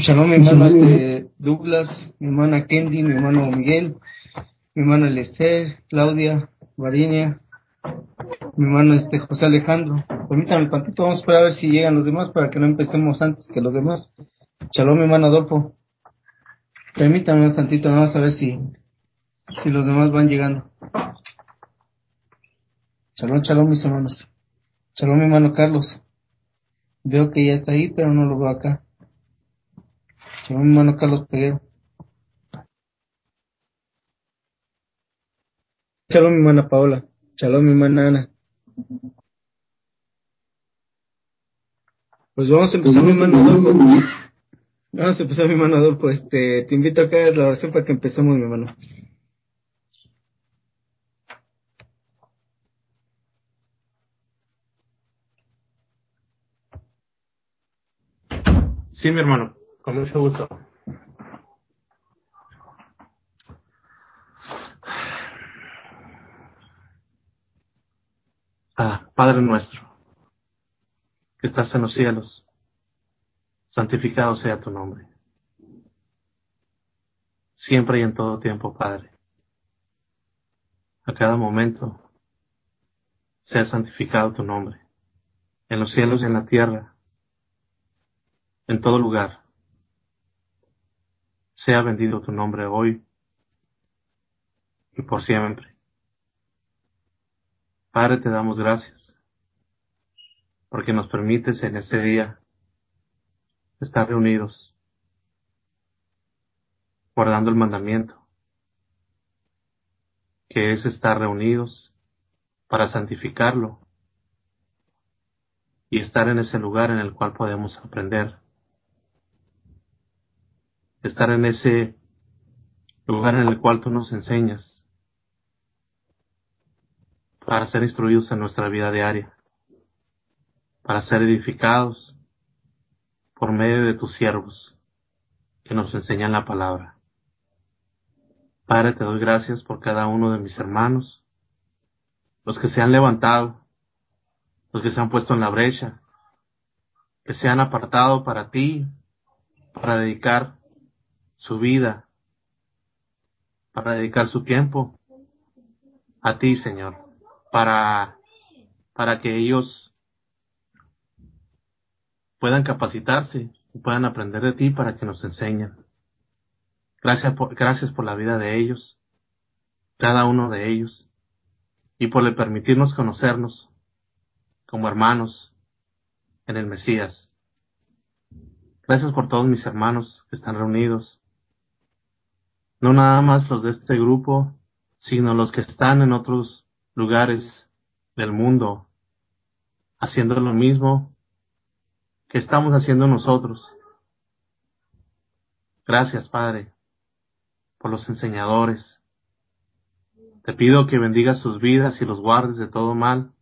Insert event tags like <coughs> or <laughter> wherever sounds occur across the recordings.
Shalom, mi hermano este, Douglas, mi hermana Kendi, mi hermano Miguel, mi hermana Lester, Claudia, Varinia, mi hermano este José Alejandro. Permítame un tantito, vamos a esperar a ver si llegan los demás para que no empecemos antes que los demás. Shalom, mi hermano Adolfo. Permítame un tantito, vamos a ver si, si los demás van llegando. Shalom, shalom, mis hermanos. Shalom, mi hermano Carlos. Veo que ya está ahí, pero no lo veo acá. Mi hermano Carlos Peguero. Shalom, mi hermana Paola. Shalom, mi hermana Ana. Pues vamos a empezar, mi hermano Adolfo. Vamos a empezar, mi hermano Adolfo. Este, te invito acá a la oración para que empecemos, mi hermano. Sí, mi hermano, con mucho gusto. Ah, Padre nuestro, que estás en los cielos, santificado sea tu nombre. Siempre y en todo tiempo, Padre. A cada momento, sea santificado tu nombre, en los cielos y en la tierra en todo lugar. Sea bendito tu nombre hoy y por siempre. Padre, te damos gracias porque nos permites en este día estar reunidos, guardando el mandamiento, que es estar reunidos para santificarlo y estar en ese lugar en el cual podemos aprender estar en ese lugar en el cual tú nos enseñas para ser instruidos en nuestra vida diaria, para ser edificados por medio de tus siervos que nos enseñan la palabra. Padre, te doy gracias por cada uno de mis hermanos, los que se han levantado, los que se han puesto en la brecha, que se han apartado para ti, para dedicar su vida, para dedicar su tiempo a ti, Señor, para, para que ellos puedan capacitarse y puedan aprender de ti para que nos enseñen. Gracias por, gracias por la vida de ellos, cada uno de ellos, y por permitirnos conocernos como hermanos en el Mesías. Gracias por todos mis hermanos que están reunidos no nada más los de este grupo, sino los que están en otros lugares del mundo, haciendo lo mismo que estamos haciendo nosotros. Gracias, Padre, por los enseñadores. Te pido que bendigas sus vidas y los guardes de todo mal,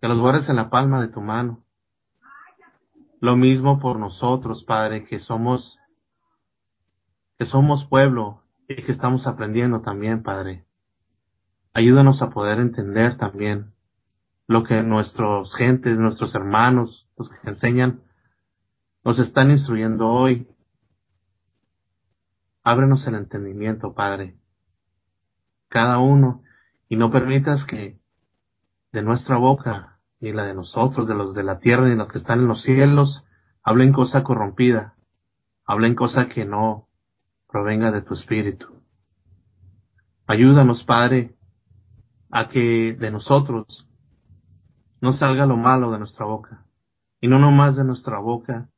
que los guardes en la palma de tu mano. Lo mismo por nosotros, Padre, que somos que somos pueblo y que estamos aprendiendo también, Padre. Ayúdanos a poder entender también lo que nuestros gentes, nuestros hermanos, los que enseñan, nos están instruyendo hoy. Ábrenos el entendimiento, Padre. Cada uno, y no permitas que de nuestra boca, ni la de nosotros, de los de la tierra, ni los que están en los cielos, hablen cosa corrompida, hablen cosa que no provenga de tu espíritu. Ayúdanos, Padre, a que de nosotros no salga lo malo de nuestra boca, y no nomás de nuestra boca,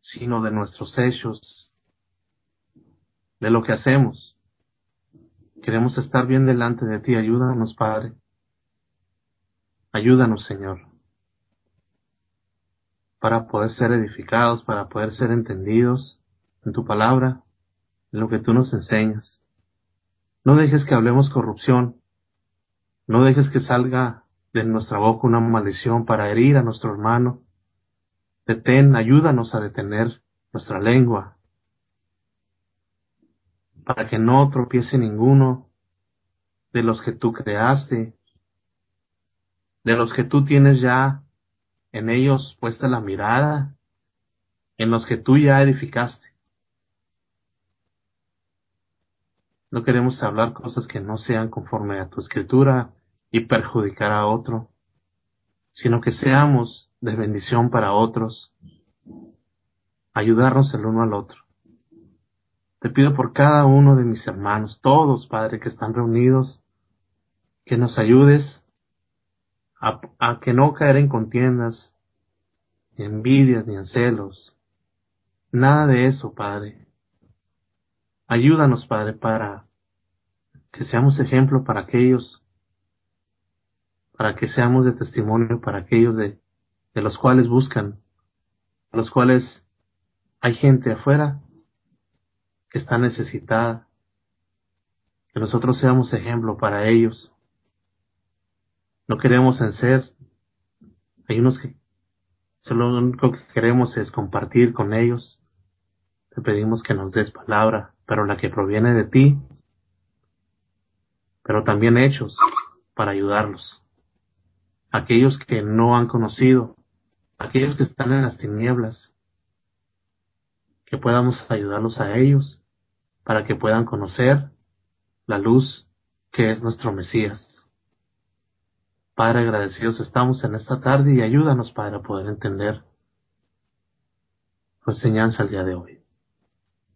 sino de nuestros hechos, de lo que hacemos. Queremos estar bien delante de ti. Ayúdanos, Padre. Ayúdanos, Señor, para poder ser edificados, para poder ser entendidos en tu palabra lo que tú nos enseñas. No dejes que hablemos corrupción. No dejes que salga de nuestra boca una maldición para herir a nuestro hermano. Detén, ayúdanos a detener nuestra lengua, para que no tropiece ninguno de los que tú creaste, de los que tú tienes ya en ellos puesta la mirada, en los que tú ya edificaste. No queremos hablar cosas que no sean conforme a tu escritura y perjudicar a otro, sino que seamos de bendición para otros, ayudarnos el uno al otro. Te pido por cada uno de mis hermanos, todos, Padre, que están reunidos, que nos ayudes a, que no caer en contiendas, ni envidias, ni en celos. Nada de eso, Padre. Ayúdanos, Padre, para que seamos ejemplo para aquellos, para que seamos de testimonio para aquellos de, los cuales buscan, los cuales hay gente afuera que está necesitada, que nosotros seamos ejemplo para ellos. No queremos en ser, hay unos que solo lo único que queremos es compartir con ellos. Te pedimos que nos des palabra, pero la que proviene de ti, pero también hechos para ayudarlos. Aquellos que no han conocido, aquellos que están en las tinieblas, que podamos ayudarlos a ellos para que puedan conocer la luz que es nuestro Mesías. Padre, agradecidos estamos en esta tarde y ayúdanos, Padre, a poder entender tu enseñanza el día de hoy.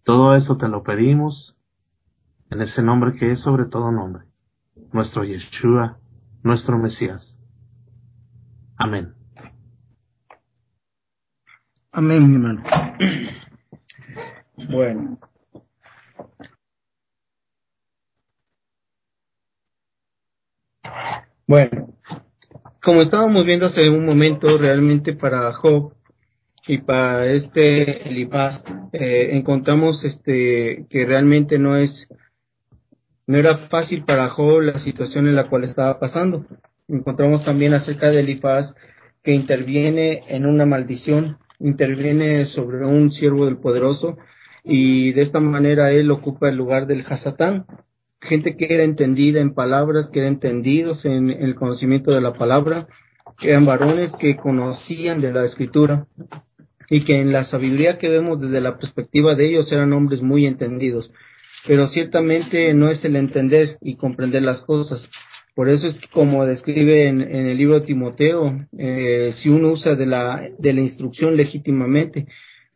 Todo eso te lo pedimos en ese nombre que es sobre todo nombre, nuestro Yeshua, nuestro Mesías. Amén. Amén, mi hermano. Bueno. Bueno, como estábamos viendo hace un momento, realmente para Job y para este Elipaz, eh, encontramos este que realmente no es no era fácil para Job la situación en la cual estaba pasando. Encontramos también acerca de Elipaz que interviene en una maldición, interviene sobre un siervo del poderoso y de esta manera él ocupa el lugar del Hasatán, gente que era entendida en palabras, que eran entendidos en, el conocimiento de la palabra, eran varones que conocían de la escritura y que en la sabiduría que vemos desde la perspectiva de ellos eran hombres muy entendidos. Pero ciertamente no es el entender y comprender las cosas. Por eso es como describe en, el libro de Timoteo, eh, si uno usa de la, de la instrucción legítimamente,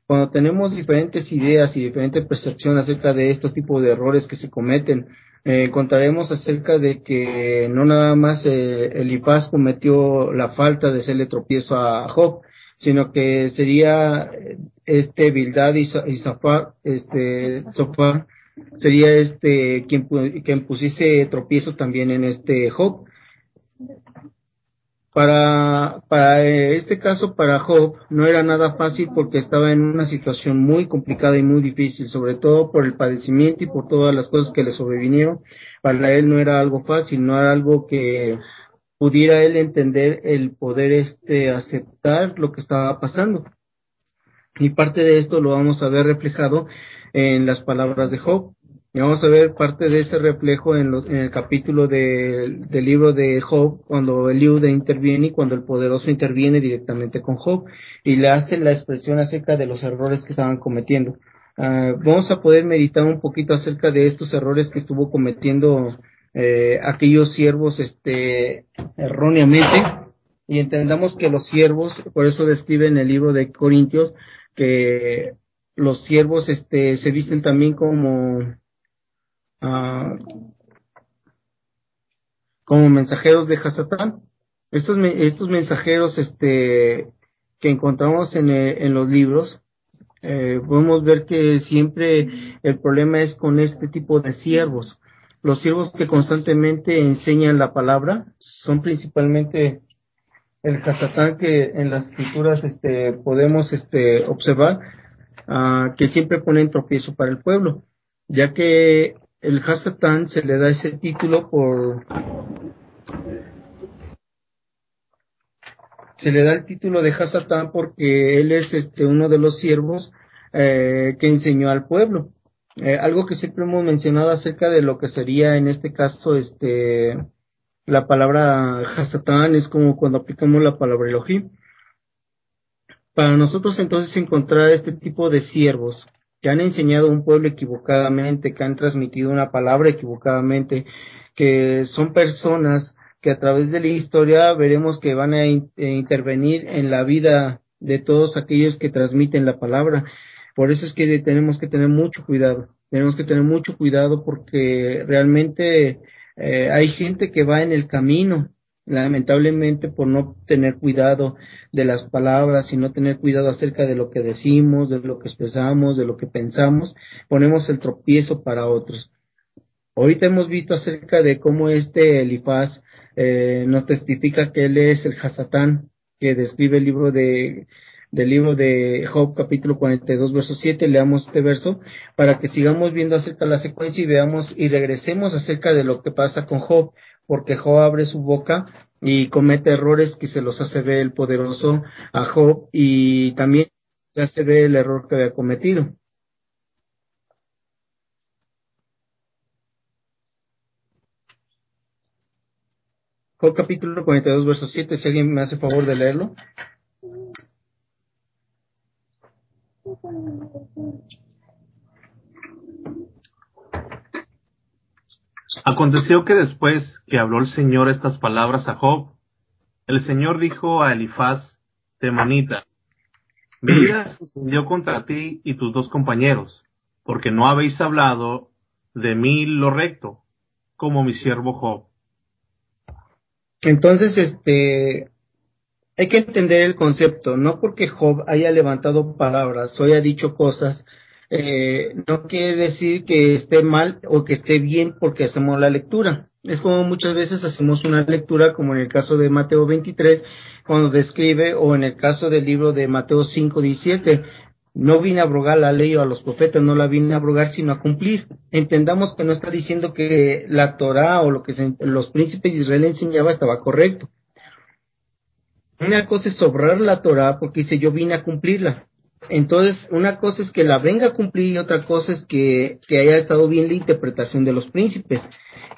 cuando tenemos diferentes ideas y diferente percepción acerca de estos tipos de errores que se cometen, eh, encontraremos acerca de que no nada más eh, cometió la falta de hacerle tropiezo a Job, sino que sería eh, este Bildad y, Zafar, este Zafar, sería este quien, quien pusiese tropiezo también en este Job. Para, para este caso, para Job, no era nada fácil porque estaba en una situación muy complicada y muy difícil, sobre todo por el padecimiento y por todas las cosas que le sobrevinieron. Para él no era algo fácil, no era algo que pudiera él entender el poder este aceptar lo que estaba pasando. Y parte de esto lo vamos a ver reflejado en las palabras de Job. Y vamos a ver parte de ese reflejo en, el capítulo del libro de Job, cuando Eliud interviene y cuando el poderoso interviene directamente con Job y le hace la expresión acerca de los errores que estaban cometiendo. Ah, vamos a poder meditar un poquito acerca de estos errores que estuvo cometiendo eh, aquellos siervos este, erróneamente y entendamos que los siervos, por eso describe en el libro de Corintios que los siervos este, se visten también como Ah, como mensajeros de Hasatán. Estos, estos mensajeros este, que encontramos en, eh, en los libros, eh, podemos ver que siempre el problema es con este tipo de siervos. Los siervos que constantemente enseñan la palabra son principalmente el Hasatán que en las escrituras este, podemos este, observar uh, que siempre ponen tropiezo para el pueblo, ya que el Hasatán se le da ese título por se le da el título de Hasatán porque él es este uno de los siervos eh, que enseñó al pueblo eh, algo que siempre hemos mencionado acerca de lo que sería en este caso este la palabra Hasatán es como cuando aplicamos la palabra Elohim Para nosotros entonces encontrar este tipo de siervos que han enseñado a un pueblo equivocadamente, que han transmitido una palabra equivocadamente, que son personas que a través de la historia veremos que van a eh, intervenir en la vida de todos aquellos que transmiten la palabra. Por eso es que tenemos que tener mucho cuidado, tenemos que tener mucho cuidado porque realmente eh, hay gente que va en el camino, lamentablemente por no tener cuidado de las palabras y no tener cuidado acerca de lo que decimos, de lo que expresamos, de lo que pensamos, ponemos el tropiezo para otros. Ahorita hemos visto acerca de cómo este Elifaz eh, nos testifica que él es el Hasatán, que describe el libro de del libro de Job capítulo 42 verso 7, leamos este verso para que sigamos viendo acerca de la secuencia y veamos y regresemos acerca de lo que pasa con Job porque Job abre su boca y comete errores que se los hace ver el poderoso a Job y también se hace ver el error que había cometido. Job capítulo 42, verso 7, si alguien me hace favor de leerlo. Aconteció que después que habló el Señor estas palabras a Job, el Señor dijo a Elifaz, Temanita, mi ira <clears throat> se contra ti y tus dos compañeros, porque no habéis hablado de mí lo recto, como mi siervo Job. Entonces, este, hay que entender el concepto, no porque Job haya levantado palabras o haya dicho cosas, eh, no quiere decir que esté mal o que esté bien porque hacemos la lectura. Es como muchas veces hacemos una lectura, como en el caso de Mateo 23, cuando describe, o en el caso del libro de Mateo 5, 17, no vine a abrogar la ley o a los profetas, no la vine a abrogar, sino a cumplir. Entendamos que no está diciendo que la Torah o lo que los príncipes de Israel enseñaba estaba correcto. Una cosa es sobrar la Torah porque dice yo vine a cumplirla. Entonces, una cosa es que la venga a cumplir y otra cosa es que, que haya estado bien la interpretación de los príncipes.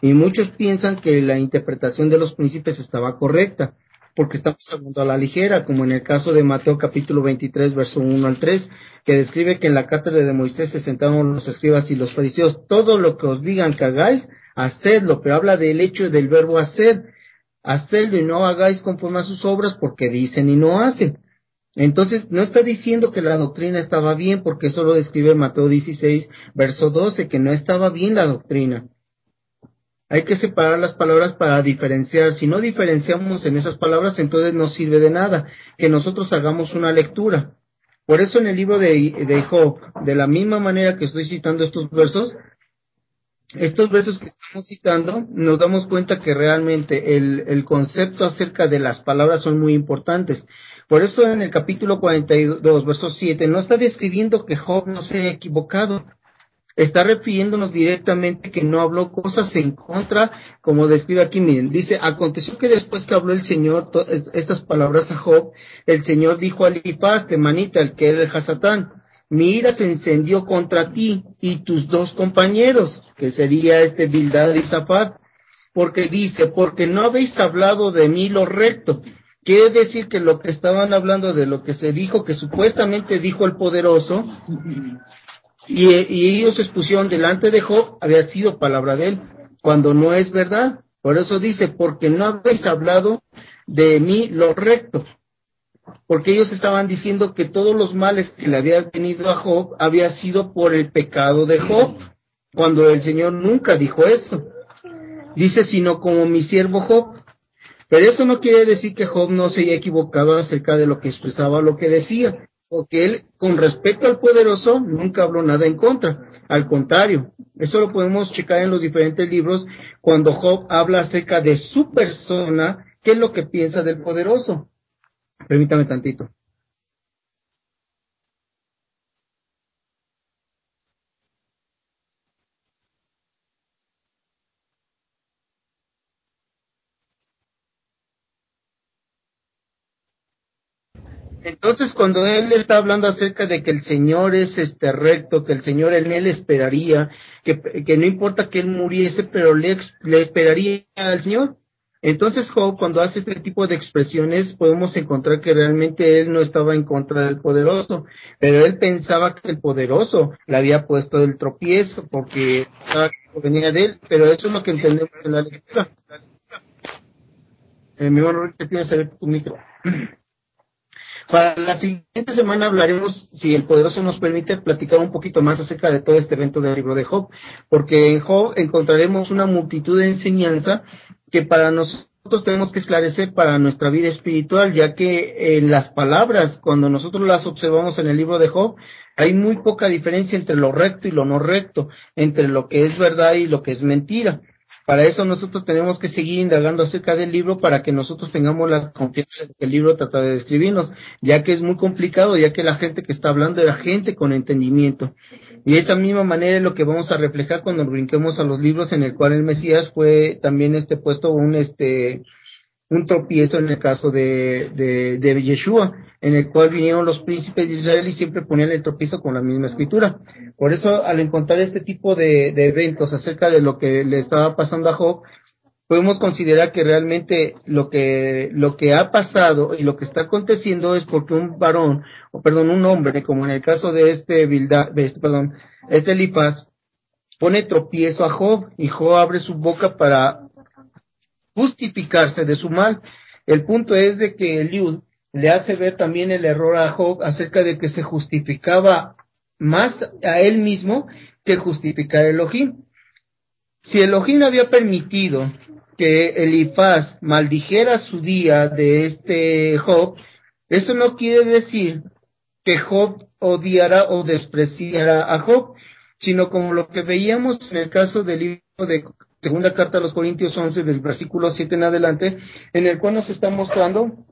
Y muchos piensan que la interpretación de los príncipes estaba correcta, porque estamos hablando a la ligera, como en el caso de Mateo capítulo 23, verso 1 al 3, que describe que en la cátedra de Moisés se sentaron los escribas y los fariseos, todo lo que os digan que hagáis, hacedlo, pero habla del hecho del verbo hacer, hacedlo y no hagáis conforme a sus obras porque dicen y no hacen. Entonces, no está diciendo que la doctrina estaba bien, porque eso lo describe Mateo 16, verso 12, que no estaba bien la doctrina. Hay que separar las palabras para diferenciar. Si no diferenciamos en esas palabras, entonces no sirve de nada que nosotros hagamos una lectura. Por eso en el libro de, de Job, de la misma manera que estoy citando estos versos, estos versos que estamos citando, nos damos cuenta que realmente el, concepto acerca de las palabras son muy importantes. Por eso en el capítulo 42, verso 7, no está describiendo que Job no se haya equivocado. Está refiriéndonos directamente que no habló cosas en contra, como describe aquí, miren, dice, aconteció que después que habló el Señor estas palabras a Job, el Señor dijo a Elifaz, manita, el que era el Hasatán, mi ira se encendió contra ti y tus dos compañeros, que sería este Bildad y Zafar, porque dice, porque no habéis hablado de mí lo recto. Quiere decir que lo que estaban hablando de lo que se dijo, que supuestamente dijo el poderoso, y, y ellos se expusieron delante de Job, había sido palabra de él, cuando no es verdad. Por eso dice, porque no habéis hablado de mí lo recto porque ellos estaban diciendo que todos los males que le habían venido a Job había sido por el pecado de Job, cuando el Señor nunca dijo eso. Dice, sino como mi siervo Job. Pero eso no quiere decir que Job no se haya equivocado acerca de lo que expresaba, lo que decía, porque él, con respecto al poderoso, nunca habló nada en contra. Al contrario, eso lo podemos checar en los diferentes libros cuando Job habla acerca de su persona, qué es lo que piensa del poderoso. Permítame tantito. Entonces, cuando él está hablando acerca de que el Señor es este recto, que el Señor en él esperaría, que, que no importa que él muriese, pero le, le esperaría al Señor, Entonces Job, cuando hace este tipo de expresiones, podemos encontrar que realmente él no estaba en contra del poderoso, pero él pensaba que el poderoso le había puesto el tropiezo porque venía de él, pero eso es lo que entendemos en la lectura. Eh, mi hermano, que tienes saber tu micro. Para la siguiente semana hablaremos, si el poderoso nos permite, platicar un poquito más acerca de todo este evento del libro de Job, porque en Job encontraremos una multitud de enseñanza que para nosotros tenemos que esclarecer para nuestra vida espiritual, ya que eh, las palabras, cuando nosotros las observamos en el libro de Job, hay muy poca diferencia entre lo recto y lo no recto, entre lo que es verdad y lo que es mentira. Para eso nosotros tenemos que seguir indagando acerca del libro para que nosotros tengamos la confianza de que el libro trata de describirnos, ya que es muy complicado, ya que la gente que está hablando era gente con entendimiento. Y de esa misma manera es lo que vamos a reflejar cuando brinquemos a los libros en el cual el Mesías fue también este puesto un este un tropiezo en el caso de, de, de Yeshua, en el cual vinieron los príncipes de Israel y siempre ponían el tropiezo con la misma escritura. Por eso, al encontrar este tipo de, de eventos acerca de lo que le estaba pasando a Job, podemos considerar que realmente lo que, lo que ha pasado y lo que está aconteciendo es porque un varón, o perdón, un hombre, como en el caso de este Bilda, este, perdón, este Lipaz, pone tropiezo a Job y Job abre su boca para justificarse de su mal. El punto es de que Eliud le hace ver también el error a Job acerca de que se justificaba más a él mismo que justificar a Elohim. Si Elohim había permitido que Elifaz maldijera su día de este Job, eso no quiere decir que Job odiara o despreciara a Job, sino como lo que veíamos en el caso del libro de segunda carta a los Corintios 11, del versículo 7 en adelante, en el cual nos está mostrando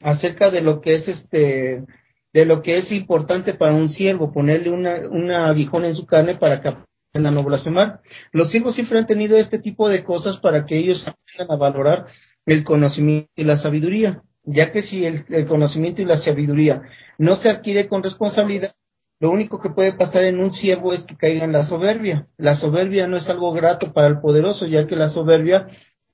acerca de lo que es este, de lo que es importante para un siervo, ponerle una, una aguijón en su carne para que aprendan a blasfemar. Los siervos siempre han tenido este tipo de cosas para que ellos aprendan a valorar el conocimiento y la sabiduría, ya que si el, el conocimiento y la sabiduría no se adquiere con responsabilidad, lo único que puede pasar en un siervo es que caiga en la soberbia. La soberbia no es algo grato para el poderoso, ya que la soberbia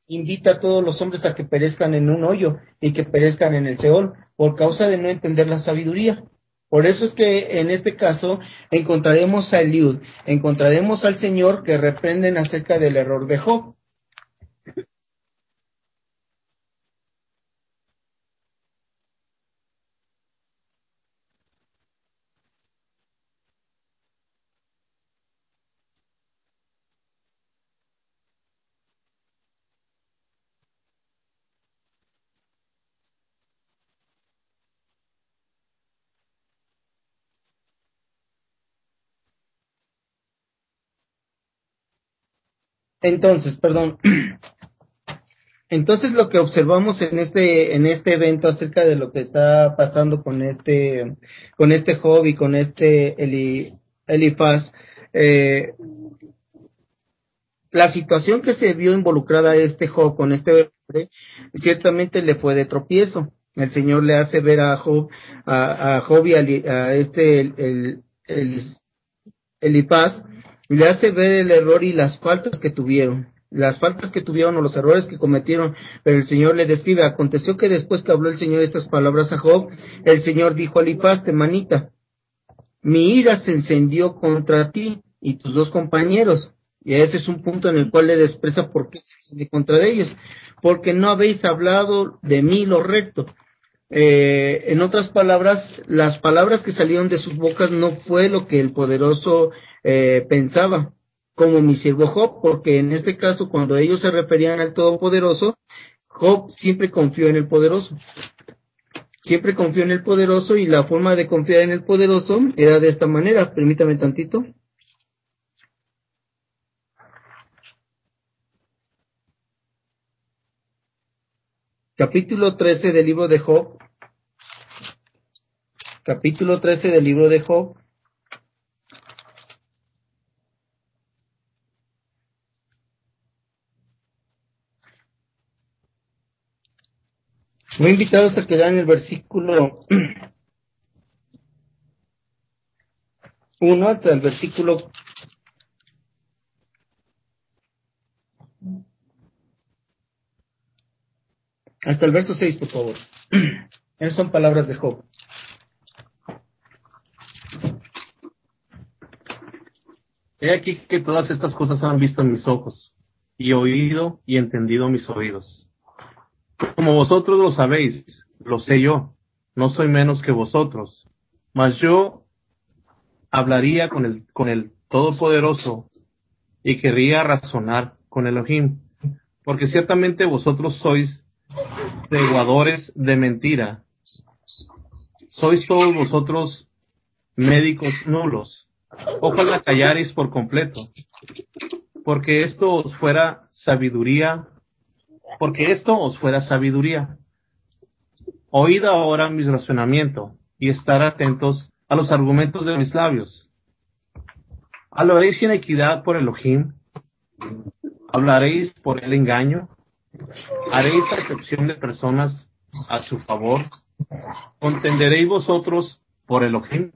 invita a todos los hombres a que perezcan en un hoyo y que perezcan en el Seol por causa de no entender la sabiduría. Por eso es que en este caso encontraremos a Eliud, encontraremos al Señor que reprenden acerca del error de Job. Entonces, perdón. <clears throat> Entonces lo que observamos en este en este evento acerca de lo que está pasando con este con este hobby con este Eli, Elifaz eh, la situación que se vio involucrada este Job con este hombre ciertamente le fue de tropiezo el Señor le hace ver a Job a, a Job y a, a este el, el, el le hace ver el error y las faltas que tuvieron, las faltas que tuvieron o los errores que cometieron, pero el Señor le describe, aconteció que después que habló el Señor estas palabras a Job, el Señor dijo a Lipaste, manita, mi ira se encendió contra ti y tus dos compañeros, y ese es un punto en el cual le expresa por qué se enciende contra ellos, porque no habéis hablado de mí lo recto. Eh, en otras palabras, las palabras que salieron de sus bocas no fue lo que el poderoso eh, pensaba, como mi siervo Job, porque en este caso, cuando ellos se referían al Todopoderoso, Job siempre confió en el Poderoso. Siempre confió en el Poderoso y la forma de confiar en el Poderoso era de esta manera. Permítame tantito. Capítulo 13 del libro de Job. Capítulo 13 del libro de Job. Voy a invitarlos a quedar en el versículo <clears throat> 1 hasta el versículo Hasta el verso 6, por favor. <clears throat> Esas son palabras de Job. He aquí que todas estas cosas han visto en mis ojos, y oído y entendido mis oídos. Como vosotros lo sabéis, lo sé yo, no soy menos que vosotros, mas yo hablaría con el, con el Todopoderoso y querría razonar con Elohim, porque ciertamente vosotros sois deguadores de mentira, sois todos vosotros médicos nulos, ojalá callaréis por completo, porque esto os fuera sabiduría, porque esto os fuera sabiduría. Oíd ahora mi razonamiento y estar atentos a los argumentos de mis labios. ¿Hablaréis sin equidad por Elohim? ¿Hablaréis por el engaño? ¿Haréis excepción de personas a su favor? ¿Contenderéis vosotros por Elohim?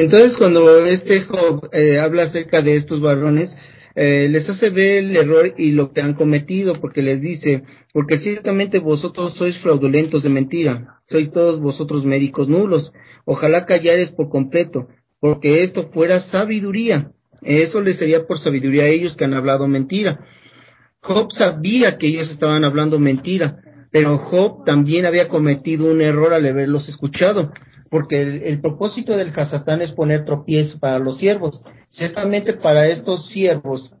Entonces, cuando este Job eh, habla acerca de estos varones, eh, les hace ver el error y lo que han cometido, porque les dice, porque ciertamente vosotros sois fraudulentos de mentira, sois todos vosotros médicos nulos, ojalá callares por completo, porque esto fuera sabiduría, eso les sería por sabiduría a ellos que han hablado mentira. Job sabía que ellos estaban hablando mentira, pero Job también había cometido un error al haberlos escuchado, porque el, propósito del Hasatán es poner tropiezo para los siervos. Ciertamente para estos siervos,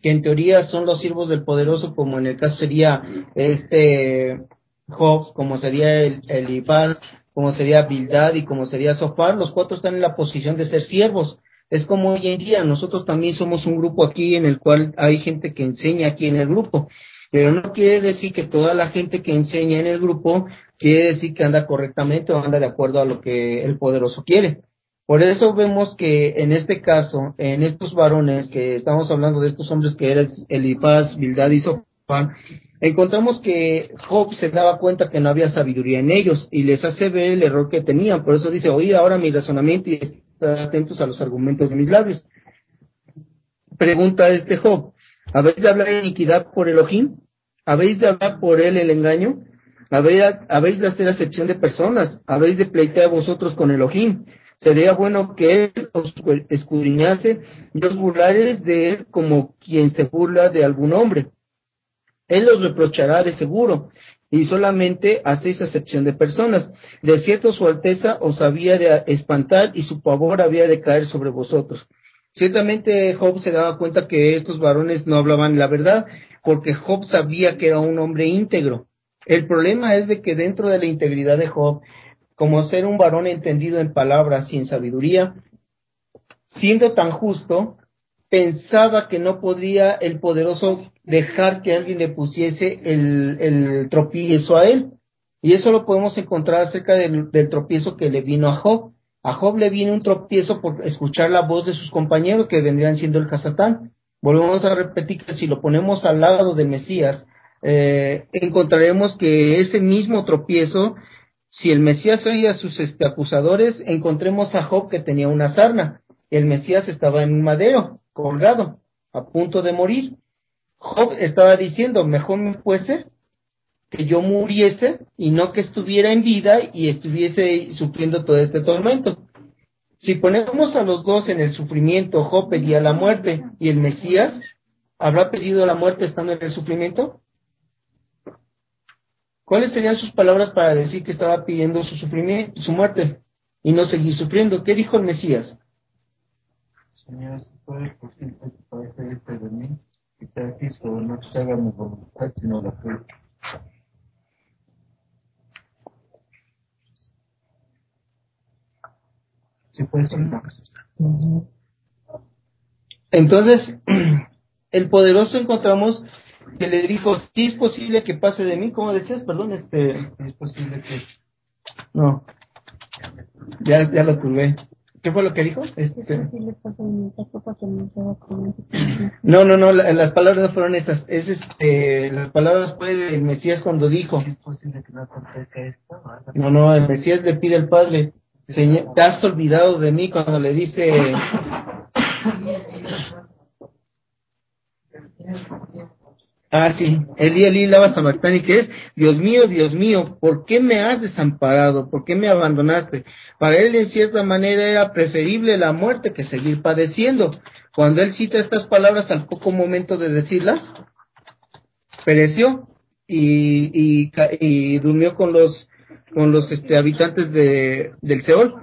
que en teoría son los siervos del poderoso, como en el caso sería este Job, como sería el, el como sería Bildad y como sería Sofar, los cuatro están en la posición de ser siervos. Es como hoy en día, nosotros también somos un grupo aquí en el cual hay gente que enseña aquí en el grupo, pero no quiere decir que toda la gente que enseña en el grupo quiere decir que anda correctamente o anda de acuerdo a lo que el poderoso quiere. Por eso vemos que en este caso, en estos varones que estamos hablando de estos hombres que eran Elipaz, Bildad y Sofán, encontramos que Job se daba cuenta que no había sabiduría en ellos y les hace ver el error que tenían. Por eso dice, oí ahora mi razonamiento y estad atentos a los argumentos de mis labios. Pregunta este Job, ¿habéis de hablar iniquidad por Elohim? ¿Habéis de hablar por él el engaño? Habéis de hacer acepción de personas, habéis de pleitear vosotros con Elohim. Sería bueno que él os escudriñase y os burlares de él como quien se burla de algún hombre. Él os reprochará de seguro, y solamente hacéis acepción de personas. De cierto su alteza os había de espantar y su pavor había de caer sobre vosotros. Ciertamente Job se daba cuenta que estos varones no hablaban la verdad, porque Job sabía que era un hombre íntegro. El problema es de que dentro de la integridad de Job, como ser un varón entendido en palabras en sabiduría, siendo tan justo, pensaba que no podría el poderoso dejar que alguien le pusiese el, tropiezo a él. Y eso lo podemos encontrar acerca del, tropiezo que le vino a Job. A Job le viene un tropiezo por escuchar la voz de sus compañeros que vendrían siendo el Casatán. Volvemos a repetir que si lo ponemos al lado de Mesías, eh, encontraremos que ese mismo tropiezo, si el Mesías oía a sus este, acusadores, encontremos a Job que tenía una sarna. El Mesías estaba en un madero, colgado, a punto de morir. Job estaba diciendo, mejor me fuese que yo muriese y no que estuviera en vida y estuviese sufriendo todo este tormento. Si ponemos a los dos en el sufrimiento, Job pedía la muerte y el Mesías, ¿habrá pedido la muerte estando en el sufrimiento? ¿Cuáles serían sus palabras para decir que estaba pidiendo su sufrimiento, su muerte y no seguir sufriendo? ¿Qué dijo el Mesías? Señor, si puede posible que este de mí, que sea así, pero no se haga mi voluntad, sino la fe. Si puede ser Entonces, <clears throat> el poderoso encontramos que le dijo, si es posible que pase de mí, como decías, perdón, este... Es posible que... No, ya, ya lo tuve. ¿Qué fue lo que dijo? Este... No, no, no, las palabras no fueron esas. Es este, las palabras fue del Mesías cuando dijo. ¿Es posible que no esto? No, no, el Mesías le pide al Padre, Señor, te has olvidado de mí cuando le dice Ah, sí, Elí, Elí, lava Samartani, que es, Dios mío, Dios mío, ¿por qué me has desamparado? ¿Por qué me abandonaste? Para él, en cierta manera, era preferible la muerte que seguir padeciendo. Cuando él cita estas palabras al poco momento de decirlas, pereció y, y, y durmió con los, con los este, habitantes de, del Seol.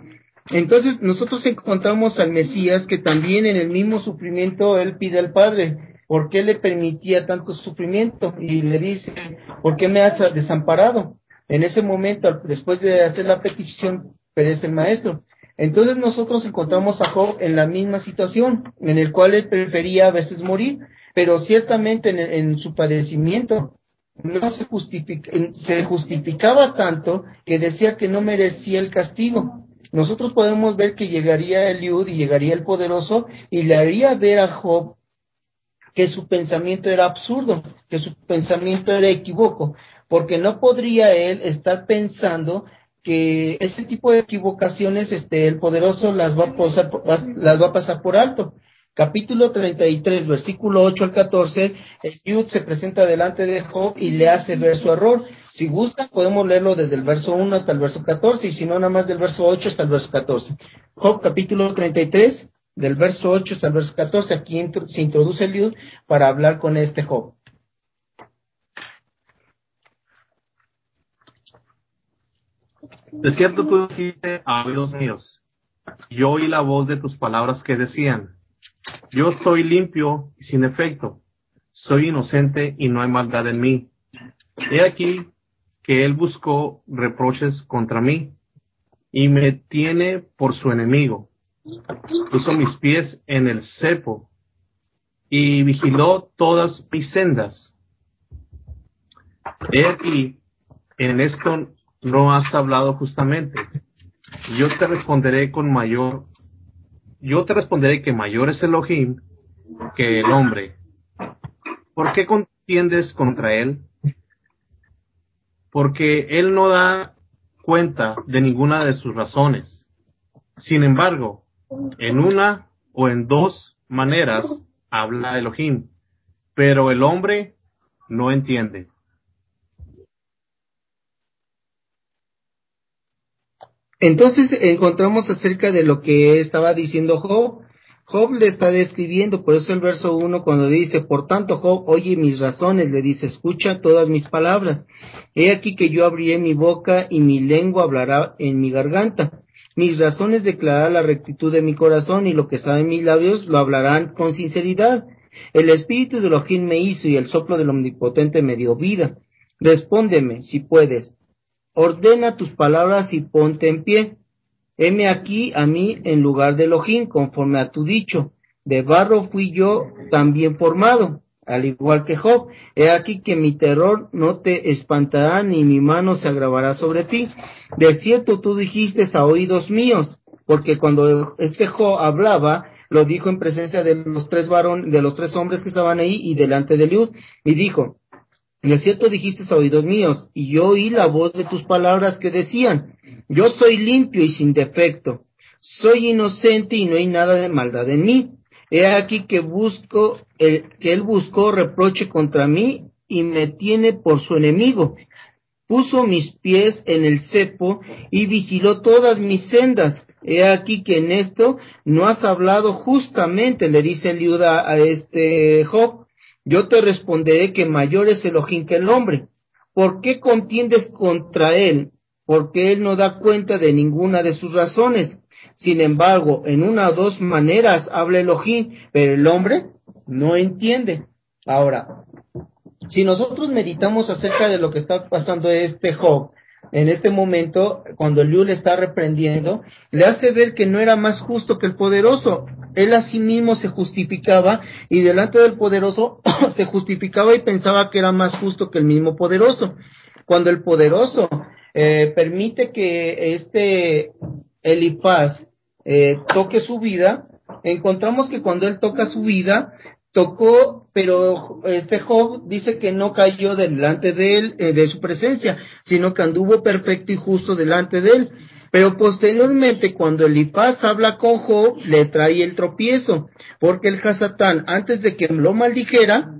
Entonces, nosotros encontramos al Mesías que también en el mismo sufrimiento él pide al Padre, ¿por qué le permitía tanto sufrimiento? Y le dice, ¿por qué me has desamparado? En ese momento, después de hacer la petición, perece el maestro. Entonces nosotros encontramos a Job en la misma situación, en el cual él prefería a veces morir, pero ciertamente en, su padecimiento no se, se justificaba tanto que decía que no merecía el castigo. Nosotros podemos ver que llegaría Eliud y llegaría el poderoso y le haría ver a Job que su pensamiento era absurdo, que su pensamiento era equivoco, porque no podría él estar pensando que ese tipo de equivocaciones este el poderoso las va a pasar las va a pasar por alto. Capítulo 33, versículo 8 al 14, el Yud se presenta delante de Job y le hace ver su error. Si gusta, podemos leerlo desde el verso 1 hasta el verso 14, y si no, nada más del verso 8 hasta el verso 14. Job, capítulo 33, del verso 8 hasta el verso 14, aquí se introduce el Yud para hablar con este Job. De cierto tú dijiste a oídos míos, yo oí la voz de tus palabras que decían, yo soy limpio y sin efecto, soy inocente y no hay maldad en mí. He aquí que él buscó reproches contra mí y me tiene por su enemigo puso mis pies en el cepo y vigiló todas mis sendas. He aquí, en esto no has hablado justamente. Yo te responderé con mayor, yo te responderé que mayor es Elohim que el hombre. ¿Por qué contiendes contra él? Porque él no da cuenta de ninguna de sus razones. Sin embargo, en una o en dos maneras habla Elohim, pero el hombre no entiende. Entonces encontramos acerca de lo que estaba diciendo Job. Job le está describiendo, por eso el verso 1 cuando dice, por tanto Job oye mis razones, le dice, escucha todas mis palabras. He aquí que yo abriré mi boca y mi lengua hablará en mi garganta. Mis razones declarar la rectitud de mi corazón y lo que saben mis labios lo hablarán con sinceridad. El espíritu de Elohim me hizo y el soplo del omnipotente me dio vida. Respóndeme, si puedes. Ordena tus palabras y ponte en pie. Heme aquí a mí en lugar de Elohim, conforme a tu dicho. De barro fui yo también formado al igual que Job. He aquí que mi terror no te espantará ni mi mano se agravará sobre ti. De cierto tú dijiste a oídos míos, porque cuando este Job hablaba, lo dijo en presencia de los tres varones, de los tres hombres que estaban ahí y delante de Liud, y dijo, de cierto dijiste a oídos míos, y yo oí la voz de tus palabras que decían, yo soy limpio y sin defecto, soy inocente y no hay nada de maldad en mí He aquí que busco, que él buscó reproche contra mí y me tiene por su enemigo. Puso mis pies en el cepo y vigiló todas mis sendas. He aquí que en esto no has hablado justamente, le dice Liuda a este Job. Yo te responderé que mayor es el ojín que el hombre. ¿Por qué contiendes contra él? Porque él no da cuenta de ninguna de sus razones. Sin embargo, en una o dos maneras habla Elohim, pero el hombre no entiende. Ahora, si nosotros meditamos acerca de lo que está pasando este Job, en este momento, cuando Liu le está reprendiendo, le hace ver que no era más justo que el poderoso. Él a sí mismo se justificaba y delante del poderoso <coughs> se justificaba y pensaba que era más justo que el mismo poderoso. Cuando el poderoso eh, permite que este Elipaz eh, toque su vida, encontramos que cuando él toca su vida, tocó, pero este Job dice que no cayó delante de él, eh, de su presencia, sino que anduvo perfecto y justo delante de él. Pero posteriormente, cuando Elipaz habla con Job, le trae el tropiezo, porque el Hasatán, antes de que lo maldijera,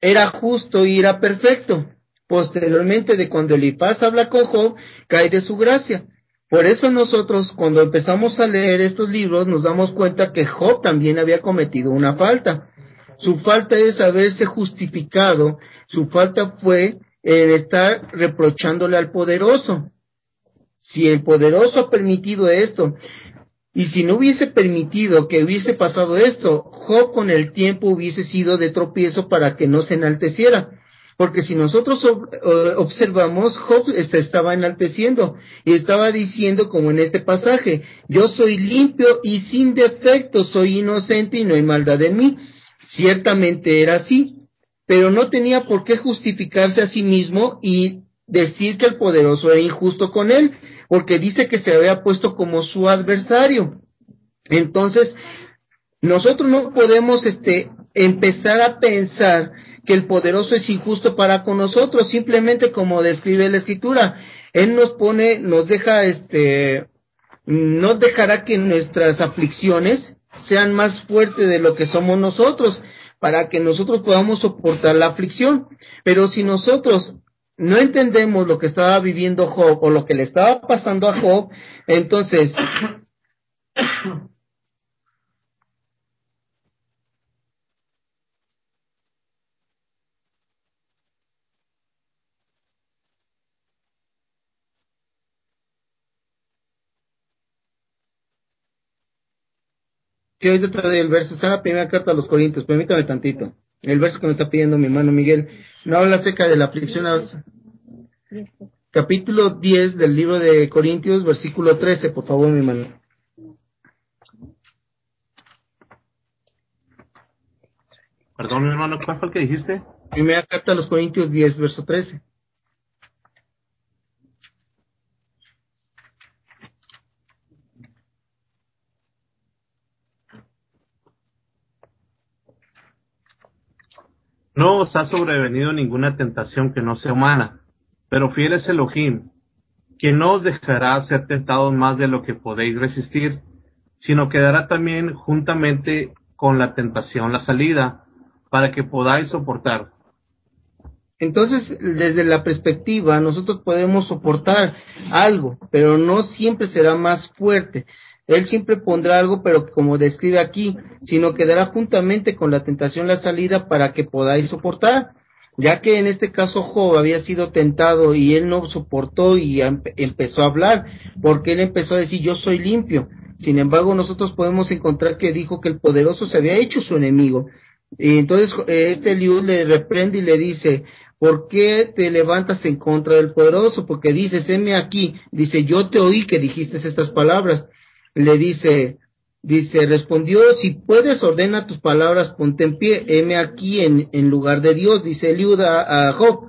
era justo y era perfecto. Posteriormente de cuando Elifaz habla con Job, cae de su gracia. Por eso nosotros cuando empezamos a leer estos libros nos damos cuenta que Job también había cometido una falta. Su falta es haberse justificado, su falta fue el estar reprochándole al poderoso. Si el poderoso ha permitido esto, y si no hubiese permitido que hubiese pasado esto, Job con el tiempo hubiese sido de tropiezo para que no se enalteciera. Porque si nosotros observamos, Job se estaba enalteciendo y estaba diciendo, como en este pasaje, yo soy limpio y sin defecto, soy inocente y no hay maldad en mí. Ciertamente era así, pero no tenía por qué justificarse a sí mismo y decir que el poderoso era injusto con él, porque dice que se había puesto como su adversario. Entonces, nosotros no podemos este, empezar a pensar que el poderoso es injusto para con nosotros, simplemente como describe la escritura. Él nos pone, nos deja, este, no dejará que nuestras aflicciones sean más fuertes de lo que somos nosotros, para que nosotros podamos soportar la aflicción. Pero si nosotros no entendemos lo que estaba viviendo Job o lo que le estaba pasando a Job, entonces Sí, ahorita te doy el verso, está en la primera carta a los Corintios, permítame tantito. El verso que me está pidiendo mi hermano Miguel, no habla acerca de la aflicción. Capítulo 10 del libro de Corintios, versículo 13, por favor, mi hermano. Perdón, mi hermano, ¿cuál fue el que dijiste? Primera carta a los Corintios 10, verso 13. No os ha sobrevenido ninguna tentación que no sea humana, pero fiel es Elohim, que no os dejará ser tentados más de lo que podéis resistir, sino que dará también juntamente con la tentación la salida, para que podáis soportar. Entonces, desde la perspectiva, nosotros podemos soportar algo, pero no siempre será más fuerte. Él siempre pondrá algo, pero como describe aquí, sino que dará juntamente con la tentación la salida para que podáis soportar, ya que en este caso Job había sido tentado y él no soportó y empezó a hablar, porque él empezó a decir yo soy limpio. Sin embargo, nosotros podemos encontrar que dijo que el poderoso se había hecho su enemigo. Y entonces este Liud le reprende y le dice, ¿por qué te levantas en contra del poderoso? Porque dices, heme aquí, dice, yo te oí que dijiste estas palabras le dice, dice, respondió, si puedes ordena tus palabras, ponte en pie, heme aquí en, en lugar de Dios, dice Eliud a, Job,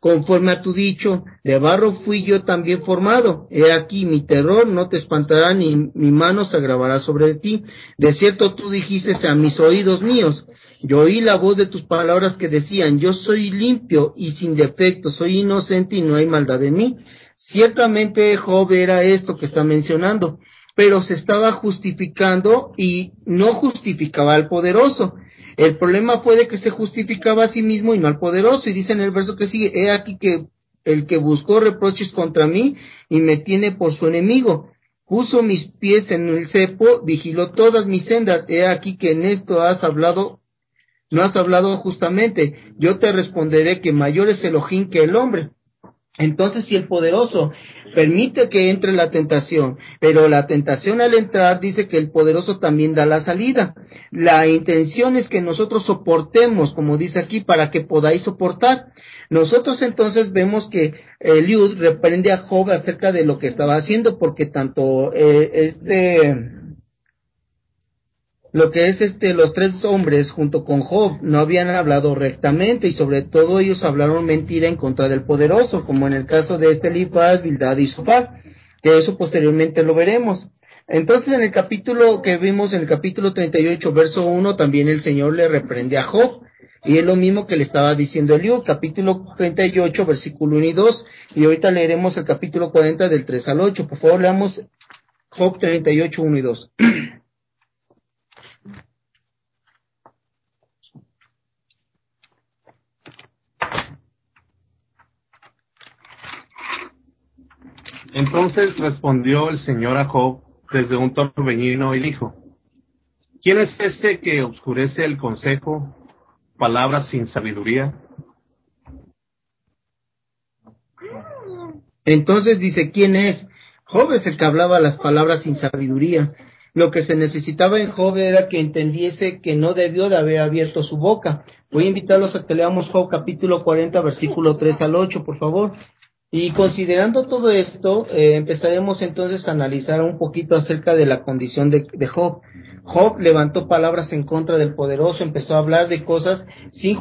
conforme a tu dicho, de barro fui yo también formado, he aquí mi terror no te espantará ni mi mano se agravará sobre ti, de cierto tú dijiste a mis oídos míos, yo oí la voz de tus palabras que decían, yo soy limpio y sin defecto, soy inocente y no hay maldad en mí. Ciertamente Job era esto que está mencionando, pero se estaba justificando y no justificaba al poderoso. El problema fue de que se justificaba a sí mismo y no al poderoso. Y dice en el verso que sigue, he aquí que el que buscó reproches contra mí y me tiene por su enemigo. Puso mis pies en el cepo, vigiló todas mis sendas. He aquí que en esto has hablado, no has hablado justamente. Yo te responderé que mayor es el ojín que el hombre. Entonces, si el poderoso permite que entre la tentación, pero la tentación al entrar dice que el poderoso también da la salida. La intención es que nosotros soportemos, como dice aquí, para que podáis soportar. Nosotros entonces vemos que Eliud reprende a Job acerca de lo que estaba haciendo, porque tanto eh, este lo que es este los tres hombres junto con Job no habían hablado rectamente y sobre todo ellos hablaron mentira en contra del poderoso, como en el caso de este Elifaz, Bildad y Sofar, que eso posteriormente lo veremos. Entonces en el capítulo que vimos en el capítulo 38 verso 1 también el Señor le reprende a Job y es lo mismo que le estaba diciendo Eliú, capítulo 38 versículo 1 y 2 y ahorita leeremos el capítulo 40 del 3 al 8. Por favor leamos Job 38 1 y 2. <clears throat> Entonces respondió el Señor a Job desde un torbellino y dijo, ¿quién es este que oscurece el consejo, palabras sin sabiduría? Entonces dice, ¿quién es? Job es el que hablaba las palabras sin sabiduría. Lo que se necesitaba en Job era que entendiese que no debió de haber abierto su boca. Voy a invitarlos a que leamos Job capítulo 40, versículo 3 al 8, por favor. Y considerando todo esto, eh, empezaremos entonces a analizar un poquito acerca de la condición de, Job. Job levantó palabras en contra del poderoso, empezó a hablar de cosas sin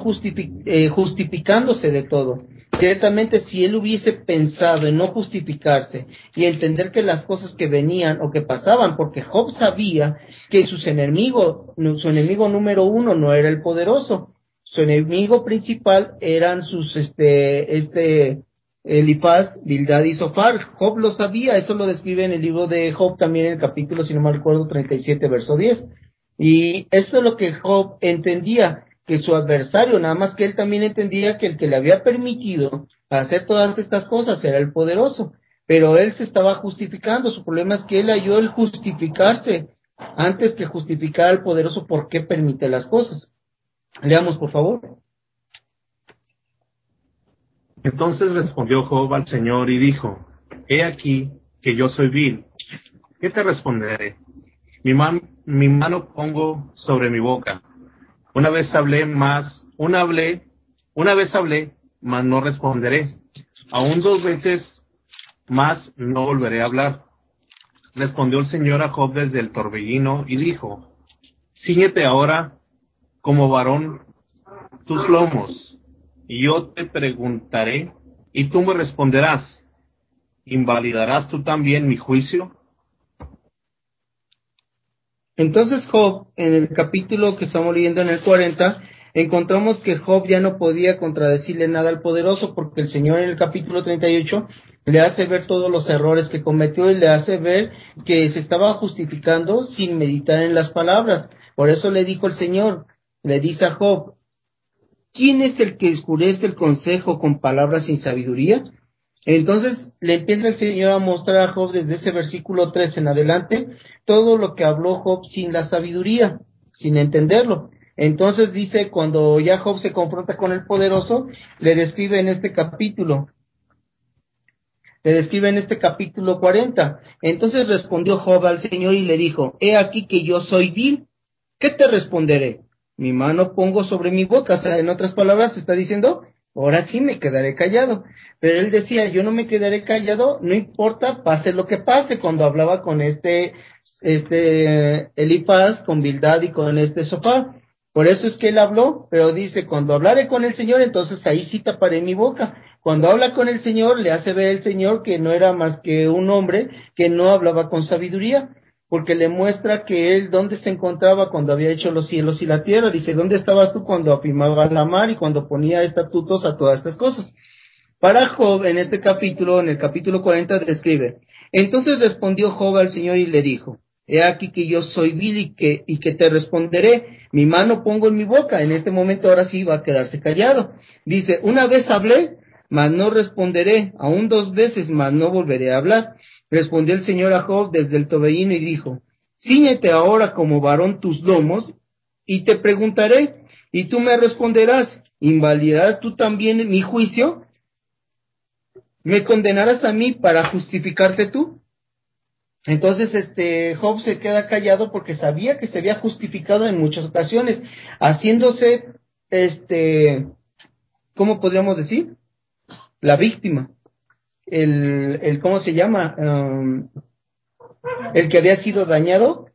eh, justificándose de todo. Ciertamente si él hubiese pensado en no justificarse y entender que las cosas que venían o que pasaban, porque Job sabía que sus enemigos, su enemigo número uno no era el poderoso, su enemigo principal eran sus, este, este, Elifaz, Bildad y Sofar. Job lo sabía, eso lo describe en el libro de Job también en el capítulo, si no me recuerdo, 37, verso 10. Y esto es lo que Job entendía, que su adversario, nada más que él también entendía que el que le había permitido hacer todas estas cosas era el poderoso, pero él se estaba justificando, su problema es que él halló el justificarse antes que justificar al poderoso por qué permite las cosas. Leamos, por favor. Entonces respondió Job al Señor y dijo, He aquí que yo soy vil. ¿Qué te responderé? Mi, mano pongo sobre mi boca una vez hablé más, una hablé, una vez hablé, mas no responderé. Aún dos veces más no volveré a hablar. Respondió el Señor a Job desde el torbellino y dijo, Cíñete ahora como varón tus lomos, yo te preguntaré, y tú me responderás, ¿invalidarás tú también mi juicio? Entonces Job, en el capítulo que estamos leyendo en el 40, encontramos que Job ya no podía contradecirle nada al poderoso porque el Señor en el capítulo 38 le hace ver todos los errores que cometió y le hace ver que se estaba justificando sin meditar en las palabras. Por eso le dijo el Señor, le dice a Job, ¿quién es el que escurece el consejo con palabras sin sabiduría? Entonces le empieza el Señor a mostrar a Job desde ese versículo 3 en adelante todo lo que habló Job sin la sabiduría, sin entenderlo. Entonces dice, cuando ya Job se confronta con el poderoso, le describe en este capítulo, le describe en este capítulo 40. Entonces respondió Job al Señor y le dijo, he aquí que yo soy vil, ¿qué te responderé? Mi mano pongo sobre mi boca, o sea, en otras palabras está diciendo, ahora sí me quedaré callado. Pero él decía, yo no me quedaré callado, no importa, pase lo que pase, cuando hablaba con este, este Elifaz, con Bildad y con este Sofá. Por eso es que él habló, pero dice, cuando hablaré con el Señor, entonces ahí sí taparé mi boca. Cuando habla con el Señor, le hace ver el Señor que no era más que un hombre que no hablaba con sabiduría porque le muestra que él dónde se encontraba cuando había hecho los cielos y la tierra. Dice, ¿dónde estabas tú cuando afirmaba la mar y cuando ponía estatutos a todas estas cosas? Para Job, en este capítulo, en el capítulo 40, describe, entonces respondió Job al Señor y le dijo, he aquí que yo soy vil y que, y que te responderé, mi mano pongo en mi boca, en este momento ahora sí va a quedarse callado. Dice, una vez hablé, mas no responderé, aún dos veces, mas no volveré a hablar. Respondió el Señor a Job desde el tobellino y dijo, Cíñete ahora como varón tus lomos, y te preguntaré, y tú me responderás, ¿invalidarás tú también mi juicio? ¿Me condenarás a mí para justificarte tú? Entonces, este, Job se queda callado porque sabía que se había justificado en muchas ocasiones, haciéndose, este, ¿cómo podríamos decir? La víctima el, el ¿cómo se llama? Um, el que había sido dañado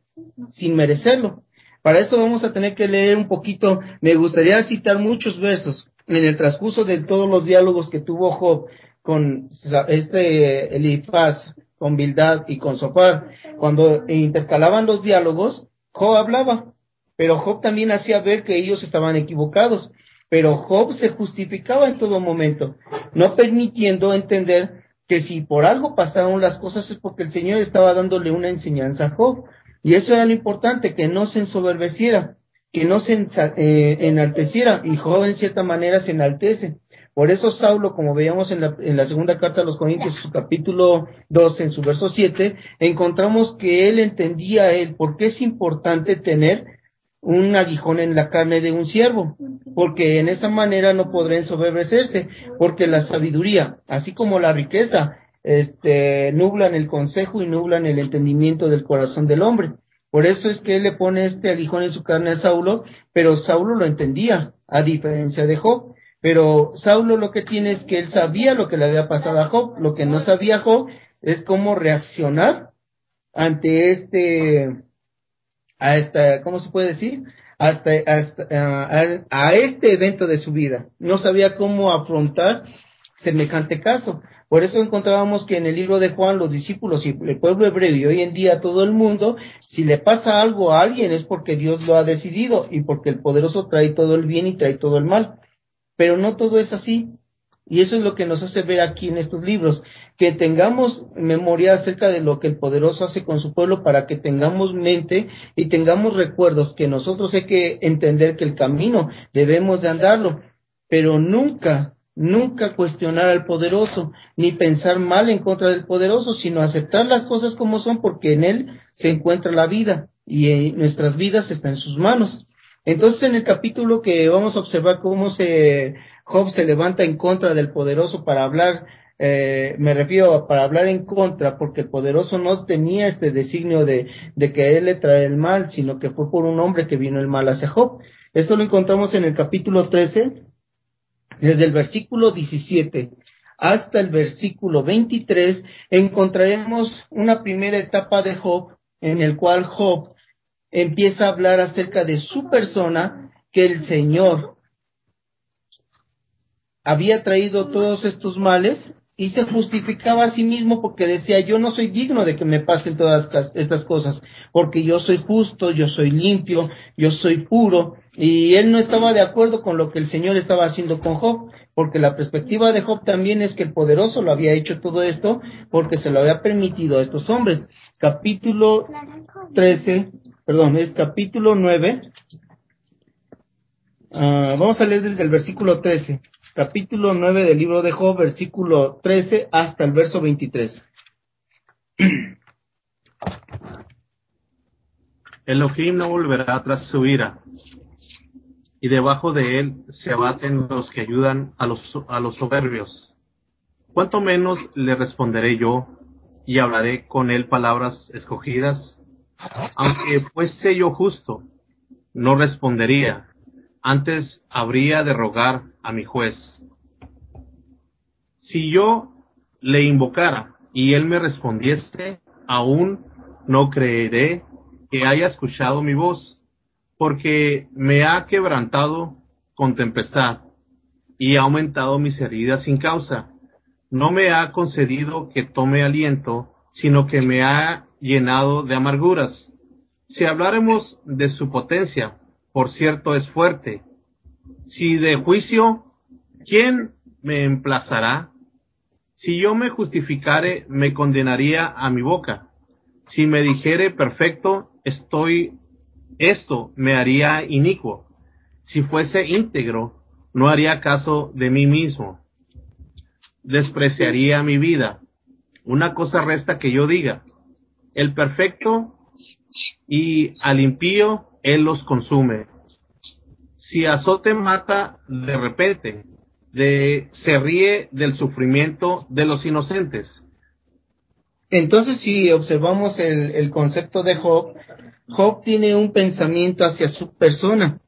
sin merecerlo. Para eso vamos a tener que leer un poquito. Me gustaría citar muchos versos en el transcurso de todos los diálogos que tuvo Job con este Elifaz, con Bildad y con Sofar. Cuando intercalaban los diálogos, Job hablaba, pero Job también hacía ver que ellos estaban equivocados. Pero Job se justificaba en todo momento, no permitiendo entender que si por algo pasaron las cosas es porque el Señor estaba dándole una enseñanza a Job. Y eso era lo importante, que no se ensoberbeciera, que no se eh, enalteciera. Y Job en cierta manera se enaltece. Por eso Saulo, como veíamos en la, segunda carta a los Corintios, su capítulo 12, en su verso 7, encontramos que él entendía él por qué es importante tener un aguijón en la carne de un siervo, porque en esa manera no podrá ensoberbecerse, porque la sabiduría, así como la riqueza, este, nublan el consejo y nublan el entendimiento del corazón del hombre. Por eso es que él le pone este aguijón en su carne a Saulo, pero Saulo lo entendía, a diferencia de Job. Pero Saulo lo que tiene es que él sabía lo que le había pasado a Job. Lo que no sabía Job es cómo reaccionar ante este, a esta, ¿cómo se puede decir? Hasta, hasta a, a, este evento de su vida. No sabía cómo afrontar semejante caso. Por eso encontrábamos que en el libro de Juan los discípulos y el pueblo hebreo y hoy en día todo el mundo, si le pasa algo a alguien es porque Dios lo ha decidido y porque el poderoso trae todo el bien y trae todo el mal. Pero no todo es así. Y eso es lo que nos hace ver aquí en estos libros, que tengamos memoria acerca de lo que el poderoso hace con su pueblo para que tengamos mente y tengamos recuerdos que nosotros hay que entender que el camino debemos de andarlo, pero nunca nunca cuestionar al poderoso, ni pensar mal en contra del poderoso, sino aceptar las cosas como son porque en él se encuentra la vida y en nuestras vidas están en sus manos. Entonces en el capítulo que vamos a observar cómo se Job se levanta en contra del poderoso para hablar, eh, me refiero a para hablar en contra, porque el poderoso no tenía este designio de, de que él le el mal, sino que fue por un hombre que vino el mal hacia Job. Esto lo encontramos en el capítulo 13, desde el versículo 17 hasta el versículo 23, encontraremos una primera etapa de Job en el cual Job empieza a hablar acerca de su persona, que el Señor había traído todos estos males y se justificaba a sí mismo porque decía, yo no soy digno de que me pasen todas estas cosas, porque yo soy justo, yo soy limpio, yo soy puro, y él no estaba de acuerdo con lo que el Señor estaba haciendo con Job, porque la perspectiva de Job también es que el poderoso lo había hecho todo esto porque se lo había permitido a estos hombres. Capítulo 13, perdón, es capítulo 9. Ah, vamos a leer desde el versículo 13. Capítulo 9 del libro de Job, versículo 13 hasta el verso 23. <clears throat> Elohim no volverá tras su ira, y debajo de él se abaten los que ayudan a los, a los soberbios. ¿Cuánto menos le responderé yo y hablaré con él palabras escogidas? Aunque fuese yo justo, no respondería, antes habría de rogar a mi juez. Si yo le invocara y él me respondiese, aún no creeré que haya escuchado mi voz porque me ha quebrantado con tempestad y ha aumentado mis heridas sin causa. No me ha concedido que tome aliento, sino que me ha llenado de amarguras. Si habláremos de su potencia, por cierto es fuerte. Si de juicio, ¿quién me emplazará? Si yo me justificare, me condenaría a mi boca. Si me dijere perfecto, estoy esto me haría inicuo. Si fuese íntegro, no haría caso de mí mismo. Despreciaría mi vida. Una cosa resta que yo diga. El perfecto y al impío él los consume. Si azote mata de repente, de, se ríe del sufrimiento de los inocentes. Entonces, si observamos el, concepto de Job, Job tiene un pensamiento hacia su persona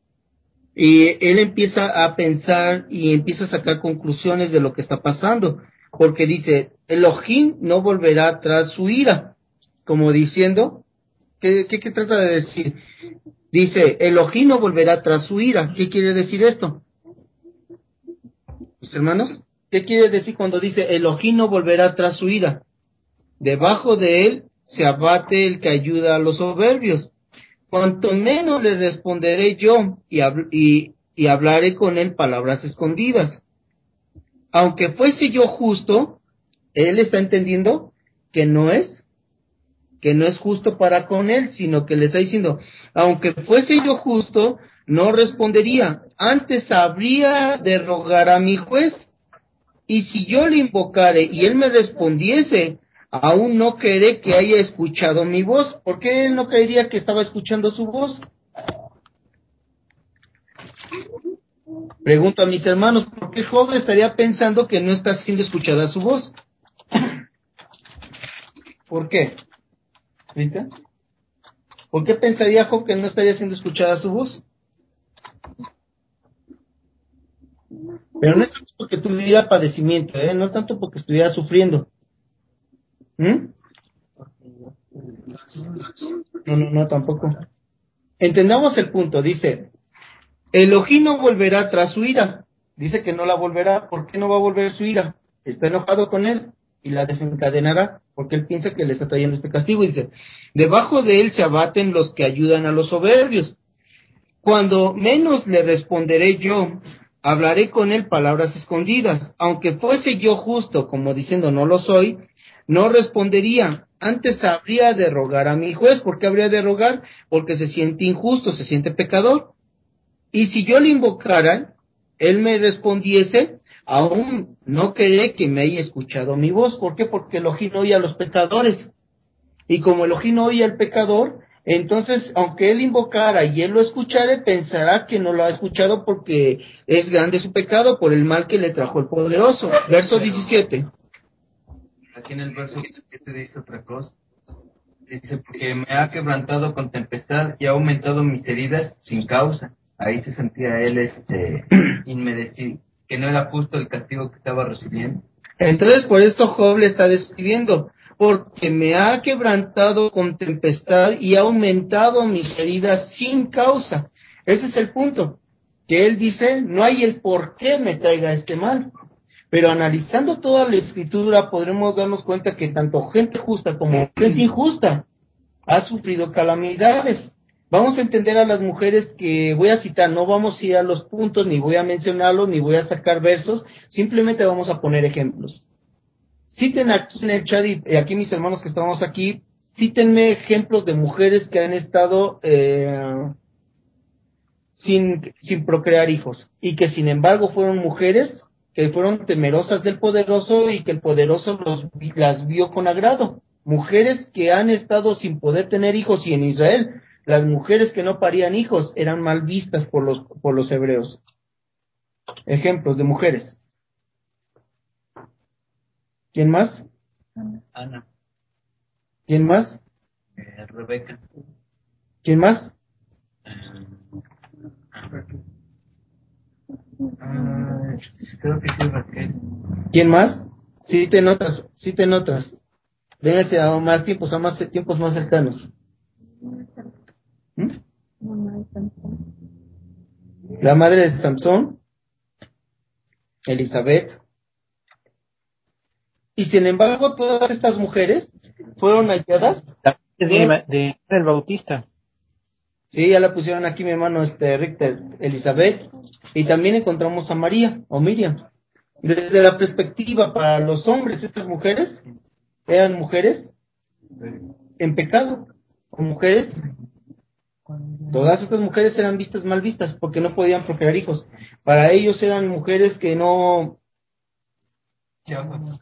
y él empieza a pensar y empieza a sacar conclusiones de lo que está pasando, porque dice, Elohim no volverá tras su ira, como diciendo, ¿qué, qué, trata de decir? Dice, Elohim volverá tras su ira. ¿Qué quiere decir esto? Pues, hermanos, ¿qué quiere decir cuando dice Elohim no volverá tras su ira? Debajo de él se abate el que ayuda a los soberbios cuanto menos le responderé yo y, hablaré con él palabras escondidas. Aunque fuese yo justo, él está entendiendo que no es, que no es justo para con él, sino que le está diciendo, aunque fuese yo justo, no respondería, antes habría de rogar a mi juez. y si yo le invocare y él me respondiese, aún no creeré que haya escuchado mi voz. ¿Por qué él no creería que estaba escuchando su voz? Pregunto a mis hermanos, ¿por qué Job estaría pensando que no está siendo escuchada su voz? <clears throat> ¿Por qué? ¿Por qué pensaría Job que no estaría siendo escuchada su voz? Pero no es porque tuviera padecimiento, ¿eh? no tanto porque estuviera sufriendo. ¿Mm? No, no, no, tampoco. Entendamos el punto, dice, Elohim no volverá tras su ira. Dice que no la volverá. ¿Por qué no va a volver su ira? Está enojado con él y la desencadenará porque él piensa que le está trayendo este castigo. Y dice, debajo de él se abaten los que ayudan a los soberbios. Cuando menos le responderé yo, hablaré con él palabras escondidas. Aunque fuese yo justo, como diciendo no lo soy, no respondería. Antes habría de rogar a mi juez. ¿Por qué habría de rogar? Porque se siente injusto, se siente pecador. Y si yo le invocara, él me respondiese, aún no cree que me haya escuchado mi voz. ¿Por qué? Porque Elohim oye a los pecadores. Y como Elohim oye al pecador, entonces, aunque él invocara y él lo escuchare, pensará que no lo ha escuchado porque es grande su pecado por el mal que le trajo el poderoso. Verso 17. Aquí en el verso 17 dice otra cosa. Dice, porque me ha quebrantado con tempestad y ha aumentado mis heridas sin causa ahí se sentía él este <clears throat> inmerecido, no era justo el castigo que estaba recibiendo. Entonces por esto Job le está describiendo, porque me ha quebrantado con tempestad y ha aumentado mis heridas sin causa. Ese es el punto, que él dice, no hay el por qué me traiga este mal. Pero analizando toda la escritura podremos darnos cuenta que tanto gente justa como gente injusta ha sufrido calamidades. Vamos a entender a las mujeres que voy a citar, no vamos a ir a los puntos, ni voy a mencionarlos, ni voy a sacar versos, simplemente vamos a poner ejemplos. Citen aquí en el chat y aquí mis hermanos que estamos aquí, cítenme ejemplos de mujeres que han estado eh, sin, sin procrear hijos y que sin embargo fueron mujeres que fueron temerosas del poderoso y que el poderoso los, las vio con agrado. Mujeres que han estado sin poder tener hijos y en Israel las mujeres que no parían hijos eran mal vistas por los, por los hebreos. Ejemplos de mujeres. ¿Quién más? Ana. ¿Quién más? Eh, Rebeca. ¿Quién más? Ah, creo que sí, Raquel. ¿Quién más? Sí te notas, sí te notas. Véngase a más tiempos, a más tiempos más cercanos. ¿Mm? La madre de Samson, Elizabeth. Y sin embargo, todas estas mujeres fueron halladas. De, de, el Bautista. Sí, ya la pusieron aquí mi hermano este Richter, Elizabeth. Y también encontramos a María o Miriam. Desde la perspectiva para los hombres, estas mujeres eran mujeres en pecado, o mujeres Todas estas mujeres eran vistas mal vistas porque no podían procrear hijos. Para ellos eran mujeres que no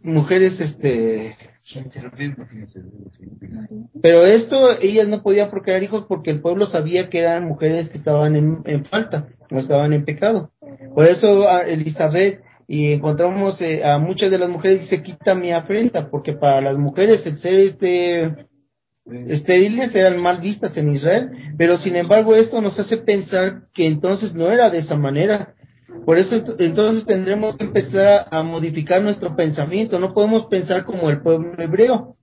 mujeres este pero esto ellas no podían procrear hijos porque el pueblo sabía que eran mujeres que estaban en, falta no estaban en pecado por eso Elizabeth y encontramos eh, a muchas de las mujeres dice quita mi afrenta porque para las mujeres el ser este estériles eran mal vistas en Israel, pero sin embargo esto nos hace pensar que entonces no era de esa manera. Por eso entonces tendremos que empezar a modificar nuestro pensamiento, no podemos pensar como el pueblo hebreo,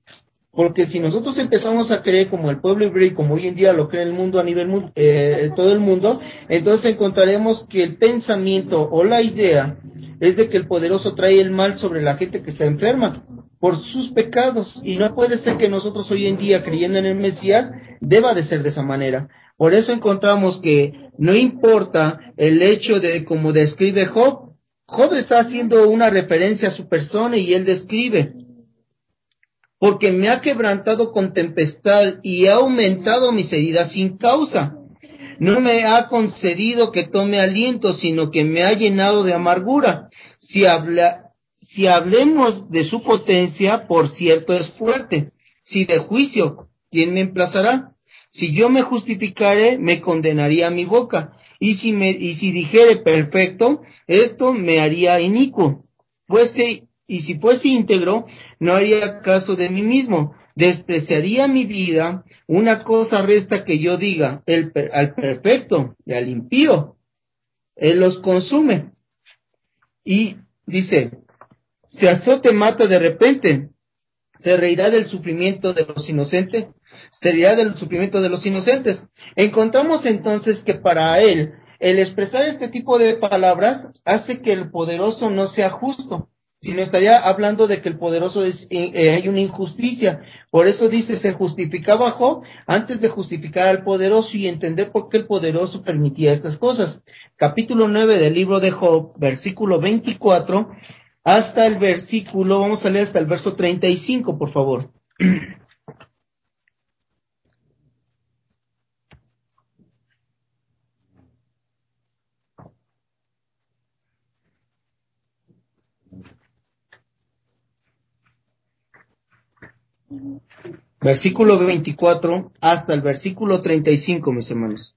porque si nosotros empezamos a creer como el pueblo hebreo y como hoy en día lo cree el mundo a nivel eh, todo el mundo, entonces encontraremos que el pensamiento o la idea es de que el poderoso trae el mal sobre la gente que está enferma por sus pecados. Y no puede ser que nosotros hoy en día, creyendo en el Mesías, deba de ser de esa manera. Por eso encontramos que no importa el hecho de como describe Job, Job está haciendo una referencia a su persona y él describe, porque me ha quebrantado con tempestad y ha aumentado mis heridas sin causa. No me ha concedido que tome aliento, sino que me ha llenado de amargura. Si habla, si hablemos de su potencia, por cierto es fuerte. Si de juicio, ¿quién me emplazará? Si yo me justificare, me condenaría mi boca. Y si me, y si dijere perfecto, esto me haría inicuo. Pues y si fuese íntegro, no haría caso de mí mismo. Despreciaría mi vida. Una cosa resta que yo diga, el, al perfecto y al impío. Él los consume. Y dice, si azote mata de repente, se reirá del sufrimiento de los inocentes, se reirá del sufrimiento de los inocentes. Encontramos entonces que para él, el expresar este tipo de palabras hace que el poderoso no sea justo, sino estaría hablando de que el poderoso es, eh, eh, hay una injusticia. Por eso dice, se justificaba Job antes de justificar al poderoso y entender por qué el poderoso permitía estas cosas. Capítulo 9 del libro de Job, versículo 24, hasta el versículo, vamos a leer hasta el verso 35, por favor. Versículo 24 hasta el versículo 35, mis hermanos.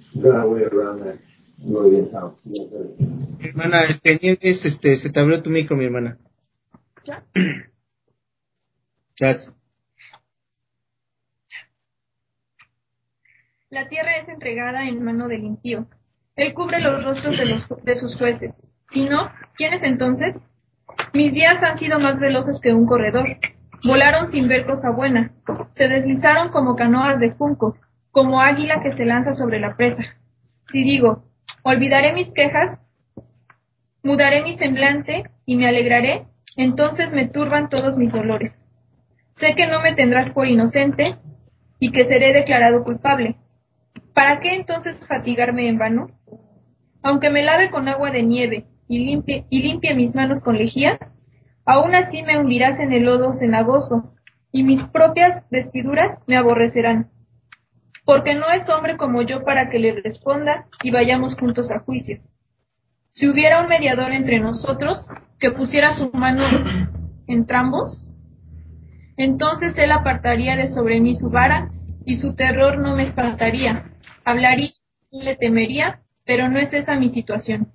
Mi hermana, este, Nieves, este, se te abrió tu micro, mi hermana. ¿Ya? Gracias. La tierra es entregada en mano del impío. Él cubre los rostros de, los, de sus jueces. Si no, ¿quién es entonces? Mis días han sido más veloces que un corredor. Volaron sin ver cosa buena. Se deslizaron como canoas de junco, como águila que se lanza sobre la presa. Si digo, olvidaré mis quejas, mudaré mi semblante y me alegraré, entonces me turban todos mis dolores. Sé que no me tendrás por inocente y que seré declarado culpable. ¿Para qué entonces fatigarme en vano? Aunque me lave con agua de nieve y limpie, mis manos con lejía, aún así me hundirás en el lodo cenagoso, y mis propias vestiduras me aborrecerán porque no es hombre como yo para que le responda y vayamos juntos a juicio. Si hubiera un mediador entre nosotros que pusiera su mano entrambos, entonces él apartaría de sobre mí su vara y su terror no me espantaría. Hablaría y le temería, pero no es esa mi situación.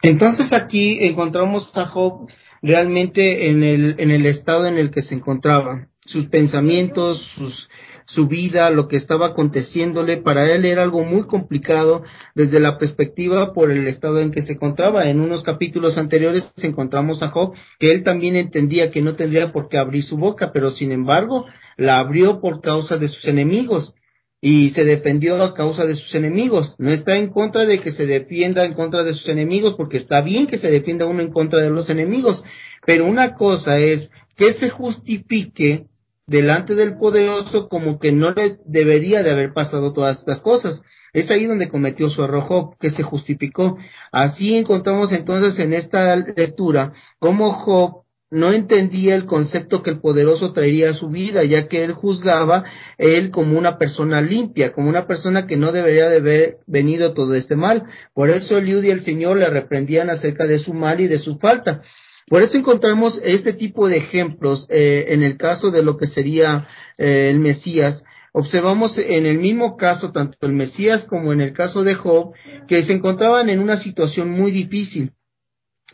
Entonces aquí encontramos a Job realmente en el, en el estado en el que se encontraba. Sus pensamientos, sus, su vida, lo que estaba aconteciéndole, para él era algo muy complicado desde la perspectiva por el estado en que se encontraba. En unos capítulos anteriores encontramos a Job que él también entendía que no tendría por qué abrir su boca, pero sin embargo la abrió por causa de sus enemigos y se defendió a causa de sus enemigos. No está en contra de que se defienda en contra de sus enemigos, porque está bien que se defienda uno en contra de los enemigos, pero una cosa es que se justifique delante del poderoso como que no le debería de haber pasado todas estas cosas. Es ahí donde cometió su error Job, que se justificó. Así encontramos entonces en esta lectura cómo Job no entendía el concepto que el poderoso traería a su vida, ya que él juzgaba él como una persona limpia, como una persona que no debería de haber venido todo este mal. Por eso Eliud y el Señor le reprendían acerca de su mal y de su falta. Por eso encontramos este tipo de ejemplos eh, en el caso de lo que sería eh, el Mesías. Observamos en el mismo caso, tanto el Mesías como en el caso de Job, que se encontraban en una situación muy difícil.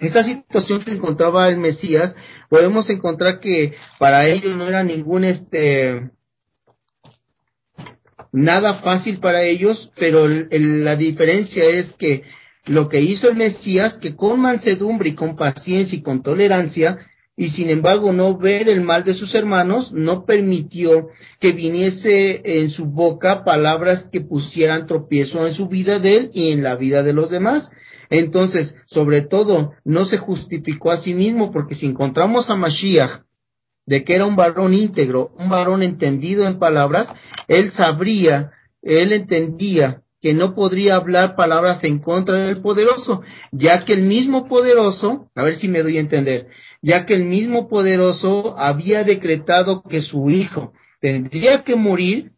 Esa situación que encontraba el Mesías, podemos encontrar que para ellos no era ningún este nada fácil para ellos, pero la diferencia es que lo que hizo el Mesías, que con mansedumbre y con paciencia y con tolerancia, y sin embargo no ver el mal de sus hermanos, no permitió que viniese en su boca palabras que pusieran tropiezo en su vida de él y en la vida de los demás. Entonces, sobre todo, no se justificó a sí mismo, porque si encontramos a Mashiach, de que era un varón íntegro, un varón entendido en palabras, él sabría, él entendía que no podría hablar palabras en contra del poderoso, ya que el mismo poderoso, a ver si me doy a entender, ya que el mismo poderoso había decretado que su hijo tendría que morir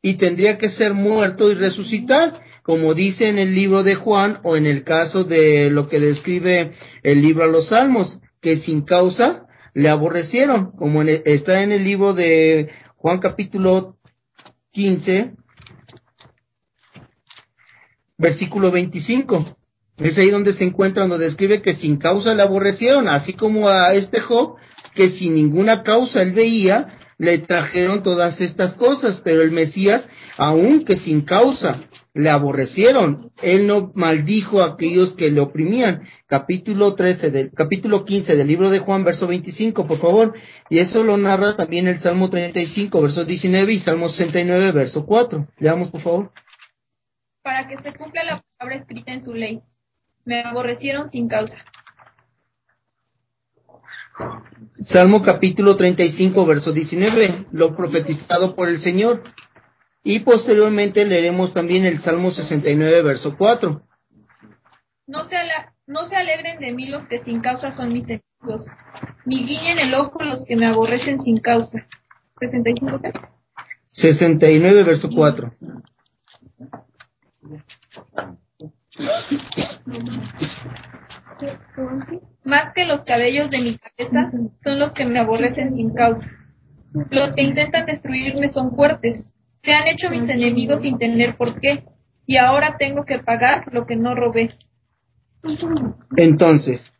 y tendría que ser muerto y resucitar, como dice en el libro de Juan o en el caso de lo que describe el libro a los Salmos, que sin causa le aborrecieron, como está en el libro de Juan capítulo 15, versículo 25. Es ahí donde se encuentra, donde describe que sin causa le aborrecieron, así como a este Job, que sin ninguna causa él veía, le trajeron todas estas cosas, pero el Mesías, aunque sin causa le aborrecieron, él no maldijo a aquellos que le oprimían. Capítulo 13 del, capítulo 15 del libro de Juan, verso 25, por favor. Y eso lo narra también el Salmo 35, verso 19 y Salmo 69, verso 4. Leamos, por favor. Para que se cumpla la palabra escrita en su ley me aborrecieron sin causa. Salmo capítulo 35, verso 19, lo profetizado por el Señor. Y posteriormente leeremos también el Salmo 69, verso 4. No se, no se alegren de mí los que sin causa son mis enemigos, ni guiñen el ojo los que me aborrecen sin causa. 65, 69, verso 4. Más que los cabellos de mi cabeza son los que me aborrecen sin causa. Los que intentan destruirme son fuertes. Se han hecho mis enemigos sin tener por qué. Y ahora tengo que pagar lo que no robé. Entonces,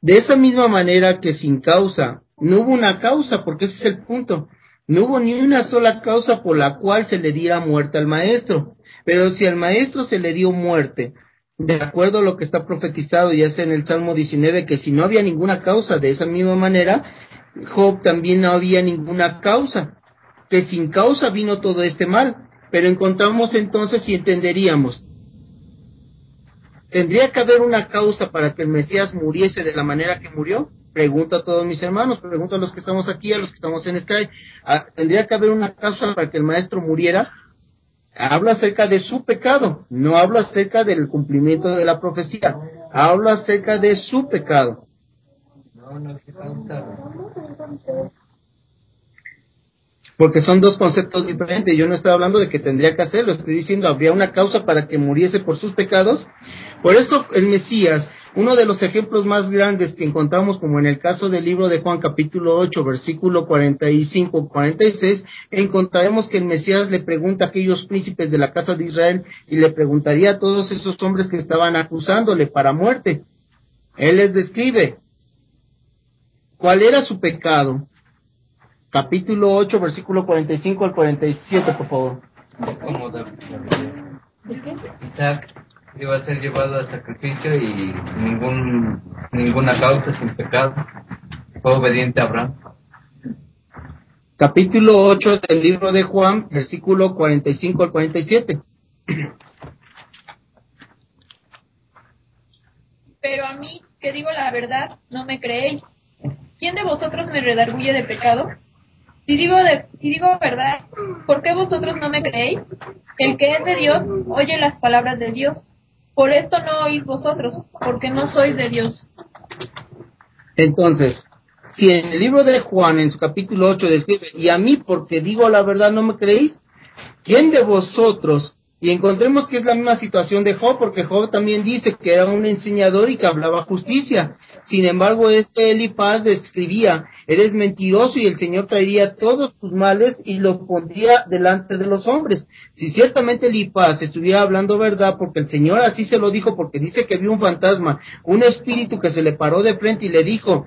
de esa misma manera que sin causa, no hubo una causa, porque ese es el punto. No hubo ni una sola causa por la cual se le diera muerte al maestro. Pero si al maestro se le dio muerte, de acuerdo a lo que está profetizado, ya sea en el Salmo 19, que si no había ninguna causa, de esa misma manera, Job también no había ninguna causa, que sin causa vino todo este mal. Pero encontramos entonces y entenderíamos, ¿tendría que haber una causa para que el Mesías muriese de la manera que murió? Pregunto a todos mis hermanos, pregunto a los que estamos aquí, a los que estamos en Sky, ah, ¿tendría que haber una causa para que el maestro muriera? Habla acerca de su pecado, no habla acerca del cumplimiento de la profecía, habla acerca de su pecado. Porque son dos conceptos diferentes. Yo no estoy hablando de que tendría que hacerlo, estoy diciendo habría una causa para que muriese por sus pecados. Por eso el Mesías uno de los ejemplos más grandes que encontramos, como en el caso del libro de Juan capítulo 8, versículo 45-46, encontraremos que el Mesías le pregunta a aquellos príncipes de la casa de Israel y le preguntaría a todos esos hombres que estaban acusándole para muerte. Él les describe cuál era su pecado. Capítulo 8, versículo 45 al 47, por favor. Isaac iba a ser llevado a sacrificio y sin ningún, ninguna causa, sin pecado. Fue obediente a Abraham. Capítulo 8 del libro de Juan, versículo 45 al 47. Pero a mí, que digo la verdad, no me creéis. ¿Quién de vosotros me redarguye de pecado? Si digo, de, si digo verdad, ¿por qué vosotros no me creéis? El que es de Dios oye las palabras de Dios. Por esto no oís vosotros, porque no sois de Dios. Entonces, si en el libro de Juan, en su capítulo 8, describe, y a mí porque digo la verdad no me creéis, ¿quién de vosotros? Y encontremos que es la misma situación de Job, porque Job también dice que era un enseñador y que hablaba justicia. Sin embargo, este Elipaz describía, eres mentiroso y el Señor traería todos tus males y lo pondría delante de los hombres. Si ciertamente Elipaz estuviera hablando verdad, porque el Señor así se lo dijo, porque dice que vio un fantasma, un espíritu que se le paró de frente y le dijo,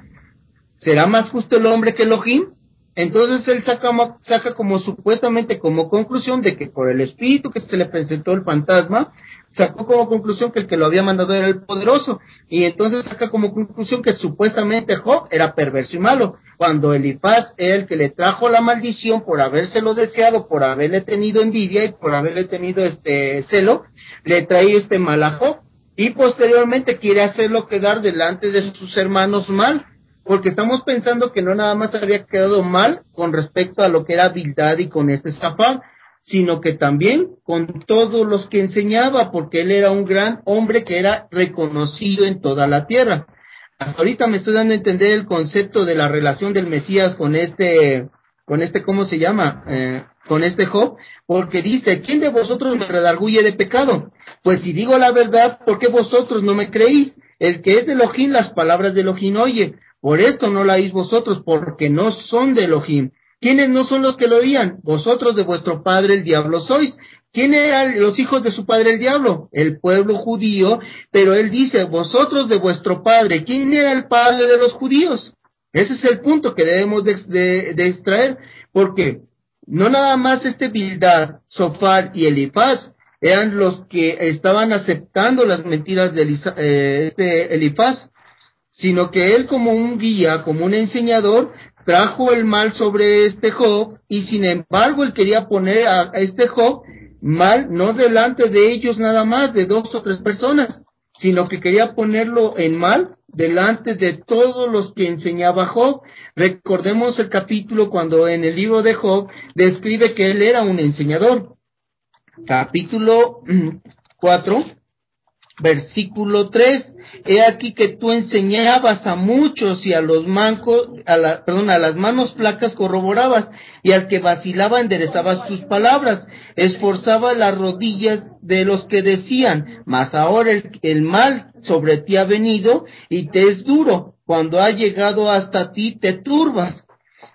¿será más justo el hombre que Elohim? Entonces él saca, saca como supuestamente como conclusión de que por el espíritu que se le presentó el fantasma, sacó como conclusión que el que lo había mandado era el poderoso. Y entonces saca como conclusión que supuestamente Job era perverso y malo, cuando Elifaz era el que le trajo la maldición por habérselo deseado, por haberle tenido envidia y por haberle tenido este celo, le trae este mal a Job. Y posteriormente quiere hacerlo quedar delante de sus hermanos mal porque estamos pensando que no nada más había quedado mal con respecto a lo que era Bildad y con este Zafar, sino que también con todos los que enseñaba, porque él era un gran hombre que era reconocido en toda la tierra. Hasta ahorita me estoy dando a entender el concepto de la relación del Mesías con este, con este, ¿cómo se llama? Eh, con este Job, porque dice, ¿quién de vosotros me redarguye de pecado? Pues si digo la verdad, ¿por qué vosotros no me creéis? El que es de Elohim, las palabras de Elohim oye. Por esto no la oís vosotros, porque no son de Elohim. ¿Quiénes no son los que lo oían? Vosotros de vuestro padre el diablo sois. ¿Quién eran los hijos de su padre el diablo? El pueblo judío, pero él dice, vosotros de vuestro padre. ¿Quién era el padre de los judíos? Ese es el punto que debemos de, extraer, porque no nada más este Bildad, Sofar y Elifaz eran los que estaban aceptando las mentiras de eh, este Elifaz, sino que él como un guía, como un enseñador, trajo el mal sobre este Job y sin embargo él quería poner a, este Job mal no delante de ellos nada más, de dos o tres personas, sino que quería ponerlo en mal delante de todos los que enseñaba Job. Recordemos el capítulo cuando en el libro de Job describe que él era un enseñador. Capítulo 4, versículo 3, he aquí que tú enseñabas a muchos y a los mancos, a la, perdón, a las manos flacas corroborabas y al que vacilaba enderezabas tus palabras, esforzaba las rodillas de los que decían, mas ahora el, el mal sobre ti ha venido y te es duro, cuando ha llegado hasta ti te turbas.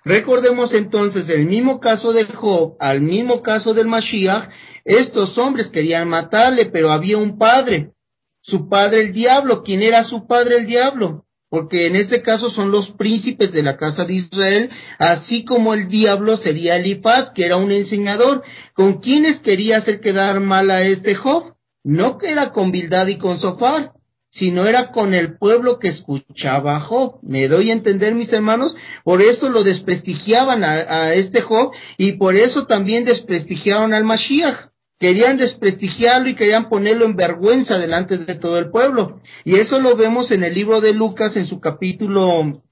Recordemos entonces el mismo caso de Job, al mismo caso del Mashiach, estos hombres querían matarle, pero había un padre, su padre el diablo. ¿Quién era su padre el diablo? Porque en este caso son los príncipes de la casa de Israel, así como el diablo sería Elifaz, que era un enseñador. ¿Con quiénes quería hacer quedar mal a este Job? No que era con Bildad y con Sofar, sino era con el pueblo que escuchaba a Job. ¿Me doy a entender, mis hermanos? Por eso lo desprestigiaban a, a este Job y por eso también desprestigiaron al Mashiach querían desprestigiarlo y querían ponerlo en vergüenza delante de todo el pueblo. Y eso lo vemos en el libro de Lucas en su capítulo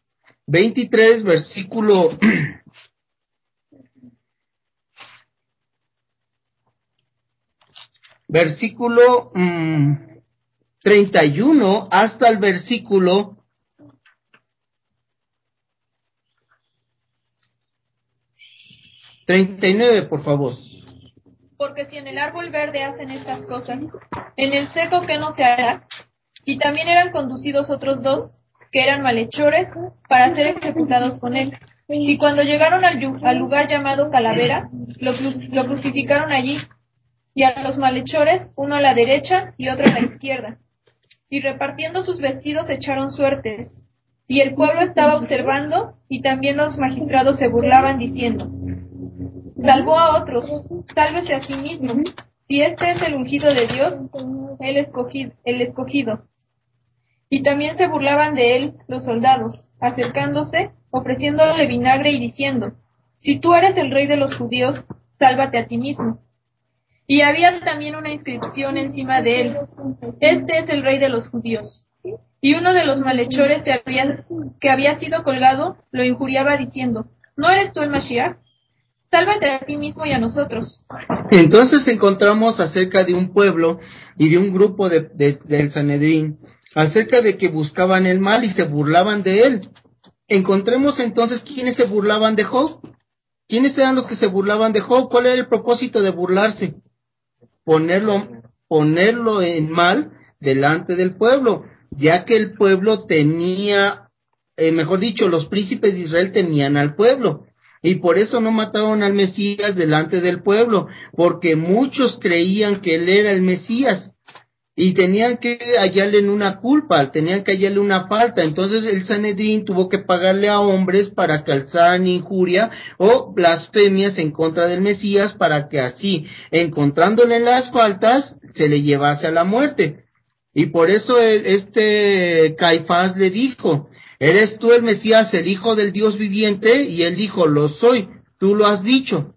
23, versículo <clears throat> versículo 31 mm, hasta el versículo treinta y nueve, por favor porque si en el árbol verde hacen estas cosas, en el seco que no se hará. Y también eran conducidos otros dos, que eran malhechores, para ser ejecutados con él. Y cuando llegaron al, lugar llamado Calavera, lo, lo crucificaron allí, y a los malhechores, uno a la derecha y otro a la izquierda. Y repartiendo sus vestidos echaron suertes. Y el pueblo estaba observando, y también los magistrados se burlaban diciendo, salvó a otros, sálvese a sí mismo. Si este es el ungido de Dios, el escogido, el escogido. Y también se burlaban de él los soldados, acercándose, ofreciéndole vinagre y diciendo, si tú eres el rey de los judíos, sálvate a ti mismo. Y había también una inscripción encima de él, este es el rey de los judíos. Y uno de los malhechores que había, que había sido colgado lo injuriaba diciendo, ¿no eres tú el Mashiach? Sálvate a ti mismo y a nosotros. Entonces encontramos acerca de un pueblo y de un grupo de, del Sanedrín, acerca de que buscaban el mal y se burlaban de él. Encontremos entonces quiénes se burlaban de Job. ¿Quiénes eran los que se burlaban de Job? ¿Cuál era el propósito de burlarse? Ponerlo, ponerlo en mal delante del pueblo, ya que el pueblo tenía, eh, mejor dicho, los príncipes de Israel tenían al pueblo. Y por eso no mataron al Mesías delante del pueblo, porque muchos creían que él era el Mesías. y tenían que hallarle una culpa, tenían que hallarle una falta. Entonces el Sanedrín tuvo que pagarle a hombres para que alzaran injuria o blasfemias en contra del Mesías para que así, encontrándole las faltas, se le llevase a la muerte. Y por eso este Caifás le dijo, ¿eres tú el Mesías, el Hijo del Dios viviente? Y él dijo, lo soy, tú lo has dicho.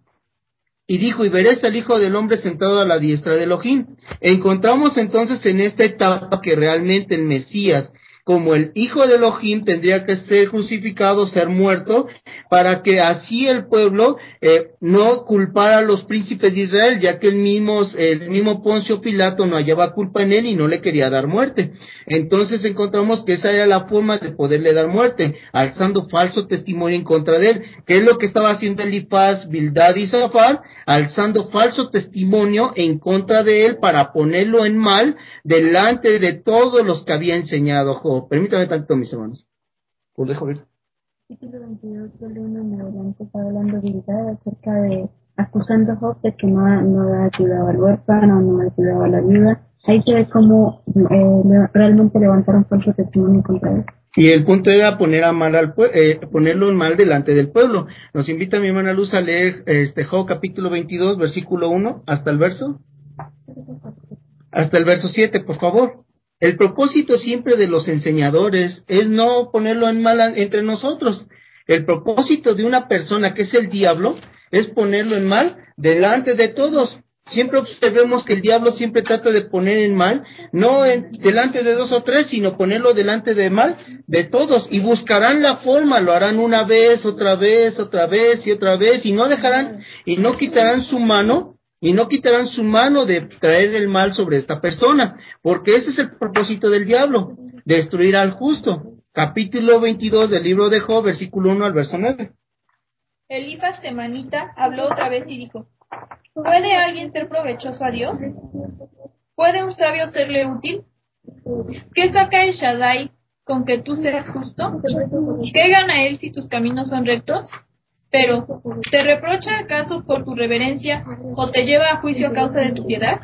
Y dijo, y veréis al Hijo del Hombre sentado a la diestra de Elohim. Encontramos entonces en esta etapa que realmente el Mesías como el hijo de Elohim tendría que ser crucificado, ser muerto, para que así el pueblo eh, no culpara a los príncipes de Israel, ya que el mismo, el mismo Poncio Pilato no hallaba culpa en él y no le quería dar muerte. Entonces encontramos que esa era la forma de poderle dar muerte, alzando falso testimonio en contra de él, que es lo que estaba haciendo Elifaz, Bildad y Zafar, alzando falso testimonio en contra de él para ponerlo en mal delante de todos los que había enseñado Permítame tanto, mis hermanos. Pues dejo ver. Capítulo 22, solo un adelante está hablando de acerca de acusando a Job de que no, no ha ayudado al huérfano, no ha ayudado a la viuda. Ahí se ve cómo eh, realmente levantaron falso testimonio contra él. Y el punto era poner a mal al eh, ponerlo en mal delante del pueblo. Nos invita mi hermana Luz a leer este Job capítulo 22, versículo 1 hasta el verso. Hasta el verso 7, por favor. El propósito siempre de los enseñadores es no ponerlo en mal entre nosotros. El propósito de una persona que es el diablo es ponerlo en mal delante de todos. Siempre observemos que el diablo siempre trata de poner en mal, no delante de dos o tres, sino ponerlo delante de mal de todos. Y buscarán la forma, lo harán una vez, otra vez, otra vez y otra vez, y no dejarán y no quitarán su mano y no quitarán su mano de traer el mal sobre esta persona, porque ese es el propósito del diablo, destruir al justo. Capítulo 22 del libro de Job, versículo 1 al verso 9. Elifas Temanita habló otra vez y dijo, ¿puede alguien ser provechoso a Dios? ¿Puede un sabio serle útil? ¿Qué saca el Shaddai con que tú seas justo? ¿Qué gana él si tus caminos son rectos? Pero, ¿te reprocha acaso por tu reverencia o te lleva a juicio a causa de tu piedad?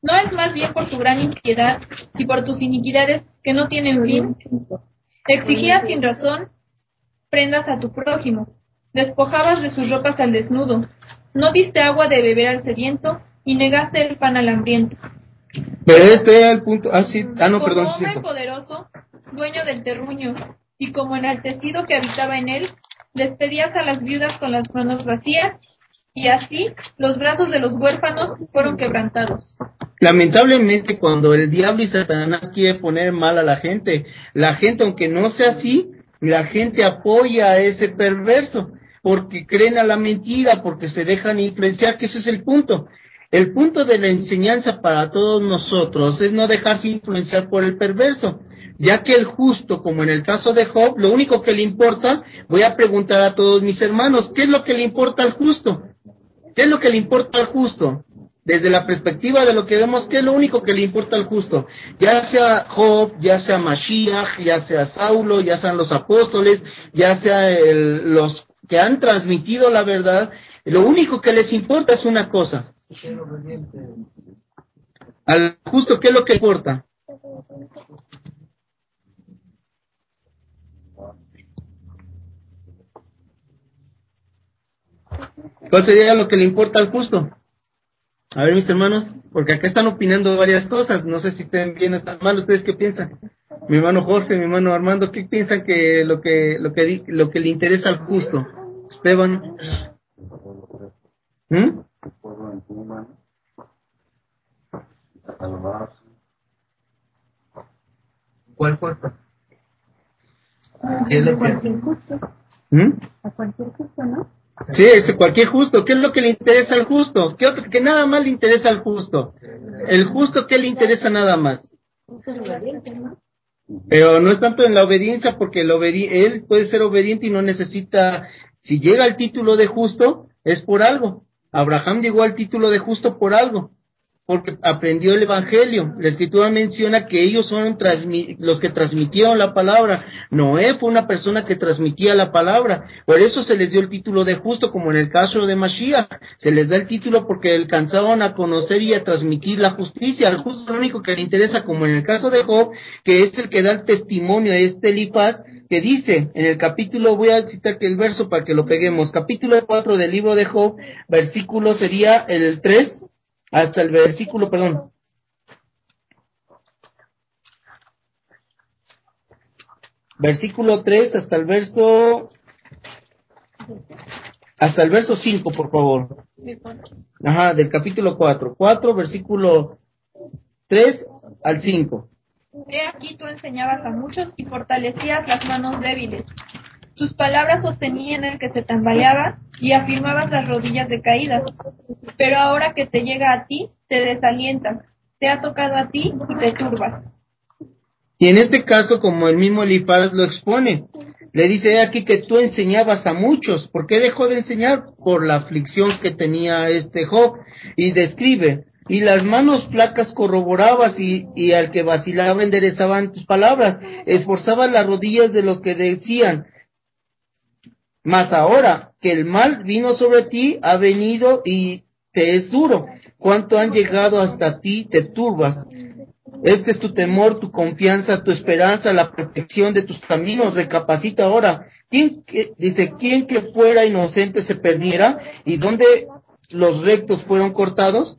¿No es más bien por tu gran impiedad y por tus iniquidades que no tienen fin? Exigías sin razón prendas a tu prójimo, despojabas de sus ropas al desnudo, no diste agua de beber al sediento y negaste el pan al hambriento. Pero este era el punto. Ah, sí. Ah, no, como perdón. hombre poderoso, dueño del terruño, y como enaltecido que habitaba en él, despedías a las viudas con las manos vacías, y así los brazos de los huérfanos fueron quebrantados. Lamentablemente, cuando el diablo y Satanás quiere poner mal a la gente, la gente, aunque no sea así, la gente apoya a ese perverso, porque creen a la mentira, porque se dejan influenciar, que ese es el punto. El punto de la enseñanza para todos nosotros es no dejarse influenciar por el perverso ya que el justo, como en el caso de Job, lo único que le importa, voy a preguntar a todos mis hermanos, ¿qué es lo que le importa al justo? ¿Qué es lo que le importa al justo? Desde la perspectiva de lo que vemos, ¿qué es lo único que le importa al justo? Ya sea Job, ya sea Mashiach, ya sea Saulo, ya sean los apóstoles, ya sea los que han transmitido la verdad, lo único que les importa es una cosa. Al justo, ¿qué es lo que importa? ¿Cuál sería lo que le importa al justo? A ver, mis hermanos, porque acá están opinando varias cosas. No sé si estén bien o están mal. ¿Ustedes qué piensan? Mi hermano Jorge, mi hermano Armando, ¿qué piensan que lo que lo que lo que le interesa al justo? Esteban. ¿Mm? ¿Cuál fuerza? ¿Qué es lo que... ¿Mm? A cualquier justo, ¿no? Sí, este, cualquier justo. ¿Qué es lo que le interesa al justo? ¿Qué otro? Que nada más le interesa al justo. El justo, ¿qué le interesa nada más? Pero no es tanto en la obediencia, porque el obedi él puede ser obediente y no necesita, si llega al título de justo, es por algo. Abraham llegó al título de justo por algo. Porque aprendió el Evangelio. La Escritura menciona que ellos son los que transmitieron la palabra. Noé fue una persona que transmitía la palabra. Por eso se les dio el título de justo, como en el caso de Mashiach. Se les da el título porque alcanzaban a conocer y a transmitir la justicia. Al justo lo único que le interesa, como en el caso de Job, que es el que da el testimonio a este Elifaz, que dice en el capítulo, voy a citar que el verso para que lo peguemos, capítulo 4 del libro de Job, versículo sería el 3 hasta el versículo, perdón. Versículo 3 hasta el verso hasta el verso 5, por favor. Ajá, del capítulo 4. 4, versículo 3 al 5. He aquí tú enseñabas a muchos y fortalecías las manos débiles. Tus palabras sostenían el que se tambaleaba y afirmabas las rodillas decaídas. Pero ahora que te llega a ti, te desalientas. Te ha tocado a ti y te turbas. Y en este caso, como el mismo Elifaz lo expone, le dice aquí que tú enseñabas a muchos. ¿Por qué dejó de enseñar? Por la aflicción que tenía este Job. Y describe, y las manos flacas corroborabas y, y al que vacilaba enderezaban tus palabras, esforzabas las rodillas de los que decían, mas ahora que el mal vino sobre ti, ha venido y te es duro. Cuánto han llegado hasta ti, te turbas. Este es tu temor, tu confianza, tu esperanza, la protección de tus caminos. Recapacita ahora. ¿Quién dice, quién que fuera inocente se perdiera? ¿Y dónde los rectos fueron cortados?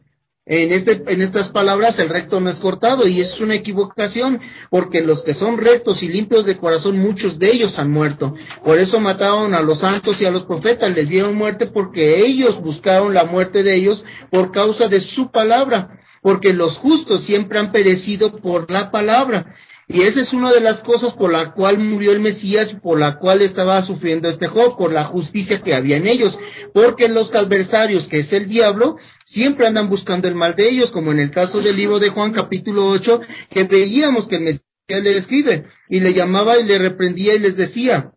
En, este, en estas palabras el recto no es cortado y es una equivocación porque los que son rectos y limpios de corazón, muchos de ellos han muerto. Por eso mataron a los santos y a los profetas, les dieron muerte porque ellos buscaron la muerte de ellos por causa de su palabra, porque los justos siempre han perecido por la palabra. Y esa es una de las cosas por la cual murió el Mesías, por la cual estaba sufriendo este Job, por la justicia que había en ellos. Porque los adversarios, que es el diablo, siempre andan buscando el mal de ellos, como en el caso del libro de Juan capítulo 8, que veíamos que el Mesías le escribe, y le llamaba y le reprendía y les decía,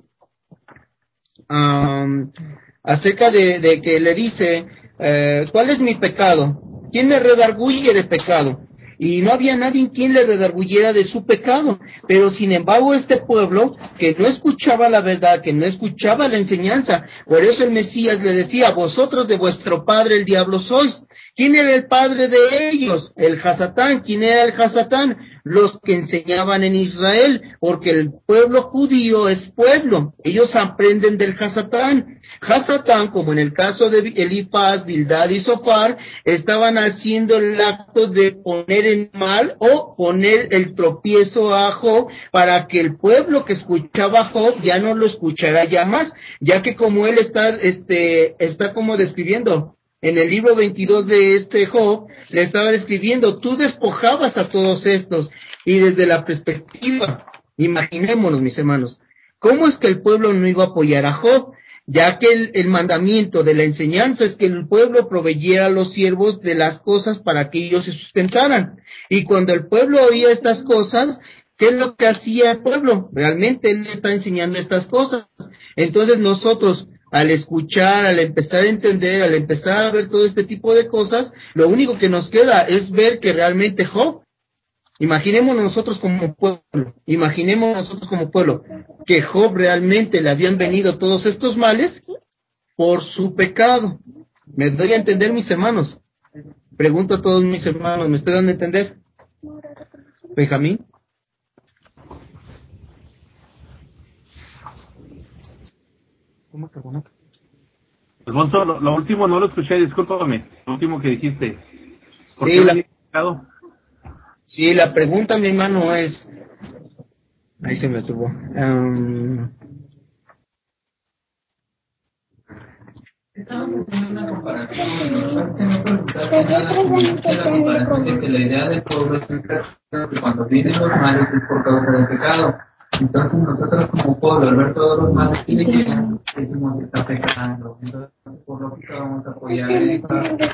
acerca de, que le dice, eh, ¿cuál es mi pecado? ¿Quién me redarguye de pecado? Y no había nadie en quien le redarguyera de su pecado. Pero sin embargo este pueblo que no escuchaba la verdad, que no escuchaba la enseñanza, por eso el Mesías le decía, vosotros de vuestro padre el diablo sois. ¿Quién era el padre de ellos? El Hasatán. ¿Quién era el Hasatán? Los que enseñaban en Israel, porque el pueblo judío es pueblo. Ellos aprenden del Hasatán. Hasatán, como en el caso de Elifaz, Bildad y Sofar, estaban haciendo el acto de poner en mal o poner el tropiezo a Job para que el pueblo que escuchaba a Job ya no lo escuchara ya más, ya que como él está, este, está como describiendo, en el libro 22 de este Job, le estaba describiendo, tú despojabas a todos estos, y desde la perspectiva, imaginémonos, mis hermanos, ¿cómo es que el pueblo no iba a apoyar a Job? ya que el, mandamiento de la enseñanza es que el pueblo proveyera a los siervos de las cosas para que ellos se sustentaran. Y cuando el pueblo oía estas cosas, ¿qué es lo que hacía el pueblo? Realmente él está enseñando estas cosas. Entonces nosotros, al escuchar, al empezar a entender, al empezar a ver todo este tipo de cosas, lo único que nos queda es ver que realmente Job Imaginemos nosotros como pueblo, imaginemos nosotros como pueblo, que Job realmente le habían venido todos estos males por su pecado. ¿Me doy a entender, mis hermanos? Pregunto a todos mis hermanos, ¿me estoy dando a entender? Benjamín. ¿Cómo Alfonso, lo, último no lo escuché, discúlpame. Lo último que dijiste. ¿Por sí, qué la... Sí, la pregunta, mi hermano, es... Ahí se me tuvo. Um... Estamos haciendo una comparación, lo que no preguntaste nada, la comparación de que la idea del pueblo es que cuando vienen los males es por causa del pecado. Entonces nosotros como pueblo, al ver todos los males que llegan, decimos está pecando. Entonces por lógica vamos a apoyar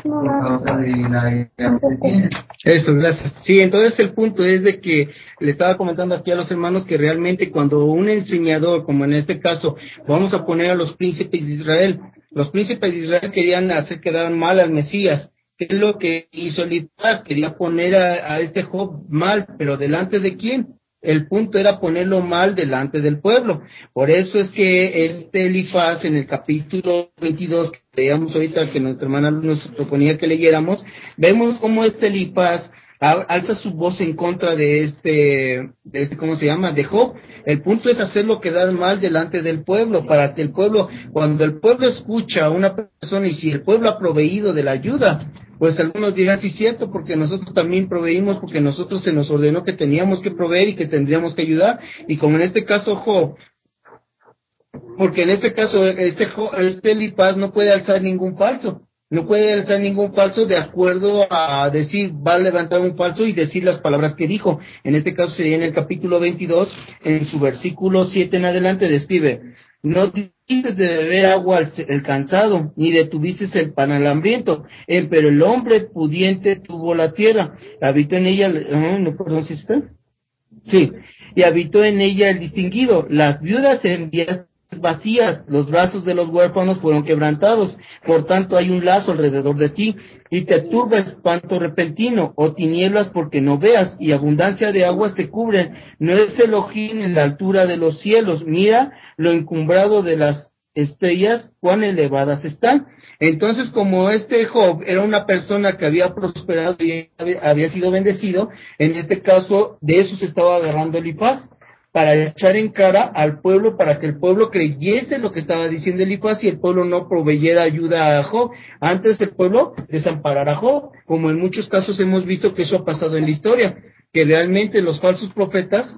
por causa de la idea que tiene. Eso, gracias. Sí, entonces el punto es de que le estaba comentando aquí a los hermanos que realmente cuando un enseñador, como en este caso, vamos a poner a los príncipes de Israel, los príncipes de Israel querían hacer quedar mal al Mesías, ¿Qué es lo que hizo Elifaz? Quería poner a, a este Job mal, pero delante de quién? El punto era ponerlo mal delante del pueblo. Por eso es que este Elifaz en el capítulo 22 que leíamos ahorita, que nuestra hermana nos proponía que leyéramos, vemos cómo este Elifaz alza su voz en contra de este, de este, ¿cómo se llama? De Job. El punto es hacerlo quedar mal delante del pueblo, para que el pueblo, cuando el pueblo escucha a una persona y si el pueblo ha proveído de la ayuda, pues algunos dirán, sí, cierto, porque nosotros también proveímos, porque nosotros se nos ordenó que teníamos que proveer y que tendríamos que ayudar. Y como en este caso Job, porque en este caso este, este Elifaz no puede alzar ningún falso. No puede alzar ningún falso de acuerdo a decir, va a levantar un falso y decir las palabras que dijo. En este caso sería en el capítulo 22, en su versículo 7 en adelante, describe, no diste de beber agua al el cansado, ni detuviste el pan al hambriento, Eh, pero el hombre pudiente tuvo la tierra, habitó en ella, ah, no, perdón, ¿sí está? Sí, y habitó en ella el distinguido. Las viudas enviaste vacías, los brazos de los huérfanos fueron quebrantados. Por tanto, hay un lazo alrededor de ti, y te turba espanto repentino, o tinieblas porque no veas, y abundancia de aguas te cubren. No es el ojín en la altura de los cielos. Mira lo encumbrado de las estrellas, cuán elevadas están. Entonces, como este Job era una persona que había prosperado y había- había sido bendecido, en este caso, de eso se estaba agarrando Elifaz, para echar en cara al pueblo, para que el pueblo creyese lo que estaba diciendo Elifaz y el pueblo no proveyera ayuda a Job. Antes el pueblo desamparara a Job, como en muchos casos hemos visto que eso ha pasado en la historia, que realmente los falsos profetas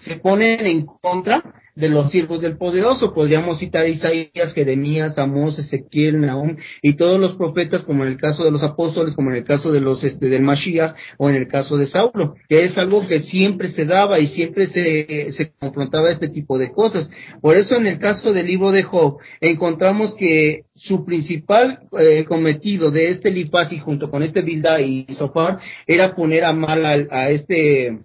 se ponen en contra de los siervos del poderoso. Podríamos citar a Isaías, Jeremías, Amós, Ezequiel, Nahum y todos los profetas, como en el caso de los apóstoles, como en el caso de los este, del Mashiach o en el caso de Saulo, que es algo que siempre se daba y siempre se, se confrontaba este tipo de cosas. Por eso en el caso del libro de Job encontramos que su principal eh, cometido de este y junto con este Bildad y Sofar era poner a mal al- a este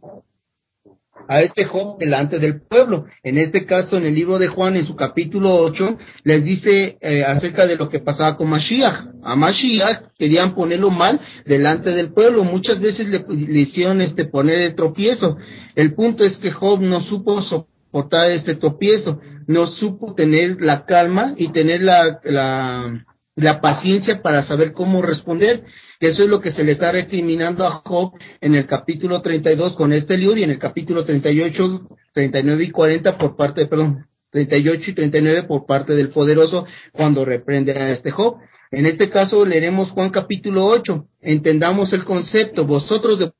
a este Job delante del pueblo. En este caso, en el libro de Juan, en su capítulo 8, les dice eh, acerca de lo que pasaba con Mashiach. A Mashiach querían ponerlo mal delante del pueblo. Muchas veces le, le hicieron este poner el tropiezo. El punto es que Job no supo soportar este tropiezo, no supo tener la calma y tener la, la, la paciencia para saber cómo responder. Eso es lo que se le está recriminando a Job en el capítulo 32 con este liud y en el capítulo 38, 39 y 40 por parte, perdón, 38 y 39 por parte del poderoso cuando reprende a este Job. En este caso leeremos Juan capítulo 8. Entendamos el concepto. Vosotros de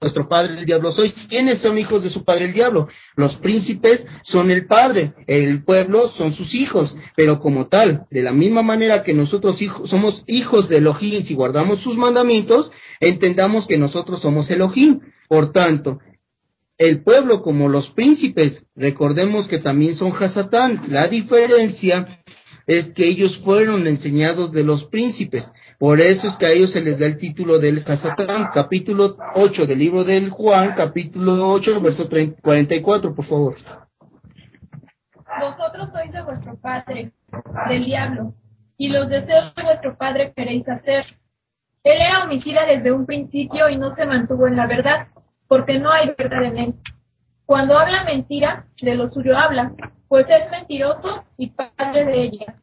vuestro padre el diablo sois. ¿Quiénes son hijos de su padre el diablo? Los príncipes son el padre, el pueblo son sus hijos, pero como tal, de la misma manera que nosotros hijos, somos hijos de Elohim si guardamos sus mandamientos, entendamos que nosotros somos Elohim. Por tanto, el pueblo como los príncipes, recordemos que también son Hasatán. La diferencia es que ellos fueron enseñados de los príncipes. Por eso es que a ellos se les da el título del Hasatán, capítulo 8 del libro del Juan, capítulo 8, verso 30 44, por favor. Vosotros sois de vuestro padre, del diablo, y los deseos de vuestro padre queréis hacer. Él era homicida desde un principio y no se mantuvo en la verdad, porque no hay verdad en él. Cuando habla mentira, de lo suyo habla, pues es mentiroso y padre de ella.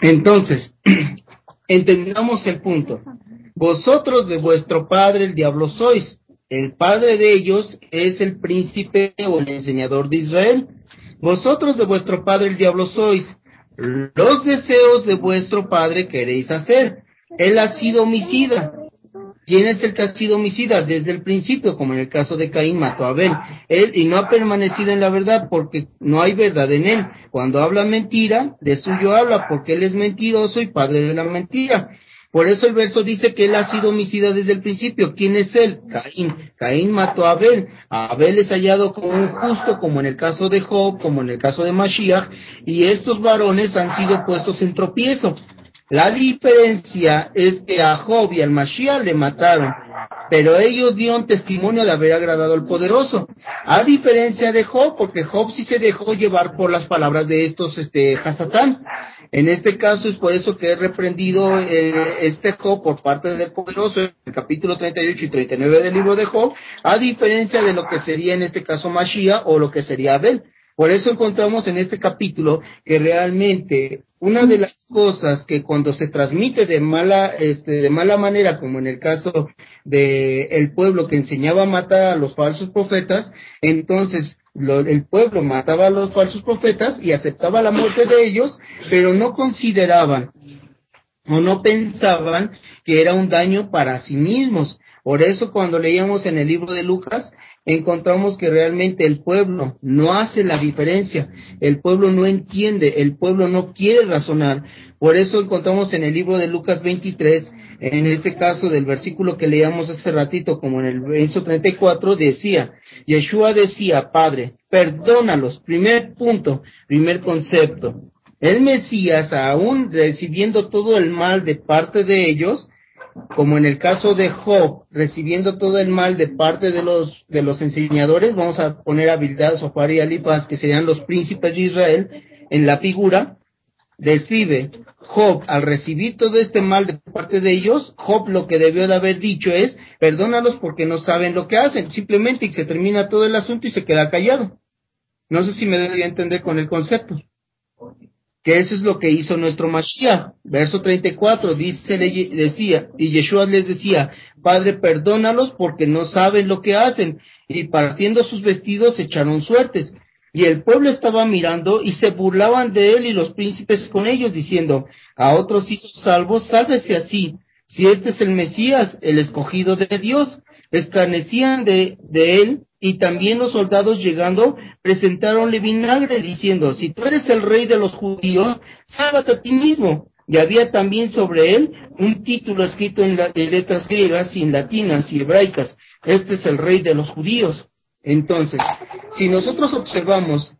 Entonces, <clears throat> entendamos el punto. Vosotros de vuestro padre el diablo sois. El padre de ellos es el príncipe o el enseñador de Israel. Vosotros de vuestro padre el diablo sois. Los deseos de vuestro padre queréis hacer. Él ha sido homicida. ¿Quién es el que ha sido homicida? Desde el principio, como en el caso de Caín, mató a Abel. Él, y no ha permanecido en la verdad porque no hay verdad en él. Cuando habla mentira, de suyo habla porque él es mentiroso y padre de la mentira. Por eso el verso dice que él ha sido homicida desde el principio. ¿Quién es él? Caín. Caín mató a Abel. Abel es hallado como un justo, como en el caso de Job, como en el caso de Mashiach, y estos varones han sido puestos en tropiezo. La diferencia es que a Job y al Mashiach le mataron, pero ellos dieron testimonio de haber agradado al poderoso. A diferencia de Job, porque Job sí se dejó llevar por las palabras de estos, este, Hasatán. En este caso es por eso que he reprendido eh, este Job por parte del poderoso en el capítulo 38 y 39 del libro de Job, a diferencia de lo que sería en este caso Mashiach o lo que sería Abel. Por eso encontramos en este capítulo que realmente una de las cosas que cuando se transmite de mala, este, de mala manera, como en el caso de el pueblo que enseñaba a matar a los falsos profetas, entonces el pueblo mataba a los falsos profetas y aceptaba la muerte de ellos, pero no consideraban o no pensaban que era un daño para sí mismos. Por eso cuando leíamos en el libro de Lucas, encontramos que realmente el pueblo no hace la diferencia, el pueblo no entiende, el pueblo no quiere razonar. Por eso encontramos en el libro de Lucas 23, en este caso del versículo que leíamos hace ratito, como en el verso 34, decía, Yeshua decía, Padre, perdónalos, primer punto, primer concepto. El Mesías, aún recibiendo todo el mal de parte de ellos, como en el caso de Job, recibiendo todo el mal de parte de los, de los enseñadores, vamos a poner a Bildad, Sofar y Alipas, que serían los príncipes de Israel, en la figura, describe Job, al recibir todo este mal de parte de ellos, Job lo que debió de haber dicho es, perdónalos porque no saben lo que hacen, simplemente y se termina todo el asunto y se queda callado. No sé si me debería entender con el concepto que eso es lo que hizo nuestro Mashiach. Verso 34 dice, decía, y Yeshua les decía, Padre, perdónalos porque no saben lo que hacen. Y partiendo sus vestidos echaron suertes. Y el pueblo estaba mirando y se burlaban de él y los príncipes con ellos, diciendo, a otros hizo salvos, sálvese así. Si este es el Mesías, el escogido de Dios, escarnecían de, de él y también los soldados llegando presentaronle vinagre diciendo, si tú eres el rey de los judíos, sálvate a ti mismo. Y había también sobre él un título escrito en, letras griegas y en latinas y hebraicas. Este es el rey de los judíos. Entonces, si nosotros observamos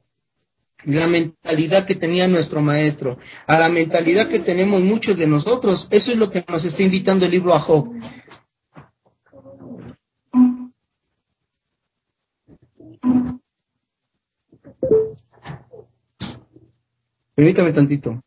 la mentalidad que tenía nuestro maestro, a la mentalidad que tenemos muchos de nosotros, eso es lo que nos está invitando el libro a Job. Permítame tantito.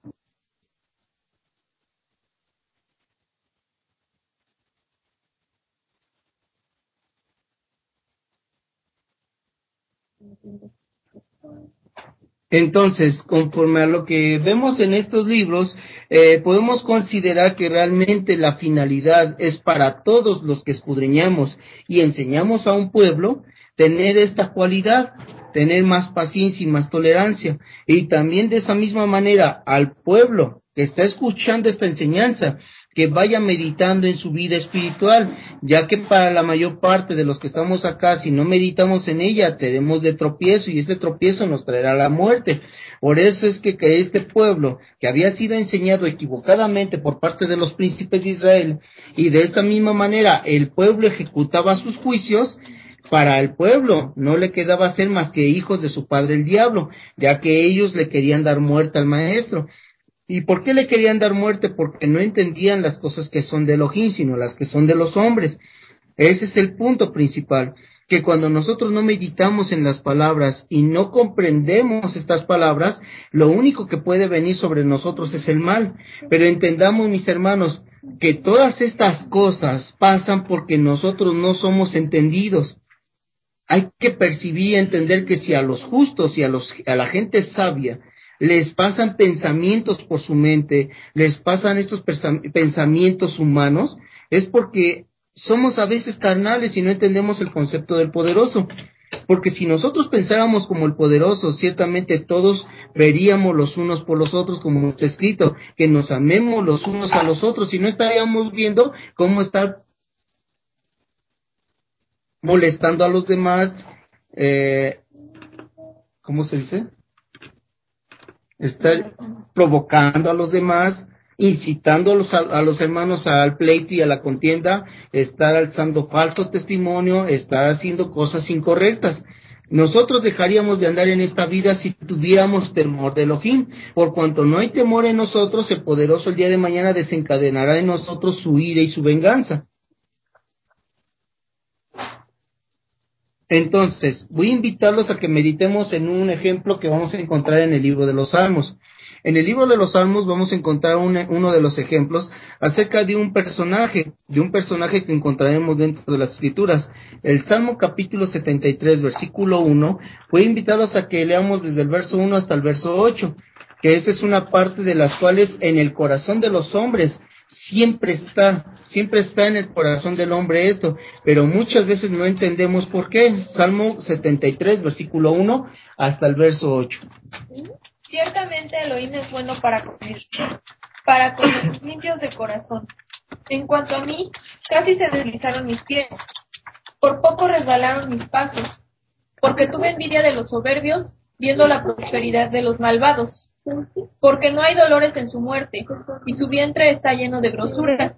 Entonces, conforme a lo que vemos en estos libros, eh, podemos considerar que realmente la finalidad es para todos los que escudriñamos y enseñamos a un pueblo tener esta cualidad, tener más paciencia y más tolerancia. Y también de esa misma manera al pueblo que está escuchando esta enseñanza, que vaya meditando en su vida espiritual, ya que para la mayor parte de los que estamos acá, si no meditamos en ella, tenemos de tropiezo y este tropiezo nos traerá la muerte. Por eso es que, que este pueblo, que había sido enseñado equivocadamente por parte de los príncipes de Israel, y de esta misma manera el pueblo ejecutaba sus juicios, para el pueblo no le quedaba ser más que hijos de su padre el diablo, ya que ellos le querían dar muerte al maestro. ¿Y por qué le querían dar muerte? Porque no entendían las cosas que son de Elohim, sino las que son de los hombres. Ese es el punto principal, que cuando nosotros no meditamos en las palabras y no comprendemos estas palabras, lo único que puede venir sobre nosotros es el mal. Pero entendamos, mis hermanos, que todas estas cosas pasan porque nosotros no somos entendidos hay que percibir y entender que si a los justos y a, los, a la gente sabia les pasan pensamientos por su mente, les pasan estos pensamientos humanos, es porque somos a veces carnales y no entendemos el concepto del poderoso. Porque si nosotros pensáramos como el poderoso, ciertamente todos veríamos los unos por los otros, como está escrito, que nos amemos los unos a los otros y no estaríamos viendo cómo está molestando a los demás, eh, ¿cómo se dice? Estar provocando a los demás, incitando a los, a los hermanos al pleito y a la contienda, estar alzando falso testimonio, estar haciendo cosas incorrectas. Nosotros dejaríamos de andar en esta vida si tuviéramos temor de Elohim. Por cuanto no hay temor en nosotros, el poderoso el día de mañana desencadenará en nosotros su ira y su venganza. Entonces, voy a invitarlos a que meditemos en un ejemplo que vamos a encontrar en el libro de los Salmos. En el libro de los Salmos vamos a encontrar uno de los ejemplos acerca de un personaje, de un personaje que encontraremos dentro de las escrituras. El Salmo capítulo 73, versículo 1, voy a invitarlos a que leamos desde el verso 1 hasta el verso 8, que esta es una parte de las cuales en el corazón de los hombres siempre está, siempre está en el corazón del hombre esto, pero muchas veces no entendemos por qué. Salmo 73, versículo 1 hasta el verso 8. Ciertamente Elohim es bueno para comer, para limpios de corazón. En cuanto a mí, casi se deslizaron mis pies, por poco resbalaron mis pasos, porque tuve envidia de los soberbios, viendo la prosperidad de los malvados, porque no hay dolores en su muerte, y su vientre está lleno de grosura.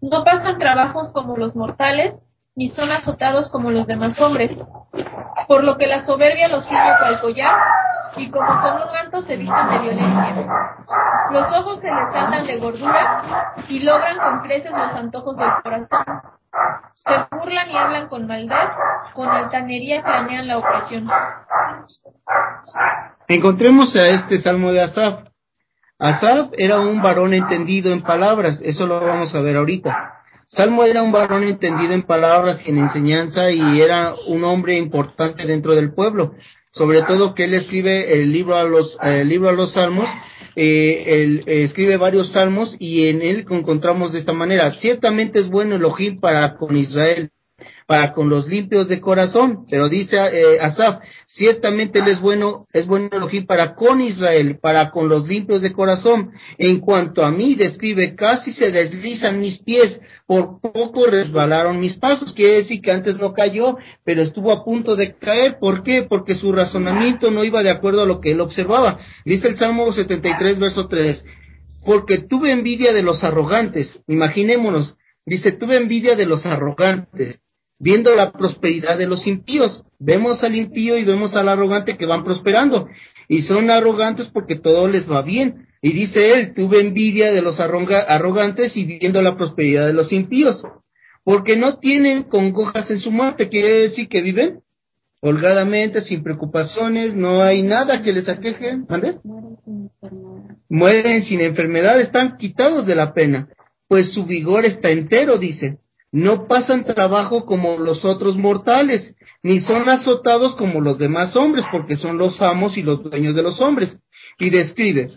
No pasan trabajos como los mortales, ni son azotados como los demás hombres, por lo que la soberbia los ciñe cual collar, y como con un manto se visten de violencia. Los ojos se les saltan de gordura, y logran con creces los antojos del corazón. Se burlan y hablan con maldad, con altanería planean la opresión. Encontremos a este salmo de Asaf. Asaf era un varón entendido en palabras, eso lo vamos a ver ahorita. Salmo era un varón entendido en palabras y en enseñanza y era un hombre importante dentro del pueblo. Sobre todo que él escribe el libro a los, el libro a los salmos, eh, él escribe varios salmos y en él encontramos de esta manera, ciertamente es bueno Elohim para con Israel, para con los limpios de corazón. Pero dice eh, Asaf, ciertamente él es bueno, es bueno Elohim para con Israel, para con los limpios de corazón. En cuanto a mí, describe, casi se deslizan mis pies, por poco resbalaron mis pasos. Quiere decir que antes no cayó, pero estuvo a punto de caer. ¿Por qué? Porque su razonamiento no iba de acuerdo a lo que él observaba. Dice el Salmo 73, verso 3. Porque tuve envidia de los arrogantes. Imaginémonos. Dice, tuve envidia de los arrogantes viendo la prosperidad de los impíos. Vemos al impío y vemos al arrogante que van prosperando. Y son arrogantes porque todo les va bien. Y dice él, tuve envidia de los arrogantes y viendo la prosperidad de los impíos. Porque no tienen congojas en su muerte. Quiere decir que viven holgadamente, sin preocupaciones, no hay nada que les aqueje. ¿Mande? Mueren sin enfermedad, están quitados de la pena. Pues su vigor está entero, dice no pasan trabajo como los otros mortales, ni son azotados como los demás hombres, porque son los amos y los dueños de los hombres. Y describe,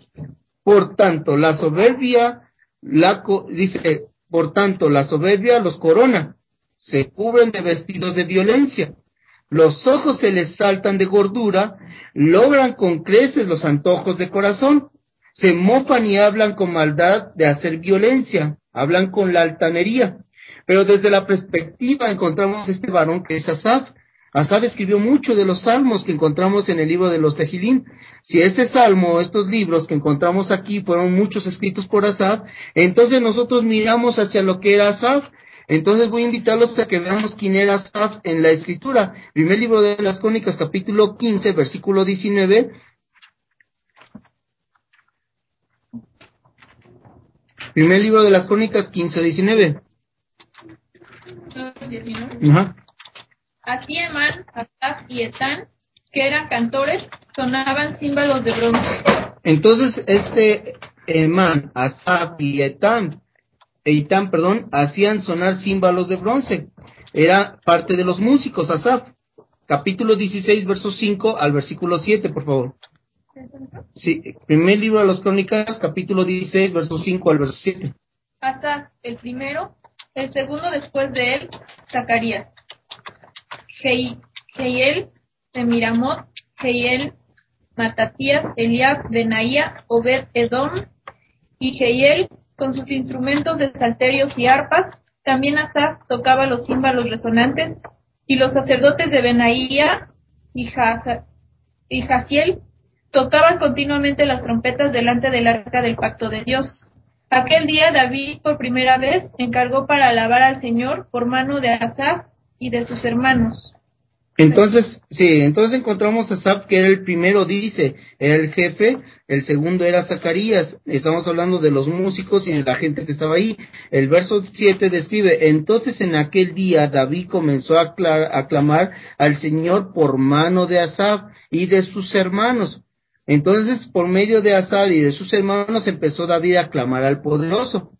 por tanto, la soberbia, la, dice, por tanto, la soberbia los corona, se cubren de vestidos de violencia, los ojos se les saltan de gordura, logran con creces los antojos de corazón, se mofan y hablan con maldad de hacer violencia, hablan con la altanería, pero desde la perspectiva encontramos este varón que es Asaf. Asaf escribió mucho de los salmos que encontramos en el libro de los Tejilim. Si ese salmo, estos libros que encontramos aquí fueron muchos escritos por Asaf, entonces nosotros miramos hacia lo que era Asaf. Entonces voy a invitarlos a que veamos quién era Asaf en la escritura. Primer libro de las Crónicas, capítulo 15, versículo 19. Primer libro de las Crónicas 15, 19. Así Emán, Asaf y Etán, que eran cantores, sonaban címbalos de bronce. Entonces, este Emán, Asaf y Etán, Etán, perdón, hacían sonar címbalos de bronce. Era parte de los músicos, Asaf. Capítulo 16, verso 5 al versículo 7, por favor. Sí, primer libro de las crónicas, capítulo 16, verso 5 al verso 7. Asaf, el primero, el segundo después de él, Zacarías. Geiel de Miramot, Geiel, Matatías, Eliab, Benaía, Obed Edom y Geiel con sus instrumentos de salterios y arpas. También Asaf tocaba los címbalos resonantes y los sacerdotes de Benaía y, Jaciel tocaban continuamente las trompetas delante del arca del pacto de Dios. Aquel día David por primera vez encargó para alabar al Señor por mano de Asaf y de sus hermanos. Entonces, sí, entonces encontramos a Asaf que era el primero, dice, era el jefe, el segundo era Zacarías, estamos hablando de los músicos y de la gente que estaba ahí. El verso 7 describe, entonces en aquel día David comenzó a, clamar al Señor por mano de Asaf y de sus hermanos. Entonces, por medio de Asaf y de sus hermanos empezó David a clamar al poderoso.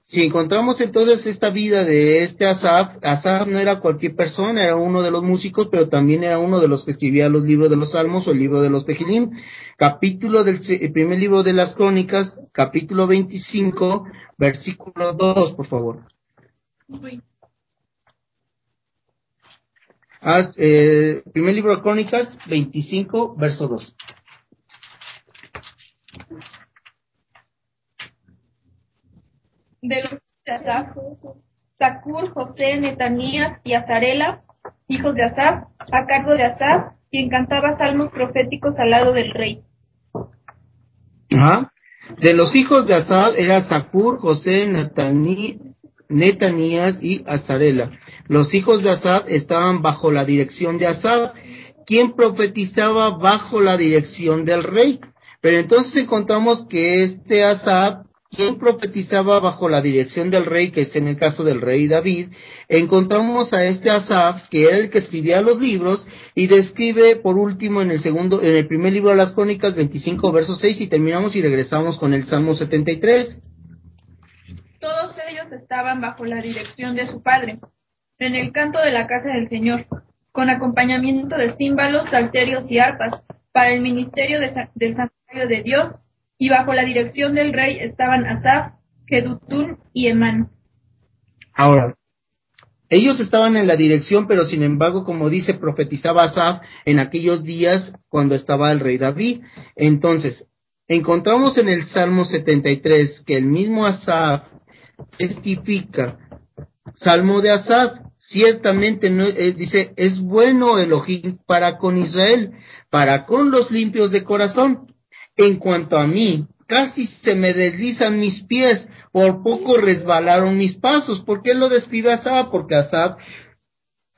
Si encontramos entonces esta vida de este Asaf, Asaf no era cualquier persona, era uno de los músicos, pero también era uno de los que escribía los libros de los Salmos o el libro de los Tejilim. Capítulo del primer libro de las Crónicas, capítulo 25, versículo 2, por favor. Ah, eh, primer libro de Crónicas, 25, verso 2. De los de Asaf, Sakur, José, Netanías y Azarela, hijos de Asaf, a cargo de Asaf, quien cantaba salmos proféticos al lado del rey. De los hijos de Asaf era Sakur, José, Netaní, Netanías y Azarela. Los hijos de Asaf estaban bajo la dirección de Asaf, quien profetizaba bajo la dirección del rey. Pero entonces encontramos que este Asaf quien profetizaba bajo la dirección del rey, que es en el caso del rey David, encontramos a este Asaf, que era el que escribía los libros, y describe por último en el segundo, en el primer libro de las crónicas 25 versos 6, y terminamos y regresamos con el Salmo 73. Todos ellos estaban bajo la dirección de su padre, en el canto de la casa del Señor, con acompañamiento de címbalos, salterios y arpas, para el ministerio del santuario de Dios, y bajo la dirección del rey estaban Asaf, Gedutún y Emán. Ahora, ellos estaban en la dirección, pero sin embargo, como dice, profetizaba Asaf en aquellos días cuando estaba el rey David. Entonces, encontramos en el Salmo 73 que el mismo Asaf testifica, Salmo de Asaf, ciertamente no, eh, dice, es bueno Elohim para con Israel, para con los limpios de corazón. En cuanto a mí, casi se me deslizan mis pies, por poco resbalaron mis pasos. ¿Por qué lo describe Asab? Porque Asab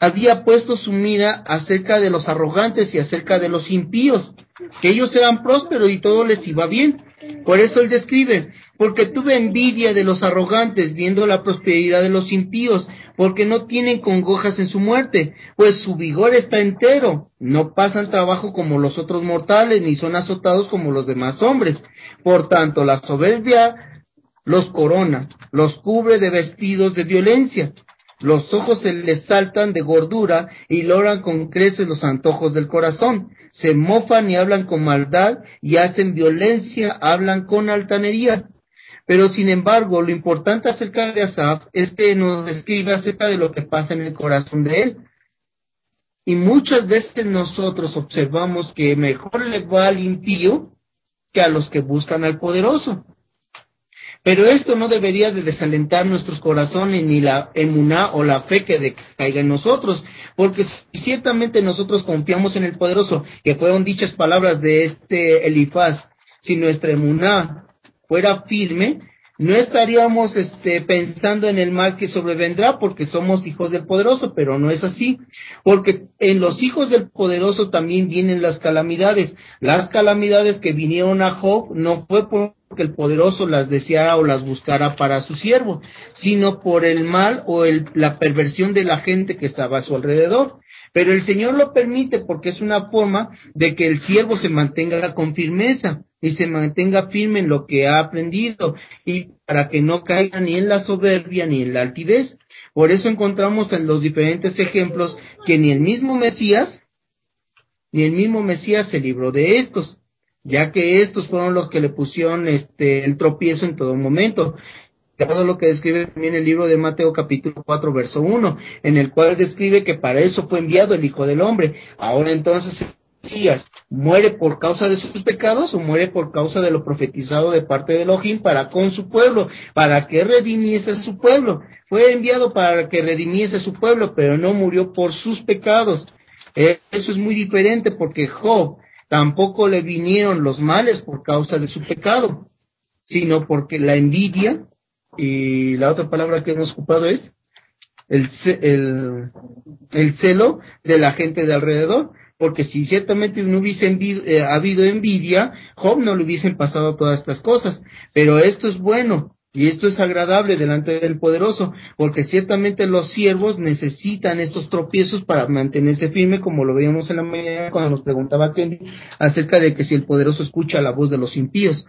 había puesto su mira acerca de los arrogantes y acerca de los impíos, que ellos eran prósperos y todo les iba bien. Por eso él describe, porque tuve envidia de los arrogantes viendo la prosperidad de los impíos, porque no tienen congojas en su muerte, pues su vigor está entero, no pasan trabajo como los otros mortales, ni son azotados como los demás hombres. Por tanto, la soberbia los corona, los cubre de vestidos de violencia, los ojos se les saltan de gordura y logran con creces los antojos del corazón se mofan y hablan con maldad y hacen violencia, hablan con altanería. Pero sin embargo, lo importante acerca de Asaf es que nos describe acerca de lo que pasa en el corazón de él. Y muchas veces nosotros observamos que mejor le va al impío que a los que buscan al poderoso. Pero esto no debería de desalentar nuestros corazones ni la emuná o la fe que caiga en nosotros, porque ciertamente nosotros confiamos en el poderoso, que fueron dichas palabras de este Elifaz, si nuestra emuná fuera firme, no estaríamos este, pensando en el mal que sobrevendrá porque somos hijos del poderoso, pero no es así, porque en los hijos del poderoso también vienen las calamidades. Las calamidades que vinieron a Job no fue porque el poderoso las deseara o las buscara para su siervo, sino por el mal o la perversión de la gente que estaba a su alrededor. Pero el Señor lo permite porque es una forma de que el siervo se mantenga con firmeza y se mantenga firme en lo que ha aprendido y para que no caiga ni en la soberbia ni en la altivez. Por eso encontramos en los diferentes ejemplos que ni el mismo Mesías, ni el mismo Mesías se libró de estos, ya que estos fueron los que le pusieron este el tropiezo en todo momento. Todo lo que describe también el libro de Mateo capítulo 4 verso 1, en el cual describe que para eso fue enviado el Hijo del Hombre. Ahora entonces Mesías muere por causa de sus pecados o muere por causa de lo profetizado de parte de Elohim para con su pueblo, para que redimiese su pueblo. Fue enviado para que redimiese su pueblo, pero no murió por sus pecados. Eh, eso es muy diferente porque Job tampoco le vinieron los males por causa de su pecado, sino porque la envidia y la otra palabra que hemos ocupado es el, el, el celo de la gente de alrededor porque si ciertamente no hubiese eh, habido envidia, Job no le hubiesen pasado todas estas cosas. Pero esto es bueno, y esto es agradable delante del poderoso, porque ciertamente los siervos necesitan estos tropiezos para mantenerse firme, como lo veíamos en la mañana cuando nos preguntaba Kendi acerca de que si el poderoso escucha la voz de los impíos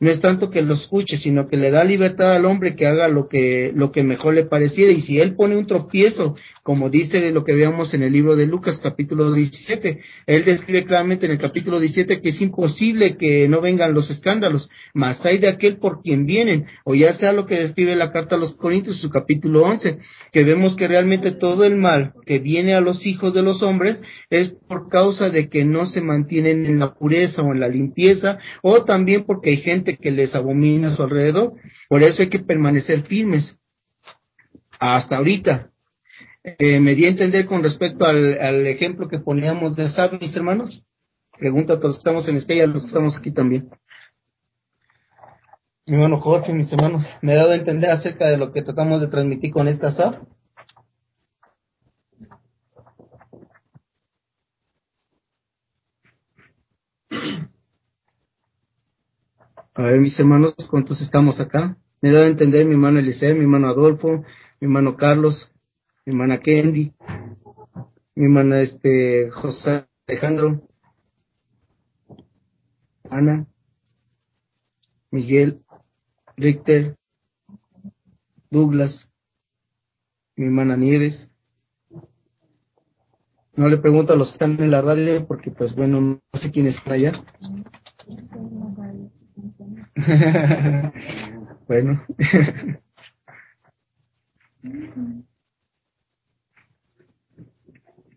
no es tanto que lo escuche, sino que le da libertad al hombre que haga lo que, lo que mejor le pareciera. Y si él pone un tropiezo, como dice lo que veamos en el libro de Lucas capítulo 17, él describe claramente en el capítulo 17 que es imposible que no vengan los escándalos, mas hay de aquel por quien vienen, o ya sea lo que describe la carta a los Corintios su capítulo 11, que vemos que realmente todo el mal que viene a los hijos de los hombres es por causa de que no se mantienen en la pureza o en la limpieza, o también porque hay gente que les abomina a su alrededor. Por eso hay que permanecer firmes. Hasta ahorita. Eh, me di a entender con respecto al, ejemplo que poníamos de Sab, mis hermanos. Pregunta a todos los que estamos en Esquella, a los que estamos aquí también. Mi hermano Jorge, mis hermanos, me he dado a entender acerca de lo que tratamos de transmitir con esta SAP. A ver, mis hermanos, ¿cuántos estamos acá? Me dado a entender mi hermano Eliseo, mi hermano Adolfo, mi hermano Carlos, mi hermana Kendi, mi hermana este José Alejandro, Ana, Miguel, Richter, Douglas, mi hermana Nieves. No le pregunto a los que están en la radio porque pues bueno, no sé quién está allá. <laughs> bueno.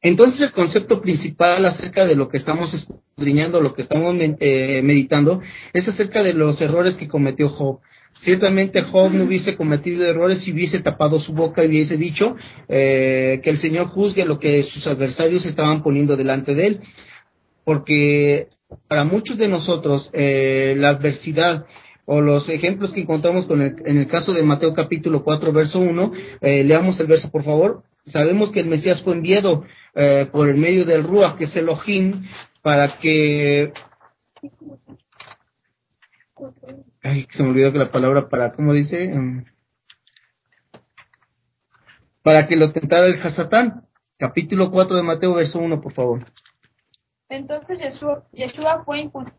Entonces el concepto principal acerca de lo que estamos escudriñando, lo que estamos eh, meditando, es acerca de los errores que cometió Job. Ciertamente Job no hubiese cometido errores si hubiese tapado su boca y hubiese dicho eh, que el Señor juzgue lo que sus adversarios estaban poniendo delante de él, porque para muchos de nosotros eh, la adversidad o los ejemplos que encontramos con el, en el caso de Mateo capítulo 4 verso 1, eh, leamos el verso por favor. Sabemos que el Mesías fue enviado eh, por el medio del Ruach, que es Elohim, para que... Ay, se me olvidó que la palabra para, ¿cómo dice? Um, para que lo tentara el Hasatán. Capítulo 4 de Mateo, verso 1, por favor. Entonces Yeshua, fue impulsado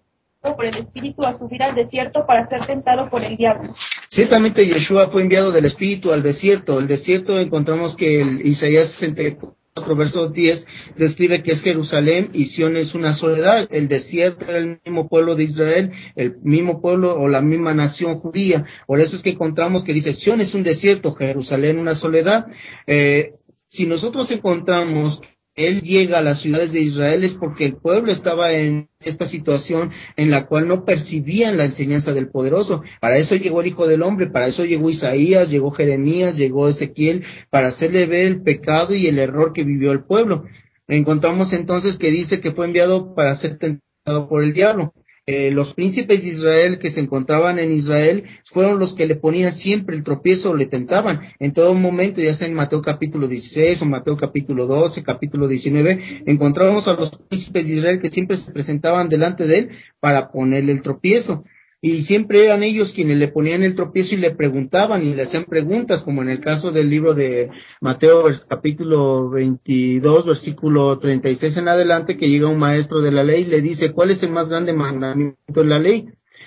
por el Espíritu a subir al desierto para ser tentado por el diablo. Ciertamente Yeshua fue enviado del Espíritu al desierto. El desierto encontramos que el Isaías 64 verso 10 describe que es Jerusalén y Sion es una soledad. El desierto era el mismo pueblo de Israel, el mismo pueblo o la misma nación judía. Por eso es que encontramos que dice Sion es un desierto, Jerusalén una soledad. Eh, si nosotros encontramos él llega a las ciudades de Israel es porque el pueblo estaba en esta situación en la cual no percibían la enseñanza del poderoso. Para eso llegó el Hijo del Hombre, para eso llegó Isaías, llegó Jeremías, llegó Ezequiel, para hacerle ver el pecado y el error que vivió el pueblo. Encontramos entonces que dice que fue enviado para ser tentado por el diablo. Eh, los príncipes de Israel que se encontraban en Israel fueron los que le ponían siempre el tropiezo o le tentaban. En todo momento, ya sea en Mateo capítulo 16 o Mateo capítulo 12, capítulo 19, encontramos a los príncipes de Israel que siempre se presentaban delante de él para ponerle el tropiezo y siempre eran ellos quienes le ponían el tropiezo y le preguntaban y le hacían preguntas, como en el caso del libro de Mateo capítulo 22, versículo 36 en adelante, que llega un maestro de la ley y le dice, ¿cuál es el más grande mandamiento de la ley?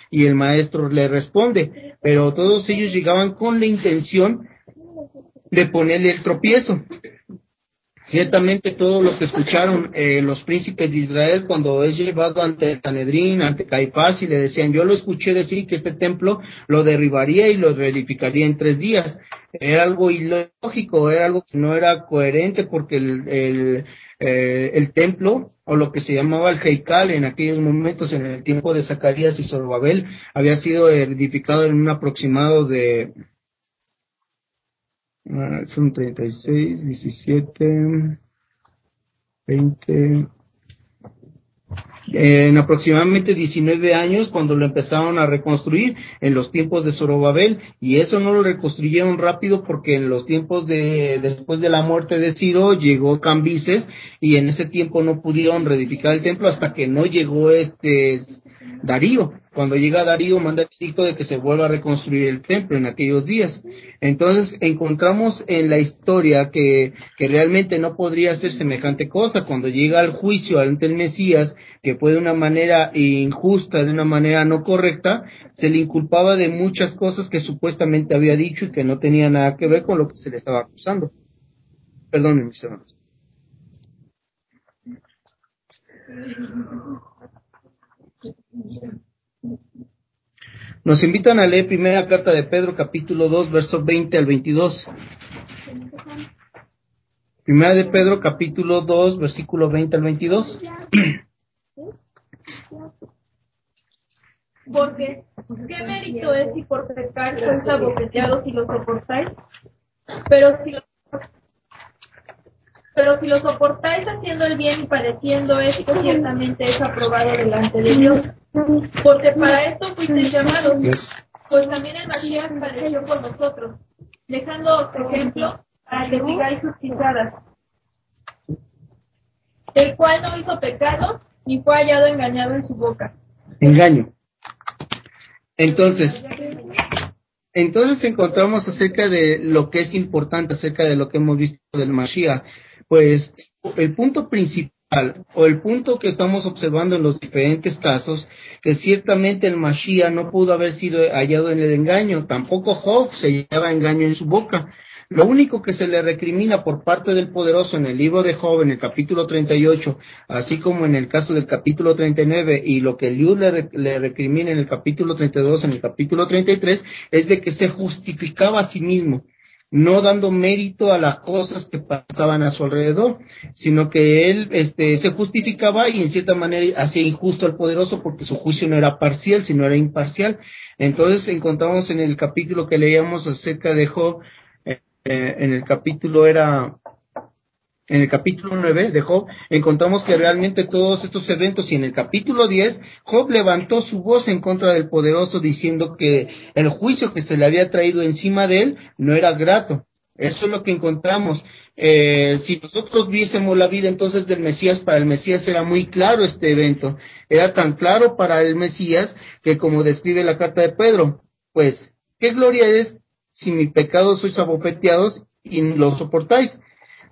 Y el maestro le responde, pero todos ellos llegaban con la intención de ponerle el tropiezo. Ciertamente todo lo que escucharon eh, los príncipes de Israel cuando es llevado ante Tanedrín, ante Caifás, y le decían, yo lo escuché decir que este templo lo derribaría y lo reedificaría en tres días. Era algo ilógico, era algo que no era coherente porque el, el, eh, el templo, o lo que se llamaba el Heikal en aquellos momentos, en el tiempo de Zacarías y Zorobabel, había sido edificado en un aproximado de Ah, son 36, 17, 20, en aproximadamente 19 años cuando lo empezaron a reconstruir en los tiempos de Zorobabel y eso no lo reconstruyeron rápido porque en los tiempos de después de la muerte de Ciro llegó Cambises y en ese tiempo no pudieron reedificar el templo hasta que no llegó este Darío. Cuando llega Darío manda el edicto de que se vuelva a reconstruir el templo en aquellos días. Entonces encontramos en la historia que, que realmente no podría ser semejante cosa. Cuando llega al juicio ante el Mesías, que fue de una manera injusta, de una manera no correcta, se le inculpaba de muchas cosas que supuestamente había dicho y que no tenía nada que ver con lo que se le estaba acusando. Perdón, mis hermanos. Nos invitan a leer primera carta de Pedro, capítulo 2, versos 20 al 22. Primera de Pedro, capítulo 2, versículo 20 al 22. <clears throat> Porque, ¿qué mérito es si por pecar sois abofeteados y lo soportáis? Pero si lo, pero si lo soportáis haciendo el bien y padeciendo esto, ciertamente es aprobado delante de Dios. Porque para esto fuisteis llamados, pues también el Mashiach padeció por nosotros, dejándoos ejemplo para que sigáis sus pisadas. El cual no hizo pecado, ni fue hallado engañado en su boca. Engaño. Entonces, entonces encontramos acerca de lo que es importante, acerca de lo que hemos visto del Mashiach. Pues el punto principal o el punto que estamos observando en los diferentes casos, que ciertamente el Mashiach no pudo haber sido hallado en el engaño, tampoco Job se lleva engaño en su boca. Lo único que se le recrimina por parte del poderoso en el libro de Job, en el capítulo 38, así como en el caso del capítulo 39, y lo que Liu le, le recrimina en el capítulo 32, en el capítulo 33, es de que se justificaba a sí mismo no dando mérito a las cosas que pasaban a su alrededor, sino que él este, se justificaba y en cierta manera hacía injusto al poderoso porque su juicio no era parcial, sino era imparcial. Entonces encontramos en el capítulo que leíamos acerca de Job, eh, en el capítulo era en el capítulo 9 de Job, encontramos que realmente todos estos eventos y en el capítulo 10, Job levantó su voz en contra del poderoso diciendo que el juicio que se le había traído encima de él no era grato. Eso es lo que encontramos. Eh, si nosotros viésemos la vida entonces del Mesías, para el Mesías era muy claro este evento. Era tan claro para el Mesías que como describe la carta de Pedro, pues, ¿qué gloria es si mi pecado sois abofeteados y lo soportáis?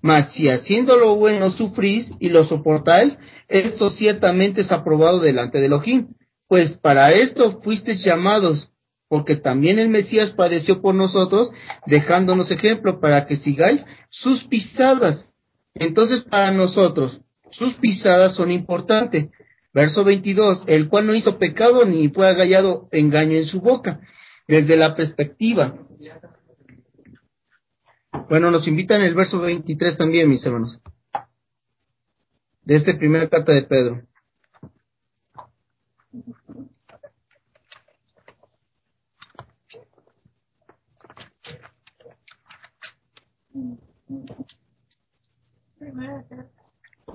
Mas si haciendo lo bueno sufrís y lo soportáis, esto ciertamente es aprobado delante de Elohim. Pues para esto fuisteis llamados, porque también el Mesías padeció por nosotros, dejándonos ejemplo para que sigáis sus pisadas. Entonces para nosotros, sus pisadas son importantes. Verso 22, el cual no hizo pecado ni fue agallado engaño en su boca. Desde la perspectiva bueno, nos invitan el verso 23 también, mis hermanos. De esta primera carta de Pedro.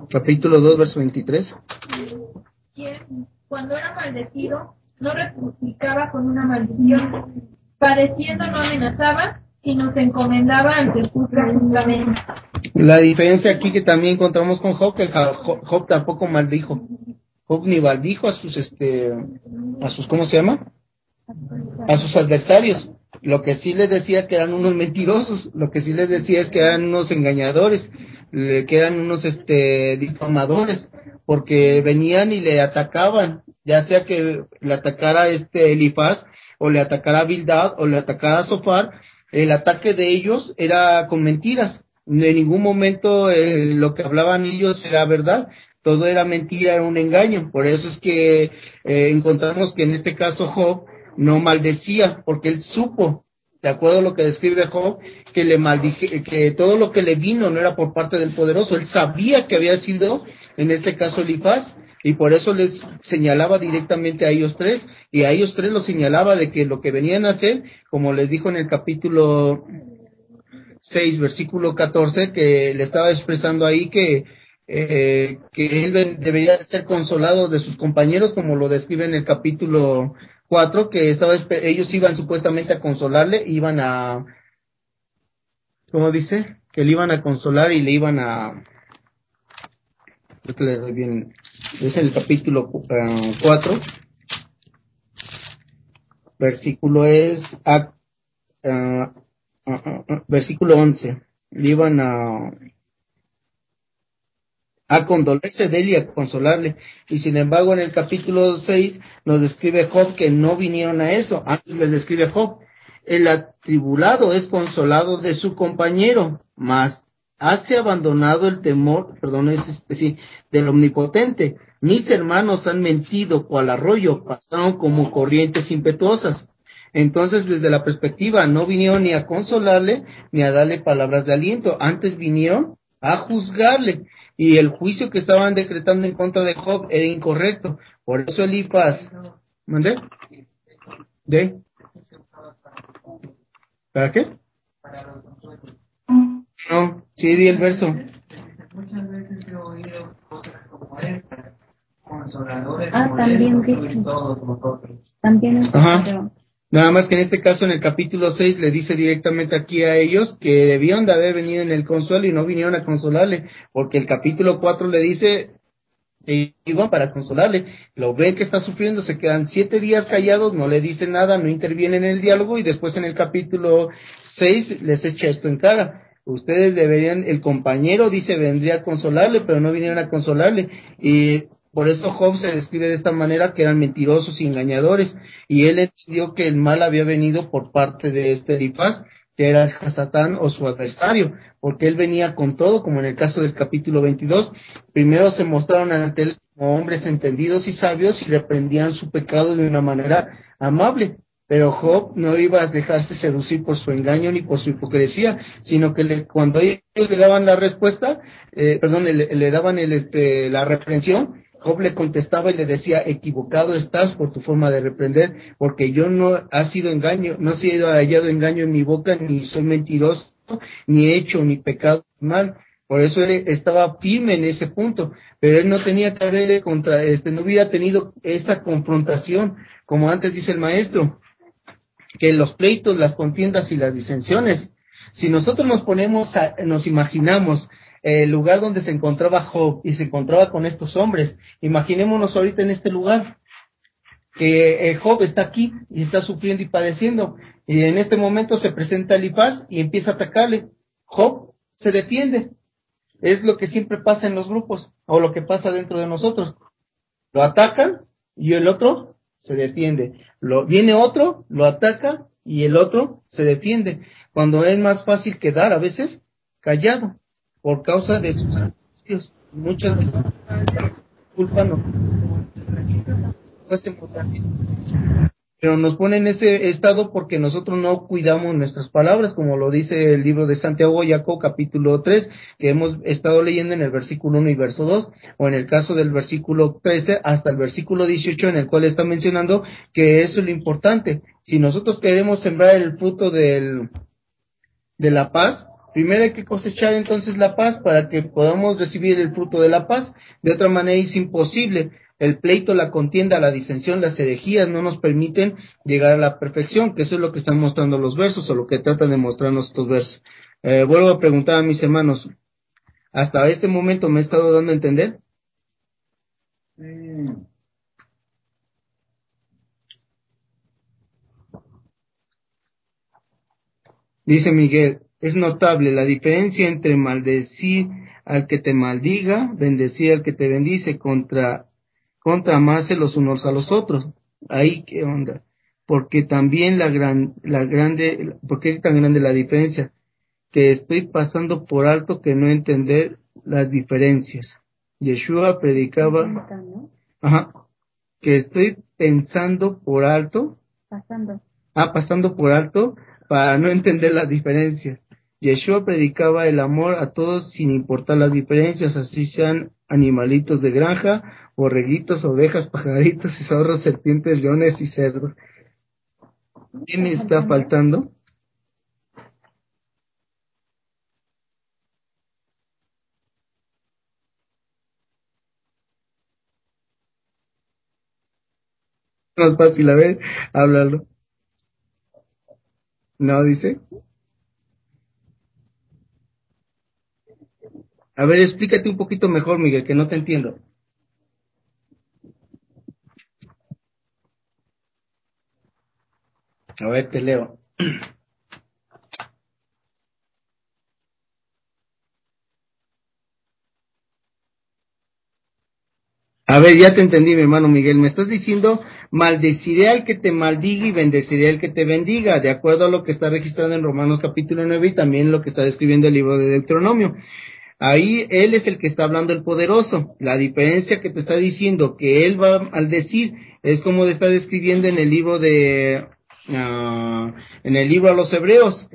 Capítulo 2, verso 23. Quien, cuando era maldecido, no replicaba con una maldición. Padeciendo no amenazaba, y nos encomendaba al que juzga justamente. La diferencia aquí que también encontramos con Job, que Job, tampoco maldijo. Job ni maldijo a sus, este, a sus, ¿cómo se llama? A sus adversarios. Lo que sí les decía que eran unos mentirosos, lo que sí les decía es que eran unos engañadores, que eran unos, este, difamadores, porque venían y le atacaban, ya sea que le atacara este Elifaz, o le atacara Bildad, o le atacara Sofar, el ataque de ellos era con mentiras. En ningún momento eh, lo que hablaban ellos era verdad. Todo era mentira, era un engaño. Por eso es que eh, encontramos que en este caso Job no maldecía, porque él supo, de acuerdo a lo que describe Job, que le maldije, que todo lo que le vino no era por parte del poderoso. Él sabía que había sido, en este caso, Elifaz, y por eso les señalaba directamente a ellos tres y a ellos tres los señalaba de que lo que venían a hacer, como les dijo en el capítulo 6, versículo 14, que le estaba expresando ahí que eh, que él debería ser consolado de sus compañeros, como lo describe en el capítulo 4, que estaba, ellos iban supuestamente a consolarle, iban a, ¿cómo dice? Que le iban a consolar y le iban a, bien, es el capítulo 4, versículo es, a, versículo 11, le iban a, a condolerse de él y a consolarle. Y sin embargo, en el capítulo 6 nos describe Job que no vinieron a eso. Antes les describe Job, el atribulado es consolado de su compañero, mas hace abandonado el temor, perdón, es sí, del omnipotente. Mis hermanos han mentido cual arroyo, pasaron como corrientes impetuosas. Entonces, desde la perspectiva, no vinieron ni a consolarle, ni a darle palabras de aliento, antes vinieron a juzgarle y el juicio que estaban decretando en contra de Job era incorrecto. Por eso Elifaz, ¿mandé? ¿De? ¿Para qué? No, sí di el verso. Muchas veces he oído cosas como estas, consoladores ah, también dice. También es Ajá. Nada más que en este caso, en el capítulo 6, le dice directamente aquí a ellos que debían de haber venido en el consuelo y no vinieron a consolarle, porque el capítulo 4 le dice, iban para consolarle, lo ven que está sufriendo, se quedan siete días callados, no le dicen nada, no intervienen en el diálogo y después en el capítulo 6 les echa esto en cara. Ustedes deberían, el compañero dice vendría a consolarle, pero no vinieron a consolarle. Y por eso Job se describe de esta manera, que eran mentirosos y engañadores, y él entendió que el mal había venido por parte de este Elifaz, que era Hasatán o su adversario, porque él venía con todo, como en el caso del capítulo 22. Primero se mostraron ante él como hombres entendidos y sabios y reprendían su pecado de una manera amable. Pero Job no iba a dejarse seducir por su engaño ni por su hipocresía, sino que cuando ellos le daban la respuesta, eh, perdón, le, le, daban el, este, la reprensión, Job le contestaba y le decía, equivocado estás por tu forma de reprender, porque yo no ha sido engaño, no he hallado engaño en mi boca, ni soy mentiroso, ni he hecho ni pecado mal. Por eso él estaba firme en ese punto, pero él no tenía que haber contra, este, no hubiera tenido esa confrontación, como antes dice el maestro, que los pleitos, las contiendas y las disensiones. Si nosotros nos ponemos, a, nos imaginamos el lugar donde se encontraba Job y se encontraba con estos hombres. Imaginémonos ahorita en este lugar que eh, Job está aquí y está sufriendo y padeciendo y en este momento se presenta Elifaz y empieza a atacarle. Job se defiende. Es lo que siempre pasa en los grupos o lo que pasa dentro de nosotros. Lo atacan y el otro se defiende. Lo, viene otro, lo ataca y el otro se defiende. Cuando es más fácil quedar a veces callado por causa de sus. Muchas veces culpa no. Pero nos pone en ese estado porque nosotros no cuidamos nuestras palabras, como lo dice el libro de Santiago Yaco, capítulo 3, que hemos estado leyendo en el versículo 1 y verso 2, o en el caso del versículo 13 hasta el versículo 18, en el cual está mencionando que eso es lo importante. Si nosotros queremos sembrar el fruto del, de la paz, Primero hay que cosechar entonces la paz para que podamos recibir el fruto de la paz. De otra manera es imposible. El pleito, la contienda, la disensión, las herejías no nos permiten llegar a la perfección, que eso es lo que están mostrando los versos o lo que tratan de mostrarnos estos versos. Eh, vuelvo a preguntar a mis hermanos, ¿hasta este momento me he estado dando a entender? Dice Miguel, es notable la diferencia entre maldecir al que te maldiga, bendecir al que te bendice, contra, contra amarse los unos a los otros. Ahí qué onda. Porque también la gran, la grande, porque es tan grande la diferencia? Que estoy pasando por alto que no entender las diferencias. Yeshua predicaba, ajá, que estoy pensando por alto, pasando, ah, pasando por alto para no entender las diferencias. Yeshua predicaba el amor a todos sin importar las diferencias, así sean animalitos de granja, borreguitos, ovejas, pajaritos, y zorros, serpientes, leones y cerdos. ¿Qué me está faltando? Más fácil, a ver, háblalo. ¿No dice? A ver, explícate un poquito mejor, Miguel, que no te entiendo. A ver, te leo. A ver, ya te entendí, mi hermano Miguel. Me estás diciendo, maldeciré al que te maldiga y bendeciré al que te bendiga, de acuerdo a lo que está registrado en Romanos capítulo 9 y también lo que está describiendo el libro de Deuteronomio. Ahí él es el que está hablando el poderoso. La diferencia que te está diciendo que él va al decir es como está describiendo en el libro de, ah, en el libro a los hebreos.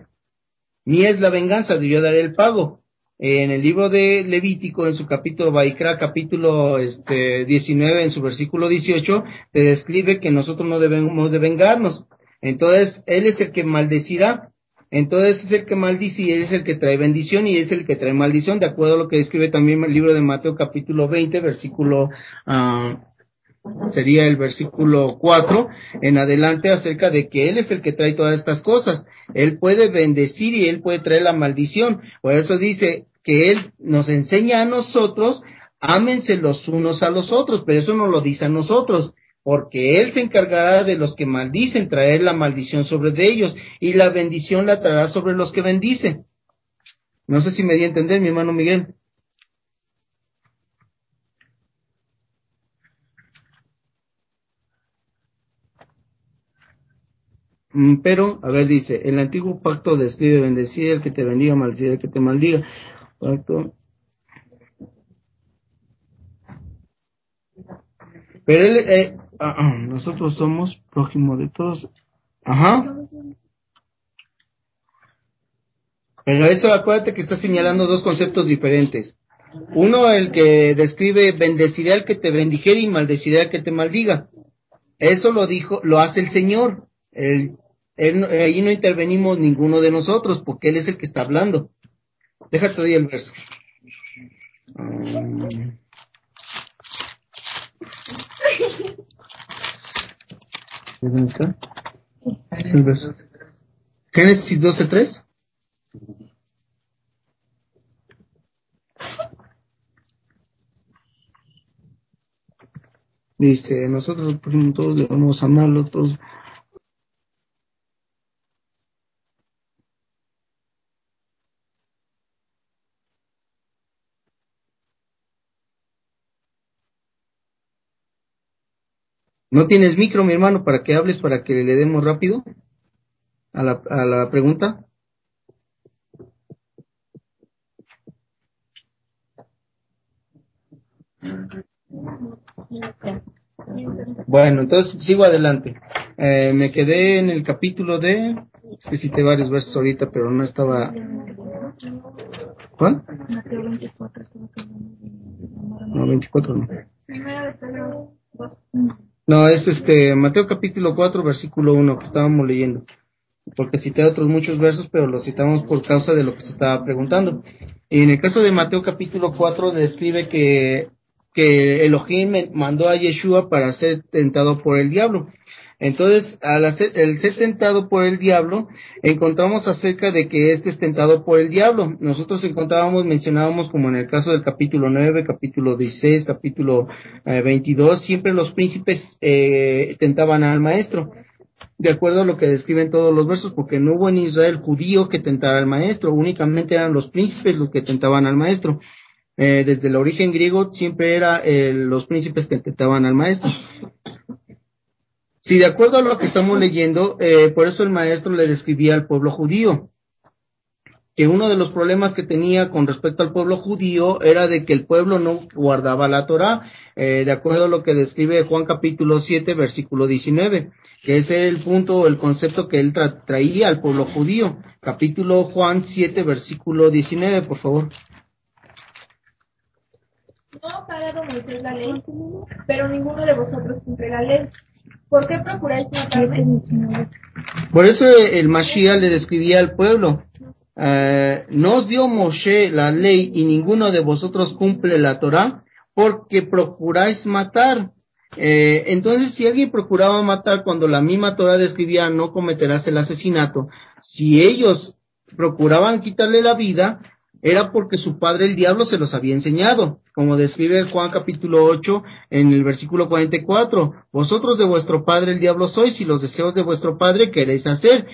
Mía es la venganza, yo daré el pago en el libro de Levítico, en su capítulo Baikra, capítulo este, 19, en su versículo 18, te describe que nosotros no debemos de vengarnos. Entonces, Él es el que maldecirá. Entonces es el que maldice y es el que trae bendición y es el que trae maldición, de acuerdo a lo que describe también el libro de Mateo capítulo 20, versículo, uh, sería el versículo 4 en adelante acerca de que Él es el que trae todas estas cosas. Él puede bendecir y Él puede traer la maldición. Por eso dice que Él nos enseña a nosotros, ámense los unos a los otros, pero eso no lo dice a nosotros, porque Él se encargará de los que maldicen traer la maldición sobre de ellos y la bendición la traerá sobre los que bendicen. No sé si me di a entender, mi hermano Miguel. Pero, a ver, dice, el antiguo pacto describe bendecir el que te bendiga, maldecir el que te maldiga. Pacto. Pero él, eh, ah, ah, nosotros somos prójimo de todos. Ajá. Pero eso, acuérdate que está señalando dos conceptos diferentes. Uno, el que describe bendeciré al que te bendijere y maldeciré al que te maldiga. Eso lo dijo, lo hace el Señor. El él, ahí no intervenimos ninguno de nosotros, porque Él es el que está hablando. Déjate ahí el verso. Um, el verso. Génesis 12.3. Dice, nosotros todos debemos amarlo, todos ¿No tienes micro, mi hermano, para que hables, para que le demos rápido a la, a la pregunta? Bueno, entonces sigo adelante. Eh, me quedé en el capítulo de... Es que cité varios versos ahorita, pero no estaba... ¿Cuál? No, 24 no. No, es este Mateo capítulo 4, versículo 1 que estábamos leyendo. Porque cité otros muchos versos, pero los citamos por causa de lo que se estaba preguntando. Y en el caso de Mateo capítulo 4 describe que, que Elohim mandó a Yeshua para ser tentado por el diablo. Entonces, al hacer, el ser tentado por el diablo, encontramos acerca de que este es tentado por el diablo. Nosotros encontrábamos, mencionábamos como en el caso del capítulo 9, capítulo 16, capítulo 22, eh, siempre los príncipes eh, tentaban al maestro. De acuerdo a lo que describen todos los versos, porque no hubo en Israel judío que tentara al maestro, únicamente eran los príncipes los que tentaban al maestro. Eh, desde el origen griego siempre eran los príncipes que tentaban al maestro. Si de acuerdo a lo que estamos leyendo, eh, por eso el maestro le describía al pueblo judío, que uno de los problemas que tenía con respecto al pueblo judío era de que el pueblo no guardaba la Torah, eh, de acuerdo a lo que describe Juan capítulo 7, versículo 19, que es el punto o el concepto que él traía al pueblo judío. Capítulo Juan 7, versículo 19, por favor. No ha parado Moisés la ley, pero ninguno de vosotros cumple la ley. ¿Por qué procuráis matarme? Por eso el Mashiach le describía al pueblo. Eh, no os dio Moshe la ley y ninguno de vosotros cumple la Torah porque procuráis matar. Eh, entonces, si alguien procuraba matar cuando la misma Torah describía no cometerás el asesinato, si ellos procuraban quitarle la vida, era porque su padre el diablo se los había enseñado, como describe Juan capítulo 8 en el versículo 44, vosotros de vuestro padre el diablo sois y los deseos de vuestro padre queréis hacer.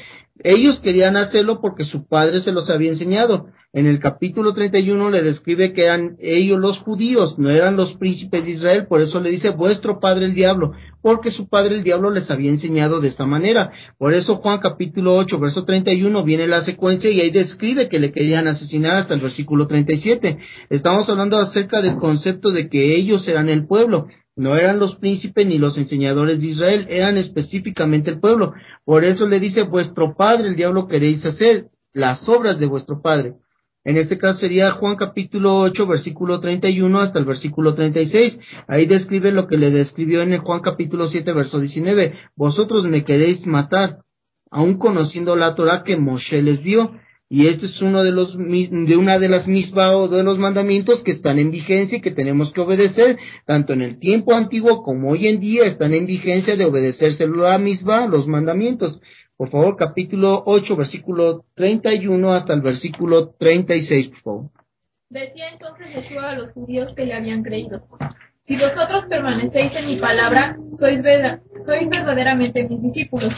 Ellos querían hacerlo porque su padre se los había enseñado. En el capítulo 31 le describe que eran ellos los judíos, no eran los príncipes de Israel, por eso le dice vuestro padre el diablo, porque su padre el diablo les había enseñado de esta manera. Por eso Juan capítulo 8, verso 31 viene la secuencia y ahí describe que le querían asesinar hasta el versículo 37. Estamos hablando acerca del concepto de que ellos eran el pueblo. No eran los príncipes ni los enseñadores de Israel, eran específicamente el pueblo. Por eso le dice, vuestro padre, el diablo queréis hacer las obras de vuestro padre. En este caso sería Juan capítulo 8, versículo 31 hasta el versículo 36. Ahí describe lo que le describió en el Juan capítulo 7, verso 19. Vosotros me queréis matar, aun conociendo la Torah que Moshe les dio. Y este es uno de los de una de las mismas o de los mandamientos que están en vigencia y que tenemos que obedecer, tanto en el tiempo antiguo como hoy en día están en vigencia de obedecerse la misma los mandamientos. Por favor, capítulo 8, versículo 31 hasta el versículo 36, por favor. Decía entonces Jesús a los judíos que le habían creído. Si vosotros permanecéis en mi palabra, sois, sois verdaderamente mis discípulos,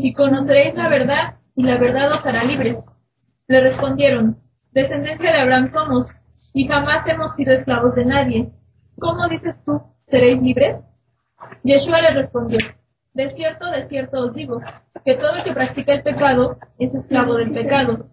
y conoceréis la verdad, y la verdad os hará libres. Le respondieron, descendencia de Abraham somos, y jamás hemos sido esclavos de nadie. ¿Cómo dices tú, seréis libres? Yeshua le respondió, de cierto, de cierto os digo, que todo el que practica el pecado es esclavo del pecado.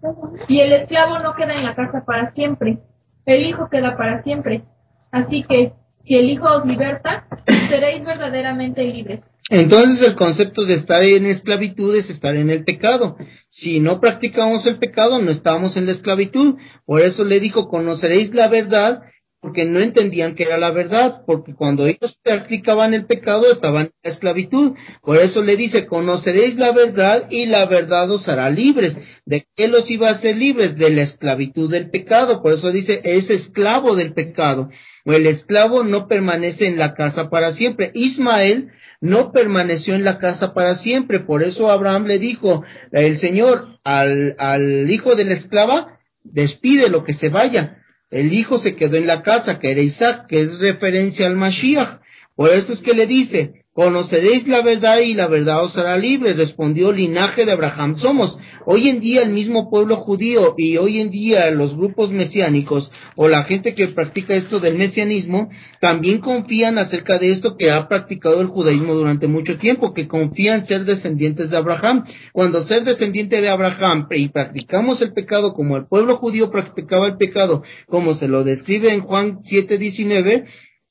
Y el esclavo no queda en la casa para siempre, el Hijo queda para siempre. Así que, si el Hijo os liberta, seréis verdaderamente libres. Entonces el concepto de estar en esclavitud es estar en el pecado. Si no practicamos el pecado, no estamos en la esclavitud. Por eso le dijo, conoceréis la verdad, porque no entendían que era la verdad, porque cuando ellos practicaban el pecado estaban en la esclavitud. Por eso le dice, conoceréis la verdad y la verdad os hará libres. ¿De qué los iba a hacer libres? De la esclavitud del pecado. Por eso dice, es esclavo del pecado. El esclavo no permanece en la casa para siempre. Ismael no permaneció en la casa para siempre. Por eso Abraham le dijo, el Señor al, al hijo de la esclava, despide lo que se vaya. El hijo se quedó en la casa, que era Isaac, que es referencia al Mashiach. Por eso es que le dice, Conoceréis la verdad y la verdad os hará libre, respondió linaje de Abraham. Somos hoy en día el mismo pueblo judío y hoy en día los grupos mesiánicos o la gente que practica esto del mesianismo también confían acerca de esto que ha practicado el judaísmo durante mucho tiempo, que confían ser descendientes de Abraham. Cuando ser descendiente de Abraham y practicamos el pecado como el pueblo judío practicaba el pecado, como se lo describe en Juan 7:19,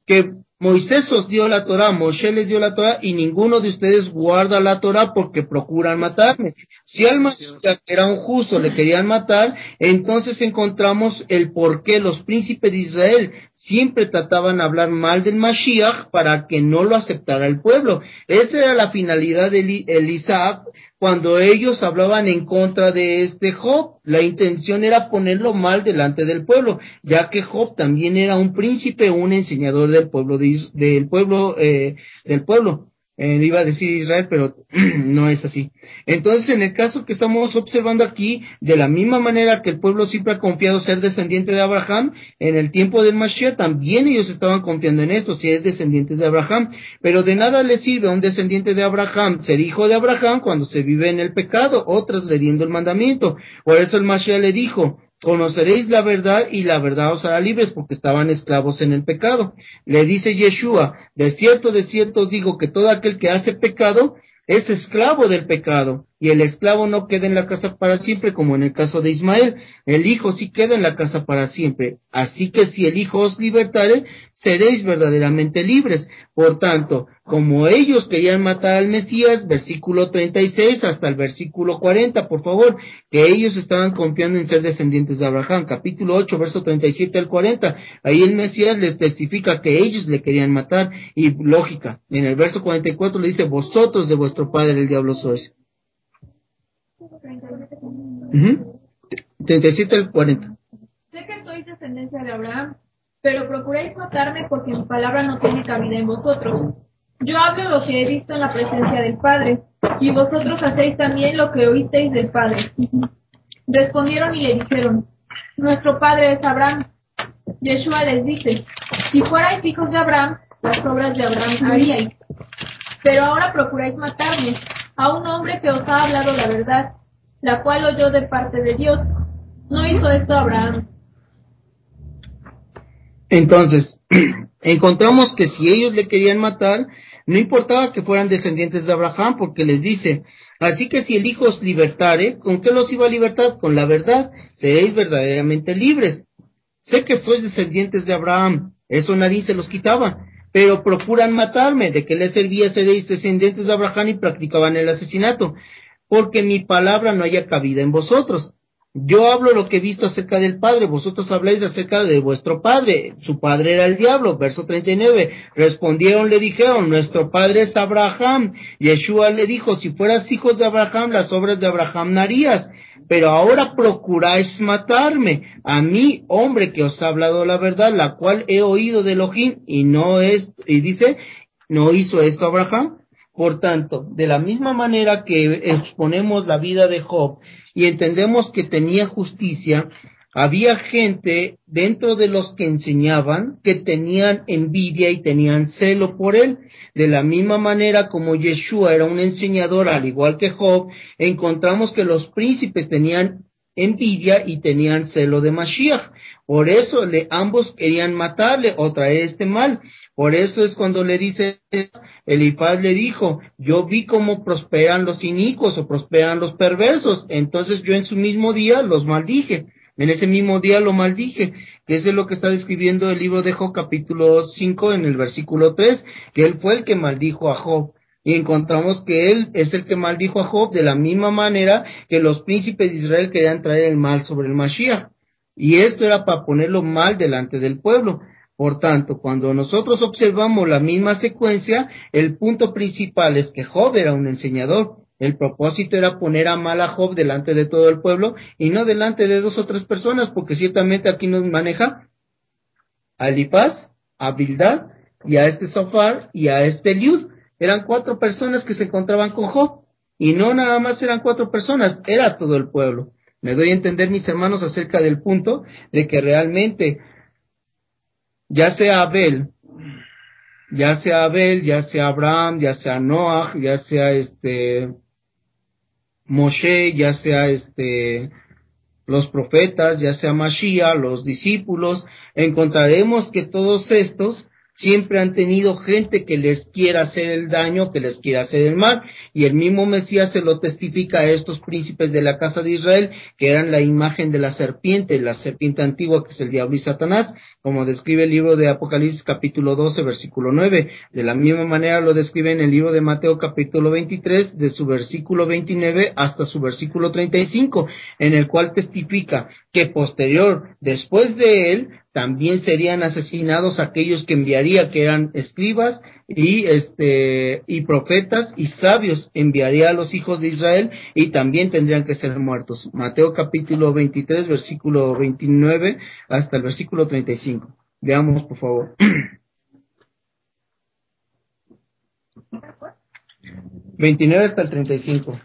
que Moisés os dio la Torah, Moshe les dio la Torah y ninguno de ustedes guarda la Torah porque procuran matarme. Si al Mashiach era un justo, le querían matar, entonces encontramos el por qué los príncipes de Israel siempre trataban de hablar mal del Mashiach para que no lo aceptara el pueblo. Esa era la finalidad de Isaac cuando ellos hablaban en contra de este Job, la intención era ponerlo mal delante del pueblo, ya que Job también era un príncipe, un enseñador del pueblo, del pueblo, eh, del pueblo. Eh, iba a decir Israel, pero <clears throat> no es así. Entonces, en el caso que estamos observando aquí, de la misma manera que el pueblo siempre ha confiado ser descendiente de Abraham, en el tiempo del Mashiach también ellos estaban confiando en esto, si es descendientes de Abraham, pero de nada le sirve a un descendiente de Abraham ser hijo de Abraham cuando se vive en el pecado o transgrediendo el mandamiento. Por eso el Mashiach le dijo, conoceréis la verdad y la verdad os hará libres porque estaban esclavos en el pecado. Le dice Yeshua, de cierto, de cierto os digo que todo aquel que hace pecado es esclavo del pecado y el esclavo no queda en la casa para siempre, como en el caso de Ismael. El hijo sí queda en la casa para siempre. Así que si el hijo os libertare, seréis verdaderamente libres. Por tanto, como ellos querían matar al Mesías, versículo 36 hasta el versículo 40, por favor, que ellos estaban confiando en ser descendientes de Abraham. Capítulo 8, verso 37 al 40. Ahí el Mesías les testifica que ellos le querían matar y lógica. En el verso 44 le dice, vosotros de vuestro padre el diablo sois. 37 al 40. Sé que sois descendencia de Abraham, pero procuráis matarme porque mi palabra no tiene cabida en vosotros. Yo hablo lo que he visto en la presencia del Padre, y vosotros hacéis también lo que oísteis del Padre. Respondieron y le dijeron, Nuestro Padre es Abraham. Yeshua les dice, Si fuerais hijos de Abraham, las obras de Abraham haríais. Pero ahora procuráis matarme, a un hombre que os ha hablado la verdad, la cual oyó de parte de Dios. No hizo esto Abraham. Entonces, <clears throat> encontramos que si ellos le querían matar, no importaba que fueran descendientes de Abraham, porque les dice, así que si el Hijo os libertare, ¿con qué los iba a libertar? Con la verdad, seréis verdaderamente libres. Sé que sois descendientes de Abraham, eso nadie se los quitaba, pero procuran matarme, de que les servía seréis descendientes de Abraham y practicaban el asesinato, porque mi palabra no haya cabida en vosotros. Yo hablo lo que he visto acerca del Padre, vosotros habláis acerca de vuestro Padre. Su Padre era el diablo. Verso 39. Respondieron, le dijeron, nuestro Padre es Abraham. Yeshua le dijo, si fueras hijos de Abraham, las obras de Abraham harías. Pero ahora procuráis matarme, a mí, hombre que os ha hablado la verdad, la cual he oído de Elohim, y no es, y dice, no hizo esto Abraham. Por tanto, de la misma manera que exponemos la vida de Job y entendemos que tenía justicia, había gente dentro de los que enseñaban que tenían envidia y tenían celo por él. De la misma manera como Yeshua era un enseñador, al igual que Job, encontramos que los príncipes tenían envidia y tenían celo de Mashiach. Por eso le, ambos querían matarle o traer este mal. Por eso es cuando le dice, Elipaz le dijo, yo vi cómo prosperan los inicuos o prosperan los perversos, entonces yo en su mismo día los maldije. En ese mismo día lo maldije, que eso es lo que está describiendo el libro de Job capítulo 5 en el versículo 3, que él fue el que maldijo a Job. Y encontramos que él es el que maldijo a Job de la misma manera que los príncipes de Israel querían traer el mal sobre el Mashiach. Y esto era para ponerlo mal delante del pueblo. Por tanto, cuando nosotros observamos la misma secuencia, el punto principal es que Job era un enseñador. El propósito era poner a mal a Job delante de todo el pueblo y no delante de dos o tres personas, porque ciertamente aquí nos maneja a Elipaz, a Bildad y a este Sofar y a este Liud. Eran cuatro personas que se encontraban con Job. Y no nada más eran cuatro personas, era todo el pueblo. Me doy a entender, mis hermanos, acerca del punto de que realmente ya sea Abel, ya sea Abel, ya sea Abraham, ya sea Noah, ya sea este Moshe, ya sea este los profetas, ya sea Mashiach, los discípulos, encontraremos que todos estos Siempre han tenido gente que les quiera hacer el daño, que les quiera hacer el mal, y el mismo Mesías se lo testifica a estos príncipes de la casa de Israel, que eran la imagen de la serpiente, la serpiente antigua que es el diablo y Satanás, como describe el libro de Apocalipsis capítulo 12, versículo 9. De la misma manera lo describe en el libro de Mateo capítulo 23, de su versículo 29 hasta su versículo 35, en el cual testifica que posterior, después de él, también serían asesinados aquellos que enviaría que eran escribas y este y profetas y sabios enviaría a los hijos de Israel y también tendrían que ser muertos. Mateo capítulo 23 versículo 29 hasta el versículo 35. Veamos por favor. <clears throat> 29 hasta el 35.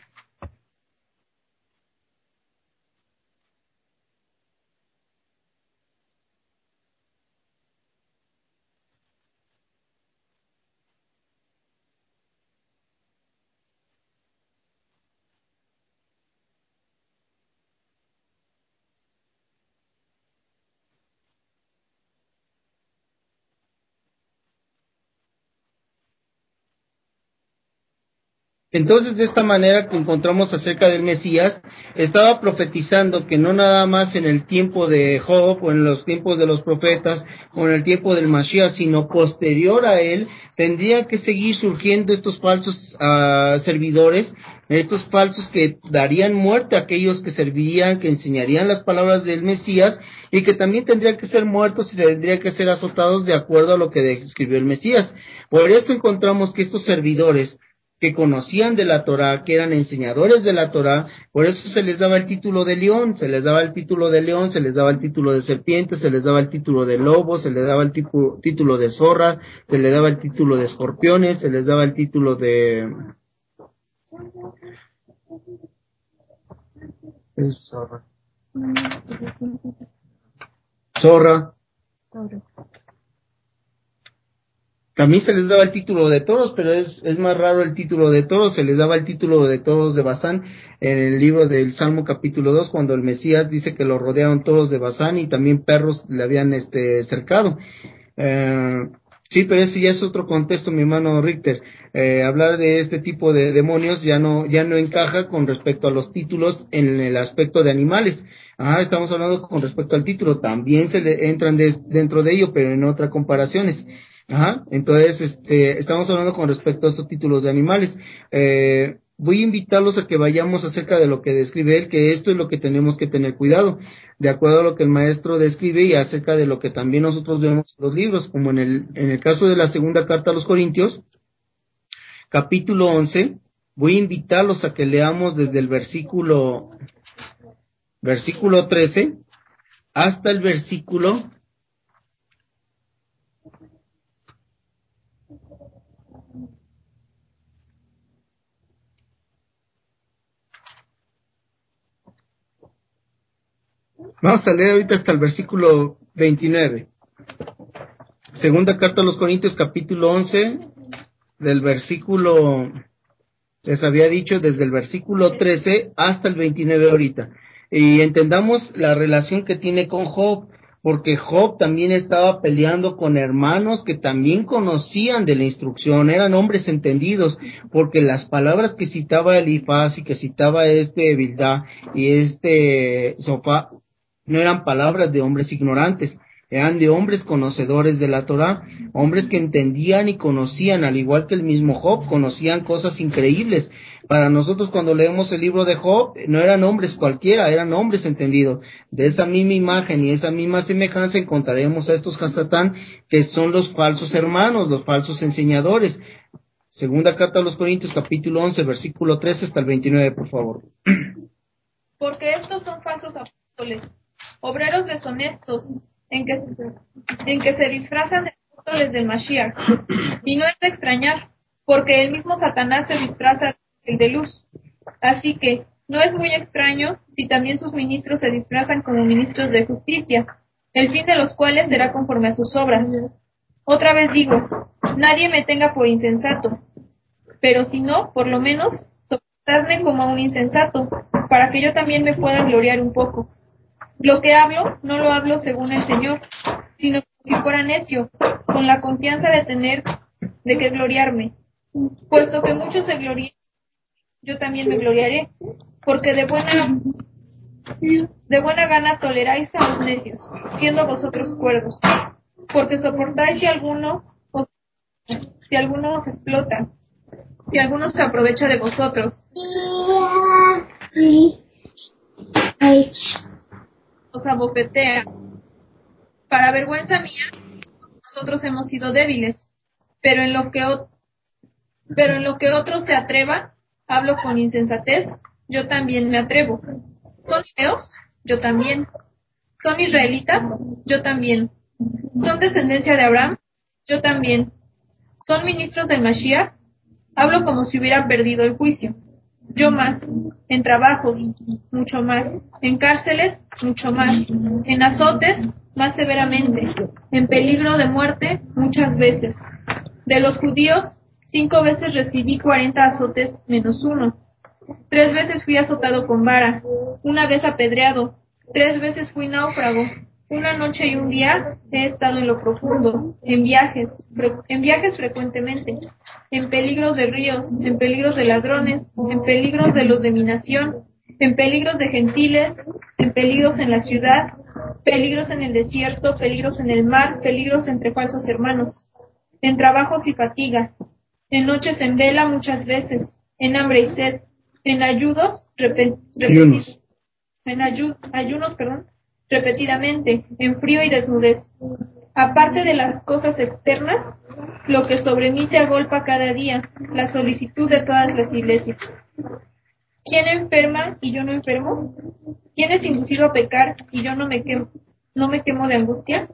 Entonces, de esta manera que encontramos acerca del Mesías, estaba profetizando que no nada más en el tiempo de Job o en los tiempos de los profetas o en el tiempo del Mashiach, sino posterior a él, tendría que seguir surgiendo estos falsos ah, servidores, estos falsos que darían muerte a aquellos que servirían, que enseñarían las palabras del Mesías y que también tendrían que ser muertos y tendrían que ser azotados de acuerdo a lo que describió el Mesías. Por eso encontramos que estos servidores, que conocían de la Torah, que eran enseñadores de la Torah, por eso se les daba el título de león, se les daba el título de león, se les daba el título de serpiente, se les daba el título de lobo, se les daba el título de zorra, se les daba el título de escorpiones, se les daba el título de... zorra. Zorra. También se les daba el título de toros, pero es, es más raro el título de toros. Se les daba el título de toros de Bazán en el libro del Salmo capítulo 2, cuando el Mesías dice que lo rodearon toros de Bazán y también perros le habían este, cercado. Eh, sí, pero ese ya es otro contexto, mi hermano Richter. Eh, hablar de este tipo de demonios ya no, ya no encaja con respecto a los títulos en el aspecto de animales. Ah, estamos hablando con respecto al título. También se le entran dentro de ello, pero en otras comparaciones. Ajá, entonces, este, estamos hablando con respecto a estos títulos de animales. Eh, voy a invitarlos a que vayamos acerca de lo que describe él, que esto es lo que tenemos que tener cuidado, de acuerdo a lo que el maestro describe y acerca de lo que también nosotros vemos en los libros, como en el, en el caso de la segunda carta a los Corintios, capítulo 11, voy a invitarlos a que leamos desde el versículo, versículo 13 hasta el versículo Vamos a leer ahorita hasta el versículo 29. Segunda carta a los Corintios capítulo 11 del versículo, les había dicho desde el versículo 13 hasta el 29 ahorita. Y entendamos la relación que tiene con Job, porque Job también estaba peleando con hermanos que también conocían de la instrucción, eran hombres entendidos, porque las palabras que citaba Elifaz y que citaba este Bildad y este Sofá no eran palabras de hombres ignorantes, eran de hombres conocedores de la Torah, hombres que entendían y conocían, al igual que el mismo Job, conocían cosas increíbles. Para nosotros cuando leemos el libro de Job, no eran hombres cualquiera, eran hombres entendidos. De esa misma imagen y esa misma semejanza encontraremos a estos Hasatán, que son los falsos hermanos, los falsos enseñadores. Segunda carta a los Corintios, capítulo 11, versículo 13 hasta el 29, por favor. Porque estos son falsos apóstoles obreros deshonestos, en que, se disfrazan de apóstoles del Mashiach. Y no es de extrañar, porque el mismo Satanás se disfraza el de luz. Así que no es muy extraño si también sus ministros se disfrazan como ministros de justicia, el fin de los cuales será conforme a sus obras. Otra vez digo, nadie me tenga por insensato, pero si no, por lo menos, soportadme como un insensato, para que yo también me pueda gloriar un poco. Lo que hablo, no lo hablo según el Señor, sino como si fuera necio, con la confianza de tener, de que gloriarme. Puesto que muchos se glorian, yo también me gloriaré, porque de buena, de buena gana toleráis a los necios, siendo vosotros cuerdos, porque soportáis si alguno os, si alguno os explota, si alguno se aprovecha de vosotros abofetea. Para vergüenza mía, nosotros hemos sido débiles, pero en lo que, otros se atrevan, hablo con insensatez, yo también me atrevo. ¿Son judeos? Yo también. ¿Son israelitas? Yo también. ¿Son descendencia de Abraham? Yo también. ¿Son ministros del Mashiach? Hablo como si hubiera perdido el juicio yo más, en trabajos, mucho más, en cárceles, mucho más, en azotes, más severamente, en peligro de muerte, muchas veces. De los judíos, cinco veces recibí cuarenta azotes menos uno. Tres veces fui azotado con vara, una vez apedreado, tres veces fui náufrago, una noche y un día he estado en lo profundo, en viajes, en viajes frecuentemente, en peligros de ríos, en peligros de ladrones, en peligros de los de mi nación, en peligros de gentiles, en peligros en la ciudad, peligros en el desierto, peligros en el mar, peligros entre falsos hermanos, en trabajos y fatiga, en noches en vela muchas veces, en hambre y sed, en ayudos, repetidos, en ayunos, perdón, repetidamente, en frío y desnudez. Aparte de las cosas externas, lo que sobre mí se agolpa cada día, la solicitud de todas las iglesias. ¿Quién enferma y yo no enfermo? ¿Quién es inducido a pecar y yo no me quemo, no me quemo de angustia?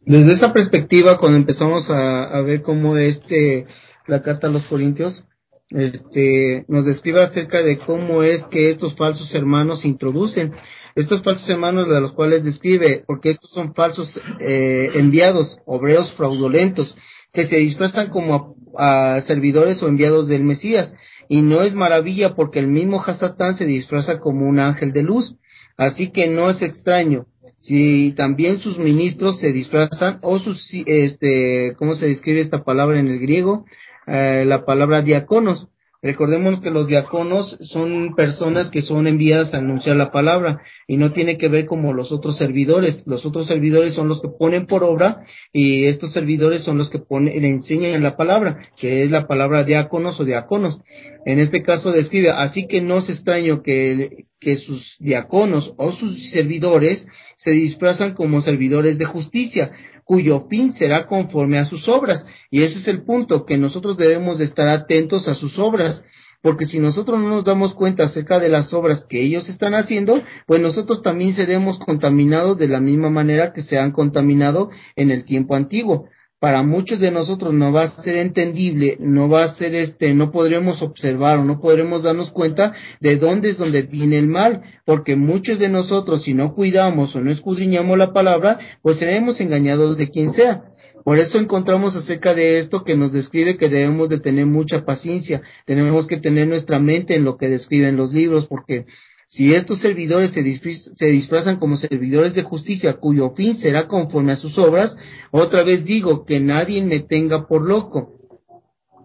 Desde esa perspectiva, cuando empezamos a, a ver cómo este la carta a los Corintios, este, nos describe acerca de cómo es que estos falsos hermanos se introducen. Estos falsos hermanos de los cuales describe, porque estos son falsos eh, enviados, obreros fraudulentos, que se disfrazan como a, servidores o enviados del Mesías. Y no es maravilla porque el mismo Hasatán se disfraza como un ángel de luz. Así que no es extraño. Si también sus ministros se disfrazan o sus, este, ¿cómo se describe esta palabra en el griego? Eh, la palabra diáconos. Recordemos que los diáconos son personas que son enviadas a anunciar la palabra y no tiene que ver como los otros servidores. Los otros servidores son los que ponen por obra y estos servidores son los que ponen, le enseñan la palabra, que es la palabra diáconos o diáconos. En este caso describe, así que no es extraño que, que sus diáconos o sus servidores se disfrazan como servidores de justicia, cuyo fin será conforme a sus obras. Y ese es el punto, que nosotros debemos de estar atentos a sus obras, porque si nosotros no nos damos cuenta acerca de las obras que ellos están haciendo, pues nosotros también seremos contaminados de la misma manera que se han contaminado en el tiempo antiguo para muchos de nosotros no va a ser entendible, no va a ser este, no podremos observar o no podremos darnos cuenta de dónde es donde viene el mal, porque muchos de nosotros si no cuidamos o no escudriñamos la palabra, pues seremos engañados de quien sea. Por eso encontramos acerca de esto que nos describe que debemos de tener mucha paciencia, tenemos que tener nuestra mente en lo que describen los libros, porque si estos servidores se, disfrazan como servidores de justicia, cuyo fin será conforme a sus obras, otra vez digo que nadie me tenga por loco.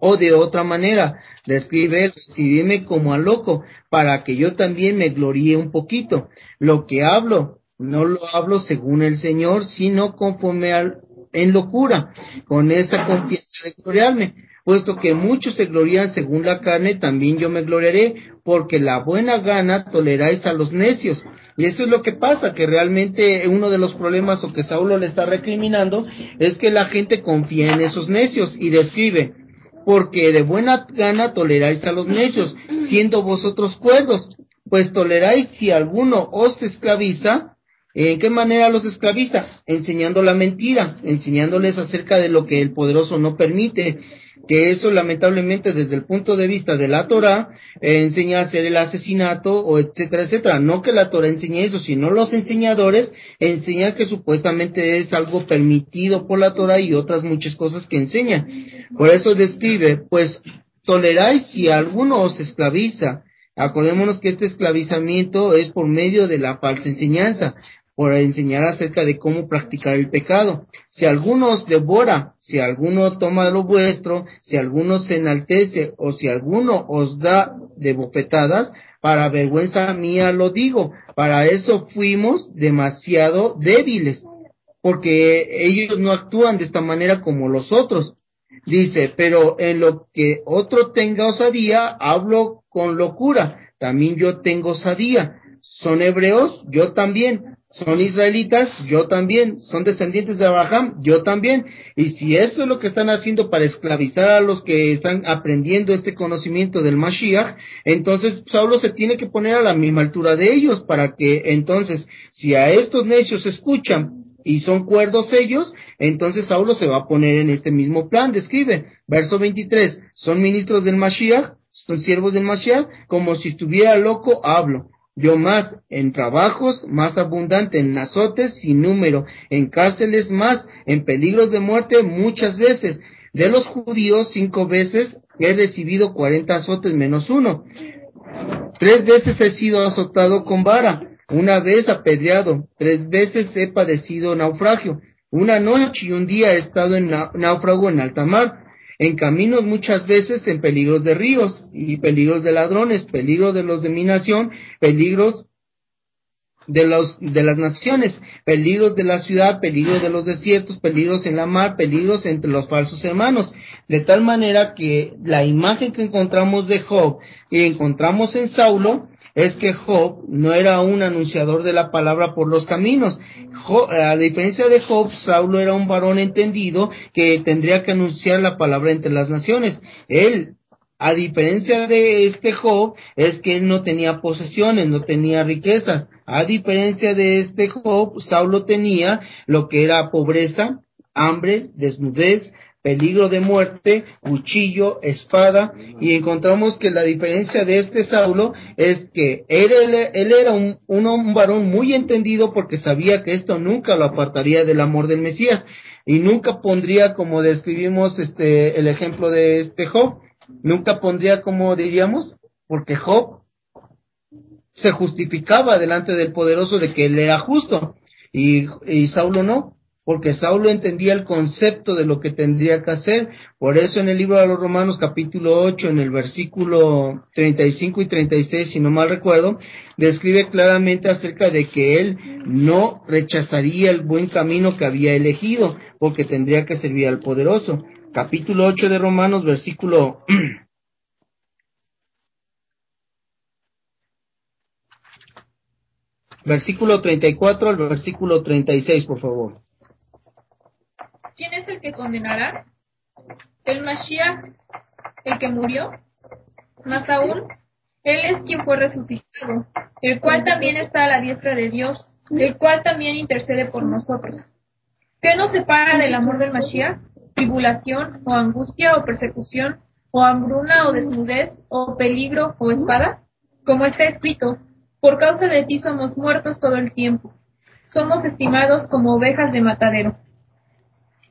O de otra manera, describe recibirme como a loco, para que yo también me gloríe un poquito. Lo que hablo, no lo hablo según el Señor, sino conforme al, en locura, con esta confianza de gloriarme puesto que muchos se glorían según la carne, también yo me gloriaré, porque la buena gana toleráis a los necios. Y eso es lo que pasa, que realmente uno de los problemas o que Saulo le está recriminando es que la gente confía en esos necios y describe, porque de buena gana toleráis a los necios, siendo vosotros cuerdos, pues toleráis si alguno os esclaviza, ¿En qué manera los esclaviza? Enseñando la mentira, enseñándoles acerca de lo que el poderoso no permite, que eso lamentablemente desde el punto de vista de la Torah eh, enseña a hacer el asesinato o etcétera, etcétera. No que la Torah enseñe eso, sino los enseñadores enseñan que supuestamente es algo permitido por la Torah y otras muchas cosas que enseñan. Por eso describe, pues toleráis si alguno os esclaviza. Acordémonos que este esclavizamiento es por medio de la falsa enseñanza por enseñar acerca de cómo practicar el pecado. Si alguno os devora, si alguno toma lo vuestro, si alguno se enaltece o si alguno os da de bofetadas, para vergüenza mía lo digo, para eso fuimos demasiado débiles, porque ellos no actúan de esta manera como los otros. Dice, pero en lo que otro tenga osadía, hablo con locura, también yo tengo osadía. ¿Son hebreos? Yo también son israelitas, yo también, son descendientes de Abraham, yo también. Y si esto es lo que están haciendo para esclavizar a los que están aprendiendo este conocimiento del Mashiach, entonces Saulo se tiene que poner a la misma altura de ellos para que entonces, si a estos necios escuchan y son cuerdos ellos, entonces Saulo se va a poner en este mismo plan, describe, verso 23, son ministros del Mashiach, son siervos del Mashiach, como si estuviera loco, hablo yo más en trabajos, más abundante en azotes sin número, en cárceles más, en peligros de muerte muchas veces. De los judíos cinco veces he recibido cuarenta azotes menos uno. Tres veces he sido azotado con vara, una vez apedreado, tres veces he padecido naufragio, una noche y un día he estado en náufrago en alta mar en caminos muchas veces en peligros de ríos y peligros de ladrones, peligros de los de mi nación, peligros de los de las naciones, peligros de la ciudad, peligros de los desiertos, peligros en la mar, peligros entre los falsos hermanos, de tal manera que la imagen que encontramos de Job y encontramos en Saulo es que Job no era un anunciador de la palabra por los caminos. Job, a diferencia de Job, Saulo era un varón entendido que tendría que anunciar la palabra entre las naciones. Él a diferencia de este Job, es que él no tenía posesiones, no tenía riquezas. A diferencia de este Job, Saulo tenía lo que era pobreza, hambre, desnudez, peligro de muerte, cuchillo, espada, y encontramos que la diferencia de este Saulo es que él, él, era un, un, un, varón muy entendido porque sabía que esto nunca lo apartaría del amor del Mesías y nunca pondría, como describimos este, el ejemplo de este Job, nunca pondría como diríamos, porque Job se justificaba delante del poderoso de que él era justo y, y Saulo no, porque Saulo entendía el concepto de lo que tendría que hacer. Por eso en el libro de los Romanos capítulo 8, en el versículo 35 y 36, si no mal recuerdo, describe claramente acerca de que él no rechazaría el buen camino que había elegido, porque tendría que servir al poderoso capítulo 8 de Romanos, versículo <clears throat> versículo 34 al versículo 36, por favor. ¿Quién es el que condenará? El Mashiach, el que murió. Más aún, él es quien fue resucitado, el cual también está a la diestra de Dios, el cual también intercede por nosotros. ¿Qué nos separa del amor del Mashiach? tribulación, o angustia, o persecución, o hambruna, o desnudez, o peligro, o espada? Como está escrito, por causa de ti somos muertos todo el tiempo. Somos estimados como ovejas de matadero.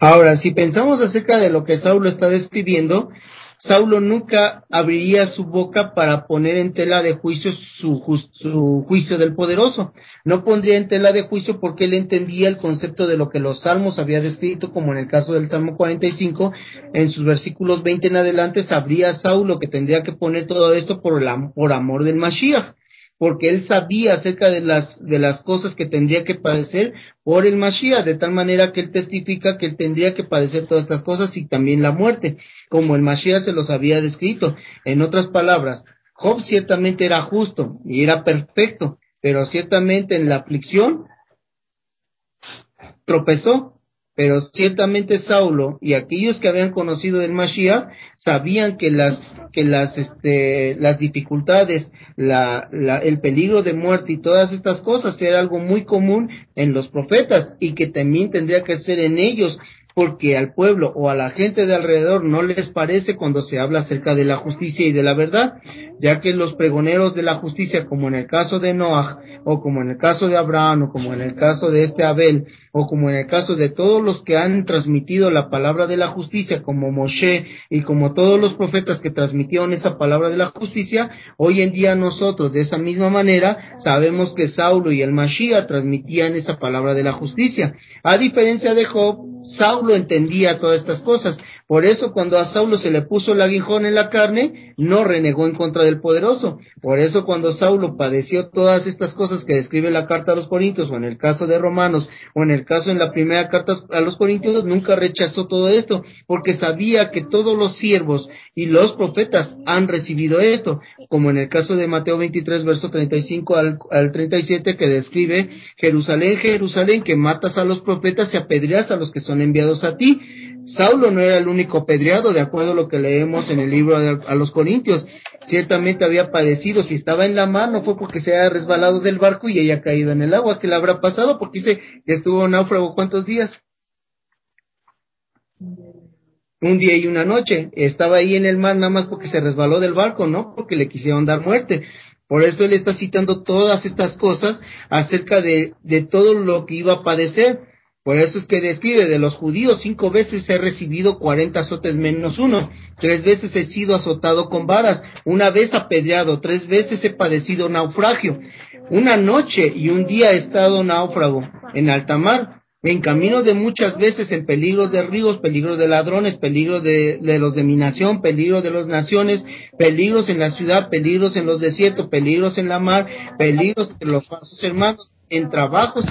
Ahora, si pensamos acerca de lo que Saulo está describiendo, Saulo nunca abriría su boca para poner en tela de juicio su, su, juicio del poderoso. No pondría en tela de juicio porque él entendía el concepto de lo que los salmos había descrito, como en el caso del Salmo 45, en sus versículos 20 en adelante, sabría Saulo que tendría que poner todo esto por, por amor del Mashiach porque él sabía acerca de las, de las cosas que tendría que padecer por el Mashiach, de tal manera que él testifica que él tendría que padecer todas estas cosas y también la muerte, como el Mashiach se los había descrito. En otras palabras, Job ciertamente era justo y era perfecto, pero ciertamente en la aflicción tropezó pero ciertamente Saulo y aquellos que habían conocido del Mashiach sabían que las que las este las dificultades, la, la, el peligro de muerte y todas estas cosas era algo muy común en los profetas y que también tendría que ser en ellos porque al pueblo o a la gente de alrededor no les parece cuando se habla acerca de la justicia y de la verdad, ya que los pregoneros de la justicia, como en el caso de Noah, o como en el caso de Abraham, o como en el caso de este Abel, o como en el caso de todos los que han transmitido la palabra de la justicia, como Moshe y como todos los profetas que transmitieron esa palabra de la justicia, hoy en día nosotros de esa misma manera sabemos que Saulo y el Mashiach transmitían esa palabra de la justicia. A diferencia de Job, Saulo entendía todas estas cosas. Por eso cuando a Saulo se le puso el aguijón en la carne, no renegó en contra del poderoso. Por eso cuando Saulo padeció todas estas cosas que describe la carta a los Corintios, o en el caso de Romanos, o en el caso en la primera carta a los Corintios, nunca rechazó todo esto, porque sabía que todos los siervos y los profetas han recibido esto, como en el caso de Mateo 23, verso 35 al, al 37, que describe Jerusalén, Jerusalén, que matas a los profetas y apedreas a los que son enviados a ti. Saulo no era el único apedreado, de acuerdo a lo que leemos en el libro de, a los Corintios. Ciertamente había padecido, si estaba en la mar, no fue porque se haya resbalado del barco y haya caído en el agua, que le habrá pasado, porque dice que estuvo náufrago cuántos días. Un día y una noche. Estaba ahí en el mar nada más porque se resbaló del barco, no porque le quisieron dar muerte. Por eso él está citando todas estas cosas acerca de todo lo que iba a padecer. Por eso es que describe de los judíos cinco veces he recibido cuarenta azotes menos uno, tres veces he sido azotado con varas, una vez apedreado, tres veces he padecido naufragio, una noche y un día he estado náufrago en alta mar, en camino de muchas veces en peligros de ríos, peligros de ladrones, peligros de, de los de mi nación, peligros de las naciones, peligros en la ciudad, peligros en los desiertos, peligros en la mar, peligros de los falsos hermanos, en trabajos,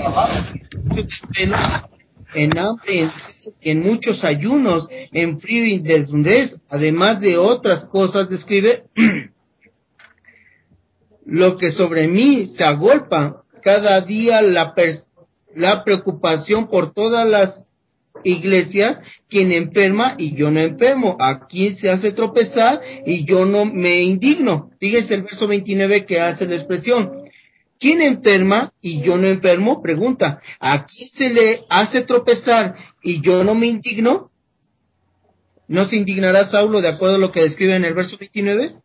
en hambre, en, en muchos ayunos, en frío y desnudez, además de otras cosas, describe <clears throat> lo que sobre mí se agolpa cada día la, la preocupación por todas las iglesias, quien enferma y yo no enfermo, a quien se hace tropezar y yo no me indigno. Fíjense el verso 29 que hace la expresión. ¿Quién enferma y yo no enfermo? Pregunta. ¿A quién se le hace tropezar y yo no me indigno? ¿No se indignará Saulo de acuerdo a lo que describe en el verso 29?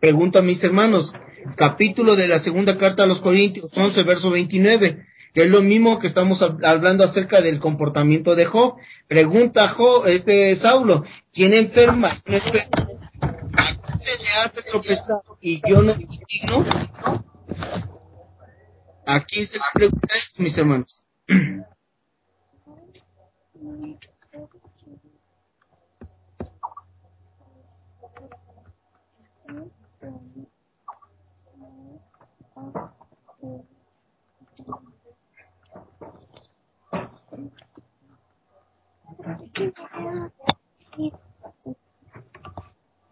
Pregunto a mis hermanos. Capítulo de la segunda carta a los Corintios, 11, verso 29 que es lo mismo que estamos hablando acerca del comportamiento de Job. Pregunta Job, este Saulo, ¿quién enferma? ¿A quién se le hace tropezar y yo no me indigno? ¿A quién se le pregunta esto, mis hermanos?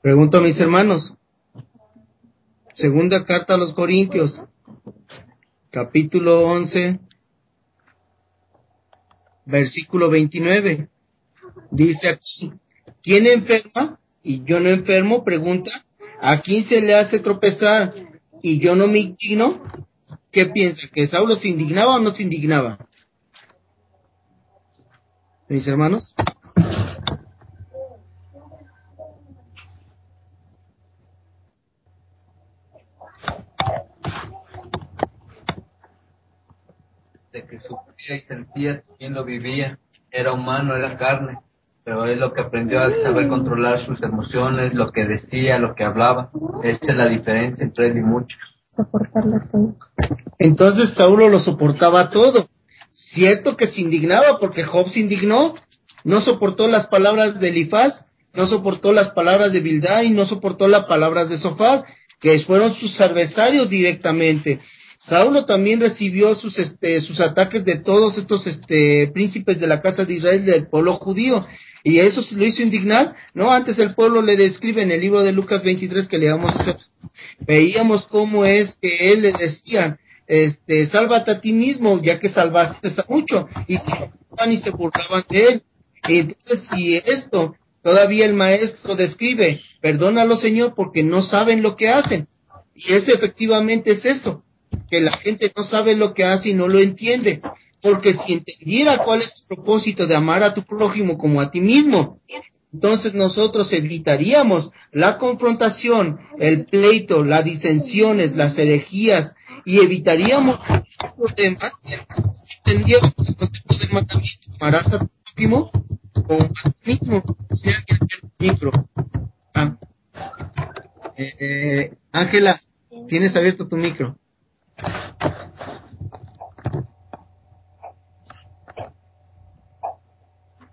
Pregunto a mis hermanos. Segunda carta a los Corintios, capítulo 11, versículo 29. Dice aquí, ¿quién enferma? Y yo no enfermo, pregunta, ¿a quién se le hace tropezar? Y yo no me indigno. ¿Qué piensa? ¿Que Saulo se indignaba o no se indignaba? Mis hermanos. Y sentía, quien lo vivía, era humano, era carne, pero es lo que aprendió a saber controlar sus emociones, lo que decía, lo que hablaba. Esa es la diferencia entre él y muchos. Soportarlo todo. Entonces Saulo lo soportaba todo. Cierto que se indignaba porque Job se indignó, no soportó las palabras de Elifaz, no soportó las palabras de Bildad y no soportó las palabras de Sofar, que fueron sus adversarios directamente. Saulo también recibió sus, este, sus ataques de todos estos este, príncipes de la casa de Israel del pueblo judío. Y eso lo hizo indignar, ¿no? Antes el pueblo le describe en el libro de Lucas 23 que leamos, veíamos cómo es que él le decía, este, sálvate a ti mismo, ya que salvaste a mucho. Y se y se burlaban de él. Y entonces, si esto todavía el maestro describe, perdónalo Señor porque no saben lo que hacen. Y ese efectivamente es eso que la gente no sabe lo que hace y no lo entiende. Porque si entendiera cuál es el propósito de amar a tu prójimo como a ti mismo, entonces nosotros evitaríamos la confrontación, el pleito, las disensiones, las herejías y evitaríamos los temas si el concepto del mandamiento. Amarás a tu prójimo como a ti mismo. micro. Ah. Eh, eh, Ángela, tienes abierto tu micro.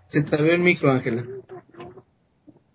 Se te ve el micro, Ángela.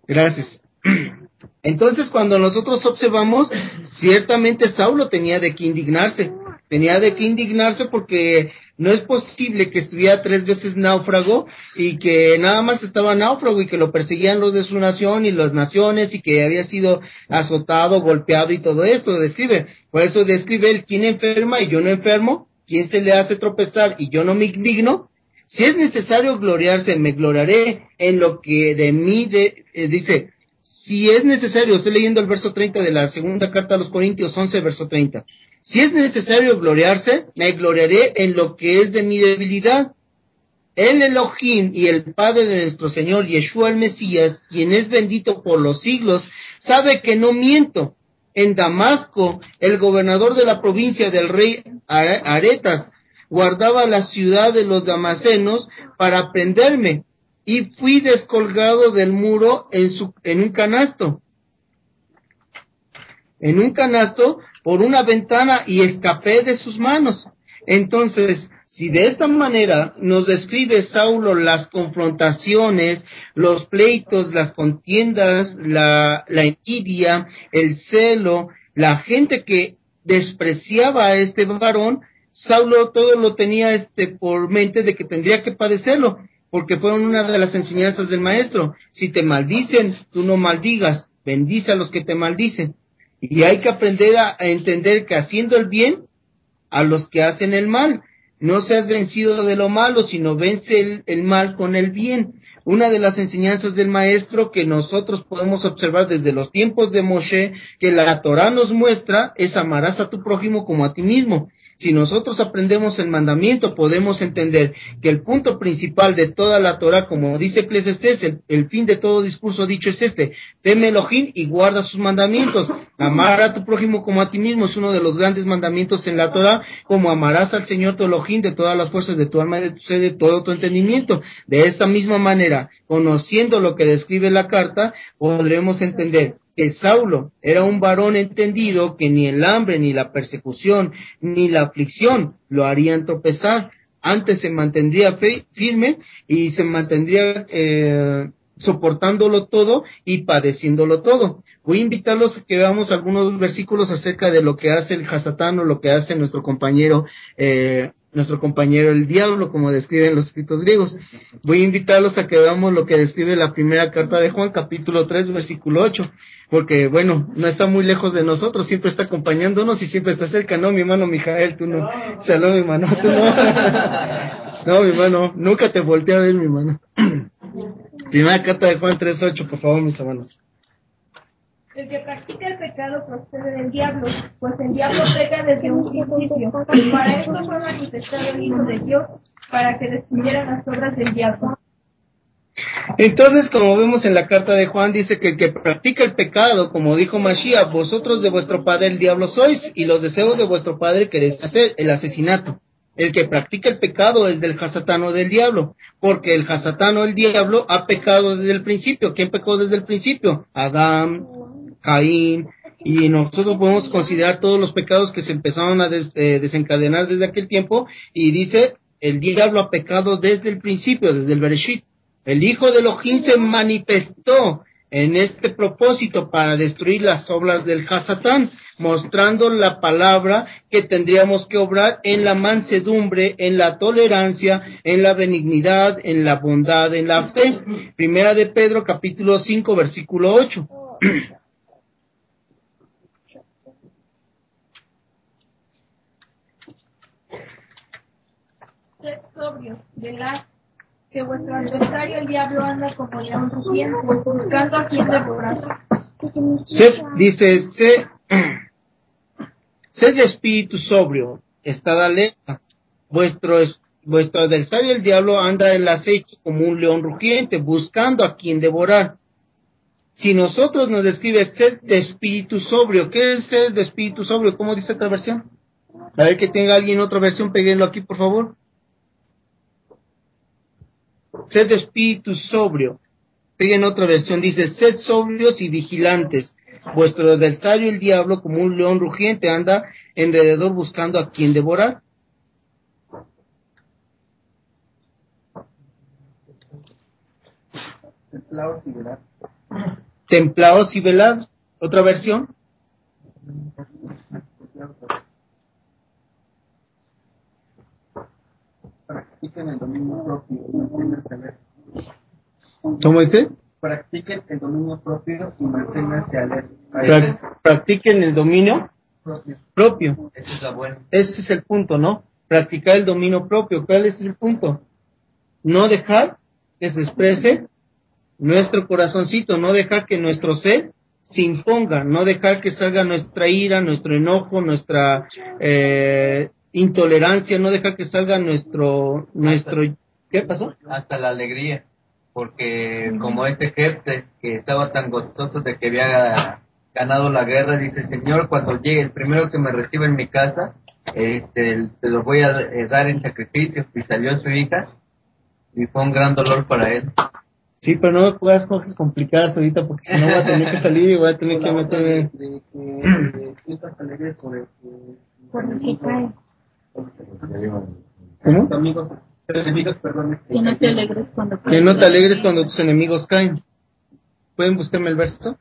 Gracias. <clears throat> Entonces, cuando nosotros observamos, ciertamente Saulo tenía de qué indignarse. Tenía de qué indignarse porque no es posible que estuviera tres veces náufrago y que nada más estaba náufrago y que lo perseguían los de su nación y las naciones y que había sido azotado, golpeado y todo esto. Describe. Por eso describe él quién enferma y yo no enfermo, quién se le hace tropezar y yo no me indigno. Si es necesario gloriarse, me gloriaré en lo que de mí de, eh, dice, si es necesario, estoy leyendo el verso 30 de la segunda carta a los Corintios 11, verso 30. Si es necesario gloriarse, me gloriaré en lo que es de mi debilidad. El Elohim y el Padre de nuestro Señor Yeshua el Mesías, quien es bendito por los siglos, sabe que no miento. En Damasco, el gobernador de la provincia del rey Aretas guardaba la ciudad de los damasenos para prenderme y fui descolgado del muro en, su, en un canasto. En un canasto por una ventana y escapé de sus manos. Entonces, si de esta manera nos describe Saulo las confrontaciones, los pleitos, las contiendas, la, envidia, el celo, la gente que despreciaba a este varón, Saulo todo lo tenía este por mente de que tendría que padecerlo, porque fueron una de las enseñanzas del maestro. Si te maldicen, tú no maldigas, bendice a los que te maldicen. Y hay que aprender a, entender que haciendo el bien a los que hacen el mal. No seas vencido de lo malo, sino vence el, el, mal con el bien. Una de las enseñanzas del maestro que nosotros podemos observar desde los tiempos de Moshe, que la Torah nos muestra, es amarás a tu prójimo como a ti mismo. Si nosotros aprendemos el mandamiento, podemos entender que el punto principal de toda la Torah, como dice Eclesiastes, el, el fin de todo discurso dicho es este, teme Elohim y guarda sus mandamientos. Amar a tu prójimo como a ti mismo es uno de los grandes mandamientos en la Torah, como amarás al Señor tu Elohim de todas las fuerzas de tu alma y de tu sed, de todo tu entendimiento. De esta misma manera, conociendo lo que describe la carta, podremos entender que Saulo era un varón entendido que ni el hambre, ni la persecución, ni la aflicción lo harían tropezar. Antes se mantendría firme y se mantendría eh, soportándolo todo y padeciéndolo todo. Voy a invitarlos a que veamos algunos versículos acerca de lo que hace el Hasatán o lo que hace nuestro compañero eh, nuestro compañero el diablo, como describen los escritos griegos. Voy a invitarlos a que veamos lo que describe la primera carta de Juan, capítulo 3, versículo 8, porque bueno, no está muy lejos de nosotros, siempre está acompañándonos y siempre está cerca, ¿no? Mi hermano Mijael, tú no. Salud, mi hermano, tú no. <laughs> no, mi hermano, nunca te volteé a ver, mi hermano. <clears throat> primera carta de Juan 3, 8, por favor, mis hermanos. El que practica el pecado procede del diablo, pues el diablo peca desde un principio. Para esto fue manifestado el Hijo de Dios, para que destruyera las obras del diablo. Entonces, como vemos en la carta de Juan, dice que el que practica el pecado, como dijo Mashiach, vosotros de vuestro padre el diablo sois, y los deseos de vuestro padre queréis hacer, el asesinato. El que practica el pecado es del hasatano del diablo, porque el hasatano el diablo ha pecado desde el principio. ¿Quién pecó desde el principio? Adán, Caín, y nosotros podemos considerar todos los pecados que se empezaron a des, eh, desencadenar desde aquel tiempo, y dice, el diablo ha pecado desde el principio, desde el Bereshit. El Hijo de Elohim se manifestó en este propósito para destruir las obras del Hasatán, mostrando la palabra que tendríamos que obrar en la mansedumbre, en la tolerancia, en la benignidad, en la bondad, en la fe. Primera de Pedro capítulo 5 versículo 8. <clears throat> Sed sobrios, velad, que vuestro adversario el diablo anda como león rugiente, buscando a quien devorar. Sed, dice, sed, sed espíritu sobrio, estad alerta. Vuestro, vuestro adversario el diablo anda en el acecho como un león rugiente, buscando a quien devorar. Si nosotros nos describe sed de espíritu sobrio, ¿qué es sed de espíritu sobrio? ¿Cómo dice otra versión? A ver que tenga alguien otra versión, peguenlo aquí, por favor. Sed de espíritu sobrio. Peguen otra versión, dice, sed sobrios y vigilantes. Vuestro adversario, el diablo, como un león rugiente, anda alrededor buscando a quien devorar. Templaos y velad. Templaos y velad. Otra versión. Practiquen el dominio propio y manténganse alerta. ¿Cómo dice? Practiquen el dominio propio y manténganse alerta. Prac- practiquen el dominio Propio. propio. Esa es la buena. Ese es el punto, ¿no? Practicar el dominio propio. ¿Cuál es el punto? No dejar que se exprese nuestro corazoncito, no dejar que nuestro ser se imponga, no dejar que salga nuestra ira, nuestro enojo, nuestra eh, intolerancia, no dejar que salga nuestro, nuestro, ¿qué pasó? Hasta la alegría. Porque como este jefe que estaba tan gozoso de que había ganado la guerra, dice, Señor, cuando llegue el primero que me reciba en mi casa, este, se lo voy a eh, dar en sacrificio. Y salió su hija y fue un gran dolor para él. Sí, pero no me pongas cosas complicadas ahorita porque si no voy a tener que salir y voy a tener que meterme. De que sientas alegre por el Por el que cae. ¿Cómo? amigos, enemigos, perdón. Que no te alegres cuando Que no te alegres cuando tus enemigos caen. ¿Pueden buscarme el verso?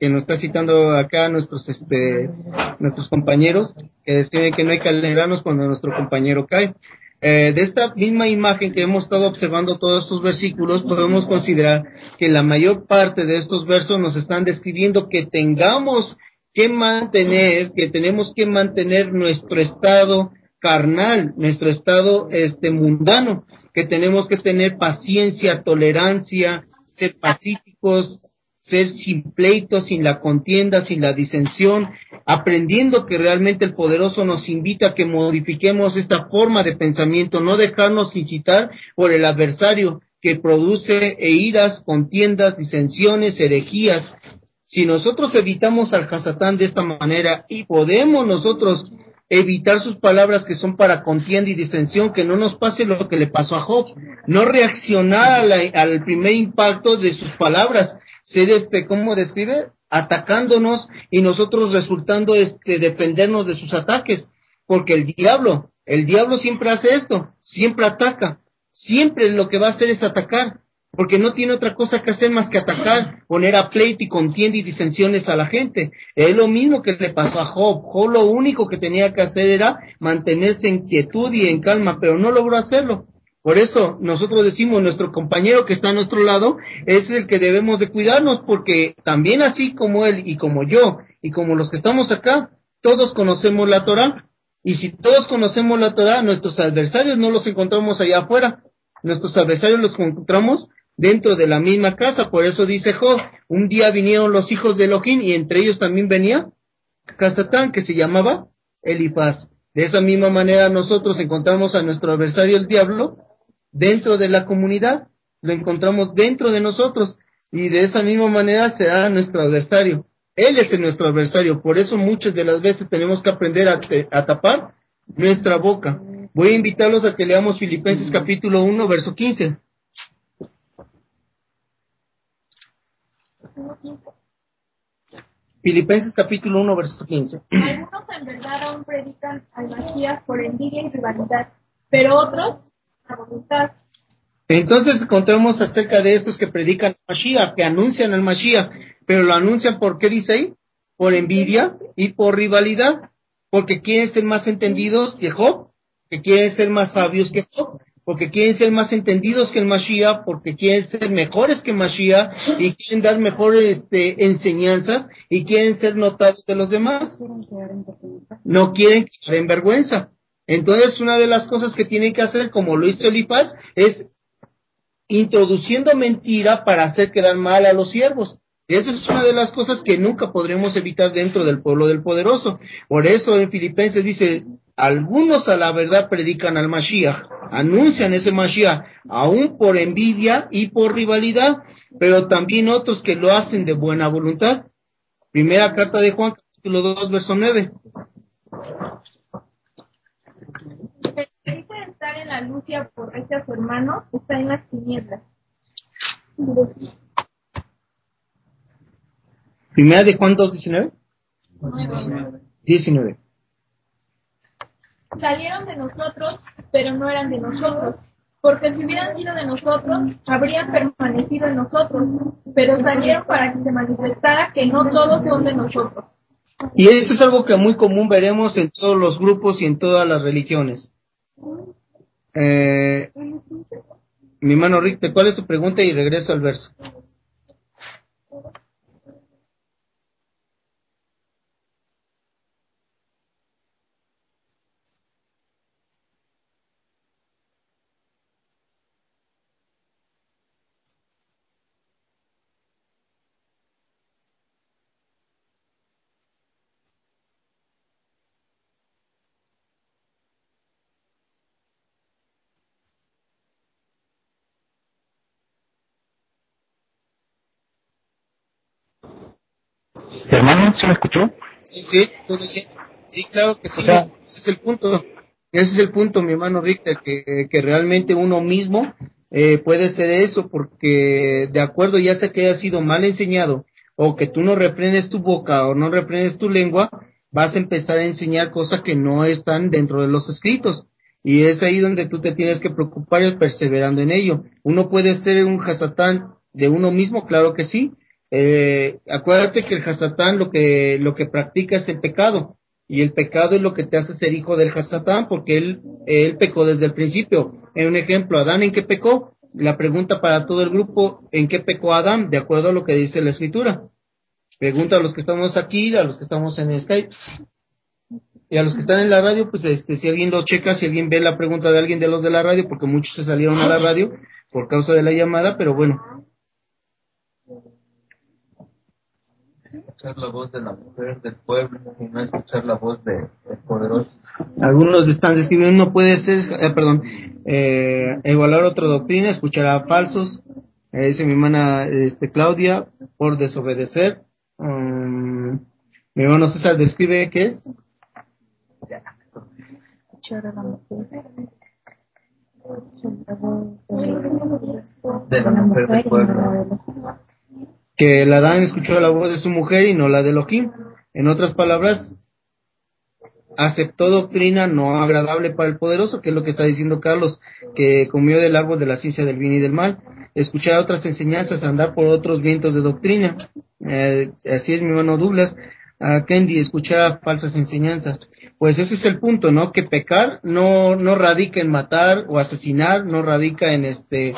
Que nos está citando acá nuestros este nuestros compañeros, que describen que no hay que alegrarnos cuando nuestro compañero cae. Eh, de esta misma imagen que hemos estado observando todos estos versículos, podemos considerar que la mayor parte de estos versos nos están describiendo que tengamos que mantener, que tenemos que mantener nuestro estado carnal, nuestro estado este mundano, que tenemos que tener paciencia, tolerancia, ser pacíficos, ser sin pleitos, sin la contienda, sin la disensión, aprendiendo que realmente el poderoso nos invita a que modifiquemos esta forma de pensamiento, no dejarnos incitar por el adversario que produce e iras, contiendas, disensiones, herejías. Si nosotros evitamos al Hasatán de esta manera y podemos nosotros evitar sus palabras que son para contienda y disensión, que no nos pase lo que le pasó a Job, no reaccionar al primer impacto de sus palabras, ser este, ¿cómo describe? Atacándonos y nosotros resultando este, defendernos de sus ataques, porque el diablo, el diablo siempre hace esto, siempre ataca, siempre lo que va a hacer es atacar, porque no tiene otra cosa que hacer más que atacar, poner a pleito y contienda y disensiones a la gente. Es lo mismo que le pasó a Job. Job lo único que tenía que hacer era mantenerse en quietud y en calma, pero no logró hacerlo. Por eso nosotros decimos, nuestro compañero que está a nuestro lado es el que debemos de cuidarnos, porque también así como él y como yo y como los que estamos acá, todos conocemos la Torah. Y si todos conocemos la Torah, nuestros adversarios no los encontramos allá afuera. Nuestros adversarios los encontramos dentro de la misma casa. Por eso dice Job, un día vinieron los hijos de Elohim y entre ellos también venía Casatán, que se llamaba Elifaz. De esa misma manera nosotros encontramos a nuestro adversario el diablo dentro de la comunidad, lo encontramos dentro de nosotros y de esa misma manera será nuestro adversario. Él es nuestro adversario, por eso muchas de las veces tenemos que aprender a, a tapar nuestra boca. Voy a invitarlos a que leamos Filipenses capítulo 1, verso 15. Filipenses capítulo 1, verso 15. Algunos en verdad aún predican al Mashiach por envidia y rivalidad, pero otros a voluntad. Entonces encontramos acerca de estos que predican al Mashiach, que anuncian al Mashiach, pero lo anuncian por qué dice ahí? Por envidia y por rivalidad, porque quieren ser más entendidos que Job, que quieren ser más sabios que Job, porque quieren ser más entendidos que el Mashiach, porque quieren ser mejores que Mashiach y quieren dar mejores este, enseñanzas y quieren ser notados de los demás. No quieren quedar en vergüenza. Entonces, una de las cosas que tienen que hacer, como lo hizo Elipas, es introduciendo mentira para hacer quedar mal a los siervos. Eso es una de las cosas que nunca podremos evitar dentro del pueblo del poderoso. Por eso en Filipenses dice, algunos a la verdad predican al Mashiach, anuncian ese Mashiach, aún por envidia y por rivalidad, pero también otros que lo hacen de buena voluntad. Primera carta de Juan, capítulo 2, verso 9. El que dice estar en la luz y aborrece a su hermano está en las tinieblas. Primera de Juan 2, 19. 19. Salieron de nosotros, pero no eran de nosotros, porque si hubieran sido de nosotros, habrían permanecido en nosotros, pero salieron para que se manifestara que no todos son de nosotros. Y eso es algo que muy común veremos en todos los grupos y en todas las religiones. Eh, mi hermano Rick, ¿cuál es tu pregunta? Y regreso al verso. Sí, sí, todo bien. Sí, claro que sí. O sea- ese es el punto. Ese es el punto, mi hermano Richter, que, que realmente uno mismo eh, puede ser eso, porque de acuerdo, ya sea que haya sido mal enseñado, o que tú no reprendes tu boca o no reprendes tu lengua, vas a empezar a enseñar cosas que no están dentro de los escritos. Y es ahí donde tú te tienes que preocupar y perseverando en ello. Uno puede ser un hasatán de uno mismo, claro que sí. Eh, acuérdate que el hasatán lo que, lo que practica es el pecado. Y el pecado es lo que te hace ser hijo del hasatán, porque él, él pecó desde el principio. En un ejemplo, Adán, ¿en qué pecó? La pregunta para todo el grupo, ¿en qué pecó Adán? De acuerdo a lo que dice la escritura. Pregunta a los que estamos aquí, a los que estamos en Skype. Y a los que están en la radio, pues este, si alguien lo checa, si alguien ve la pregunta de alguien de los de la radio, porque muchos se salieron a la radio por causa de la llamada, pero bueno. Escuchar la voz de la mujer del pueblo y no escuchar la voz de, del poderoso. Algunos están describiendo, no puede ser, eh, perdón, eh, evaluar otra doctrina, escuchar a falsos, eh, dice mi hermana este, Claudia, por desobedecer. Um, mi hermano César describe qué es. Escuchar a la mujer. De la mujer del pueblo. Que el Adán escuchó la voz de su mujer y no la de Elohim. En otras palabras, aceptó doctrina no agradable para el poderoso, que es lo que está diciendo Carlos, que comió del árbol de la ciencia del bien y del mal, escuchar otras enseñanzas, andar por otros vientos de doctrina. Eh, así es mi hermano Douglas, a Kendi, escuchar falsas enseñanzas. Pues ese es el punto, ¿no? Que pecar no, no radica en matar o asesinar, no radica en este,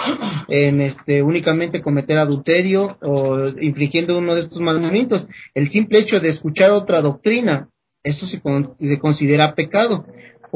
en este, únicamente cometer adulterio o infringiendo uno de estos mandamientos. El simple hecho de escuchar otra doctrina, esto se, con- se considera pecado,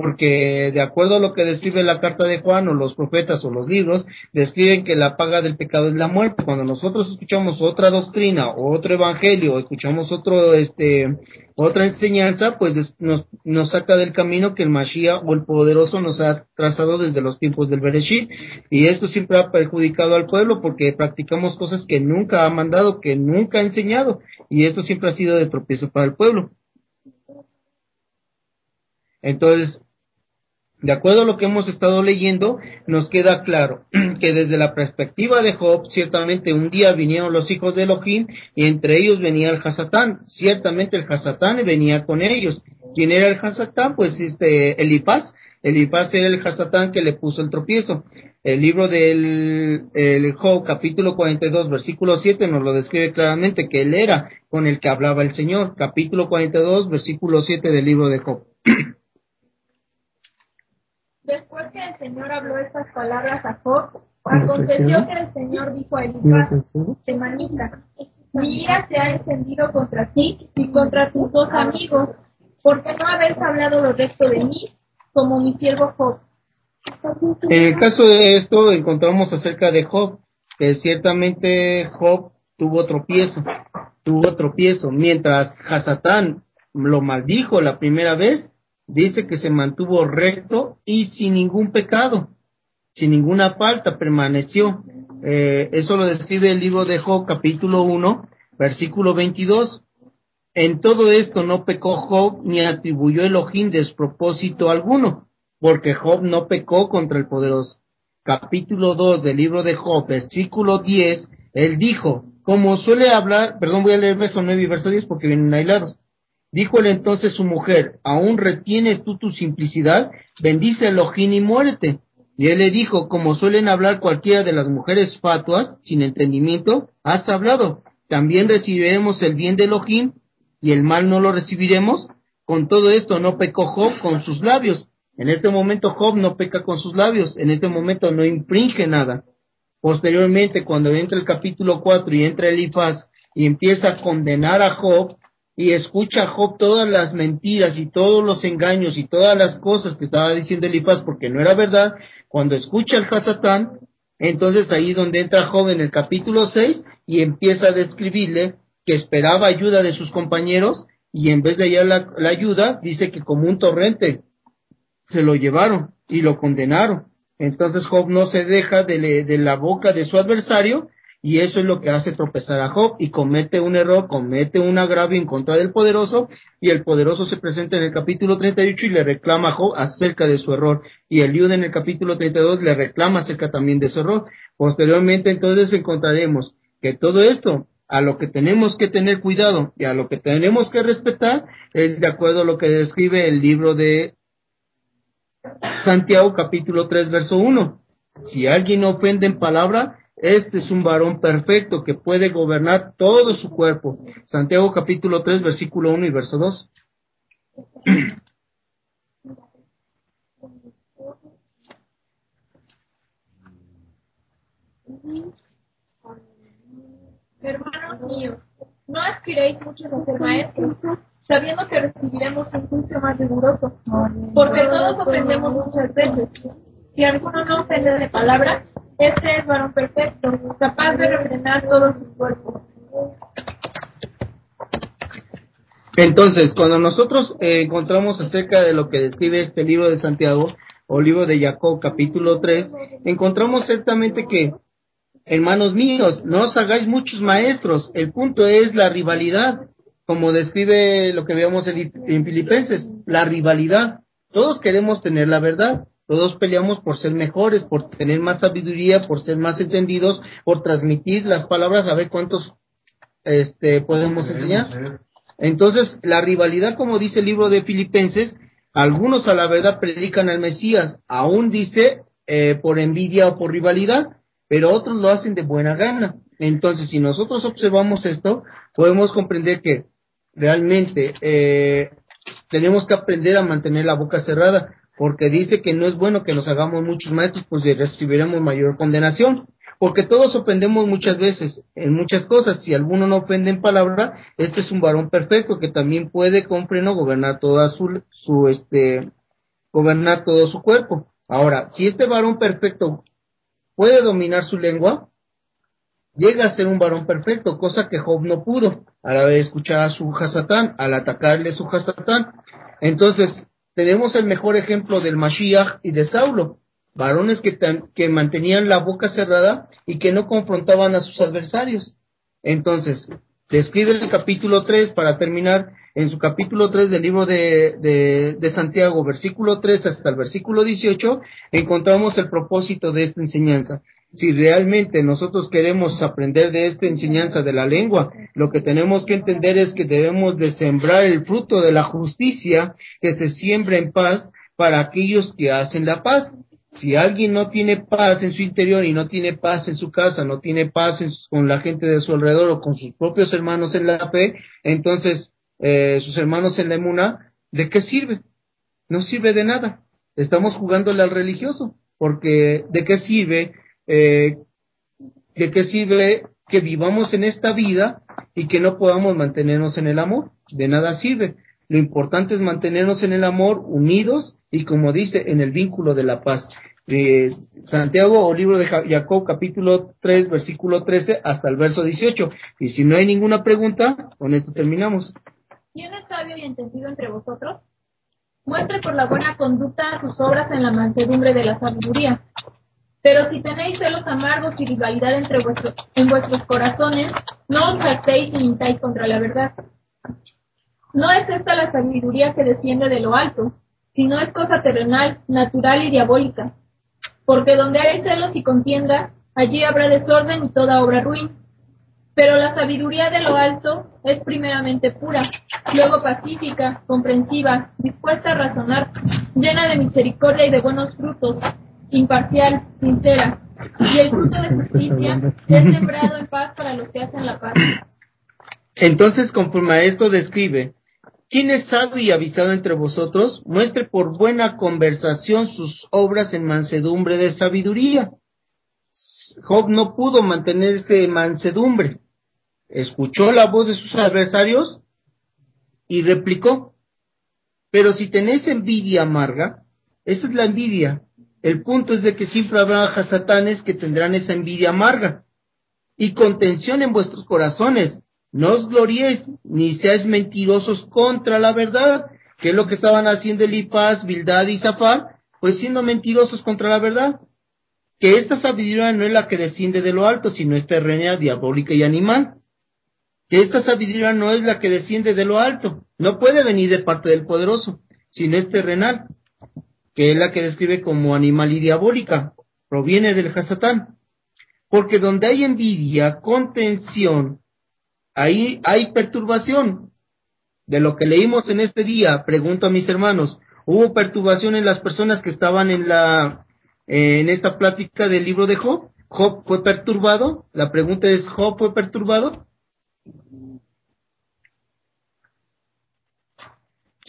porque de acuerdo a lo que describe la carta de Juan o los profetas o los libros, describen que la paga del pecado es la muerte. Cuando nosotros escuchamos otra doctrina o otro evangelio, o escuchamos otro, este, otra enseñanza, pues nos, nos saca del camino que el Mashiach o el poderoso nos ha trazado desde los tiempos del Bereshit. Y esto siempre ha perjudicado al pueblo porque practicamos cosas que nunca ha mandado, que nunca ha enseñado. Y esto siempre ha sido de tropiezo para el pueblo. Entonces, de acuerdo a lo que hemos estado leyendo, nos queda claro <clears throat> que desde la perspectiva de Job, ciertamente un día vinieron los hijos de Elohim y entre ellos venía el Hasatán. Ciertamente el Hasatán venía con ellos. ¿Quién era el Hasatán? Pues este, Elipaz. Elipaz era el Hasatán que le puso el tropiezo. El libro del el Job, capítulo 42, versículo 7, nos lo describe claramente que él era con el que hablaba el Señor. Capítulo 42, versículo 7 del libro de Job. <clears throat> Después que el Señor habló estas palabras a Job, aconteció que el Señor dijo a Elifaz, Temanita, mi ira se ha encendido contra ti y contra tus dos amigos, porque no habéis hablado lo recto de mí, como mi siervo Job. En el caso de esto encontramos acerca de Job, que ciertamente Job tuvo tropiezo, tuvo tropiezo, mientras Hasatán lo maldijo la primera vez, dice que se mantuvo recto y sin ningún pecado, sin ninguna falta, permaneció. Eh, eso lo describe el libro de Job, capítulo 1, versículo 22. En todo esto no pecó Job ni atribuyó Elohim despropósito alguno, porque Job no pecó contra el poderoso. Capítulo 2 del libro de Job, versículo 10, él dijo, como suele hablar, perdón, voy a leer verso 9 y verso 10 porque vienen aislados. Díjole entonces su mujer, ¿aún retienes tú tu simplicidad? Bendice Elohim y muérete. Y él le dijo, como suelen hablar cualquiera de las mujeres fatuas, sin entendimiento, has hablado. También recibiremos el bien de Elohim y el mal no lo recibiremos. Con todo esto no pecó Job con sus labios. En este momento Job no peca con sus labios. En este momento no infringe nada. Posteriormente, cuando entra el capítulo 4 y entra Elifaz y empieza a condenar a Job, y escucha Job todas las mentiras y todos los engaños y todas las cosas que estaba diciendo Elifaz porque no era verdad, cuando escucha al Hasatán, entonces ahí es donde entra Job en el capítulo 6 y empieza a describirle que esperaba ayuda de sus compañeros y en vez de hallar la, la ayuda, dice que como un torrente se lo llevaron y lo condenaron. Entonces Job no se deja de, le- de la boca de su adversario y eso es lo que hace tropezar a Job y comete un error, comete un agravio en contra del poderoso y el poderoso se presenta en el capítulo 38 y le reclama a Job acerca de su error y el Yud en el capítulo 32 le reclama acerca también de su error. Posteriormente entonces encontraremos que todo esto a lo que tenemos que tener cuidado y a lo que tenemos que respetar es de acuerdo a lo que describe el libro de Santiago capítulo 3 verso 1. Si alguien ofende en palabra, este es un varón perfecto que puede gobernar todo su cuerpo. Santiago capítulo 3 versículo 1 y verso 2. Hermanos míos, no aspiréis muchos a ser maestros, sabiendo que recibiremos un juicio más riguroso, porque todos ofendemos muchas veces. Si alguno no ofende de palabra, este es varón perfecto, capaz de refrenar todo su cuerpo. Entonces, cuando nosotros eh, encontramos acerca de lo que describe este libro de Santiago, o libro de Jacob, capítulo 3, encontramos ciertamente que, hermanos míos, no os hagáis muchos maestros, el punto es la rivalidad, como describe lo que veamos en, en Filipenses, la rivalidad. Todos queremos tener la verdad, todos peleamos por ser mejores, por tener más sabiduría, por ser más entendidos, por transmitir las palabras, a ver cuántos este, podemos enseñar. Entonces, la rivalidad, como dice el libro de Filipenses, algunos a la verdad predican al Mesías, aún dice eh, por envidia o por rivalidad, pero otros lo hacen de buena gana. Entonces, si nosotros observamos esto, podemos comprender que realmente eh, tenemos que aprender a mantener la boca cerrada, porque dice que no es bueno que nos hagamos muchos maestros, pues recibiremos mayor condenación porque todos ofendemos muchas veces en muchas cosas. Si alguno no ofende en palabra, este es un varón perfecto que también puede con freno gobernar toda su, su este, gobernar todo su cuerpo. Ahora, si este varón perfecto puede dominar su lengua, llega a ser un varón perfecto, cosa que Job no pudo al haber escuchado a su Hasatán, al atacarle su Hasatán. Entonces, tenemos el mejor ejemplo del Mashiach y de Saulo varones que, que mantenían la boca cerrada y que no confrontaban a sus adversarios. Entonces, describe el capítulo 3 para terminar, en su capítulo 3 del libro de, de, de, Santiago, versículo 3 hasta el versículo 18, encontramos el propósito de esta enseñanza. Si realmente nosotros queremos aprender de esta enseñanza de la lengua, lo que tenemos que entender es que debemos de sembrar el fruto de la justicia que se siembra en paz para aquellos que hacen la paz. Si alguien no tiene paz en su interior y no tiene paz en su casa, no tiene paz con la gente de su alrededor o con sus propios hermanos en la fe, entonces eh, sus hermanos en la emuna, ¿de qué sirve? No sirve de nada. Estamos jugándole al religioso, porque ¿de qué sirve? Eh, ¿De qué sirve que vivamos en esta vida y que no podamos mantenernos en el amor? De nada sirve. Lo importante es mantenernos en el amor, unidos y como dice, en el vínculo de la paz. Santiago o libro de Jacob capítulo 3 versículo 13 hasta el verso 18. Y si no hay ninguna pregunta, con esto terminamos. ¿Quién es sabio y entendido entre vosotros? Muestre por la buena conducta sus obras en la mansedumbre de la sabiduría. Pero si tenéis celos amargos y rivalidad entre vuestros, en vuestros corazones, no os jactéis y mintáis contra la verdad. No es esta la sabiduría que desciende de lo alto, sino es cosa terrenal, natural y diabólica. Porque donde hay celos y contienda, allí habrá desorden y toda obra ruin. Pero la sabiduría de lo alto es primeramente pura, luego pacífica, comprensiva, dispuesta a razonar, llena de misericordia y de buenos frutos, imparcial, sincera. Y el fruto de justicia es sembrado en paz para los que hacen la paz. Entonces, conforme a esto describe, ¿Quién es sabio y avisado entre vosotros? Muestre por buena conversación sus obras en mansedumbre de sabiduría. Job no pudo mantenerse en mansedumbre. Escuchó la voz de sus adversarios y replicó. Pero si tenéis envidia amarga, esa es la envidia. El punto es de que siempre habrá satanes que tendrán esa envidia amarga. Y contención en vuestros corazones, no os gloríes ni seáis mentirosos contra la verdad, que es lo que estaban haciendo Elipaz, Bildad y Zafar, pues siendo mentirosos contra la verdad. Que esta sabiduría no es la que desciende de lo alto, sino es terrena, diabólica y animal. Que esta sabiduría no es la que desciende de lo alto, no puede venir de parte del poderoso, sino es terrenal, que es la que describe como animal y diabólica, proviene del Hasatán. Porque donde hay envidia, contención, ahí hay perturbación. De lo que leímos en este día, pregunto a mis hermanos, ¿hubo perturbación en las personas que estaban en la en esta plática del libro de Job? ¿Job fue perturbado? La pregunta es, ¿Job fue perturbado?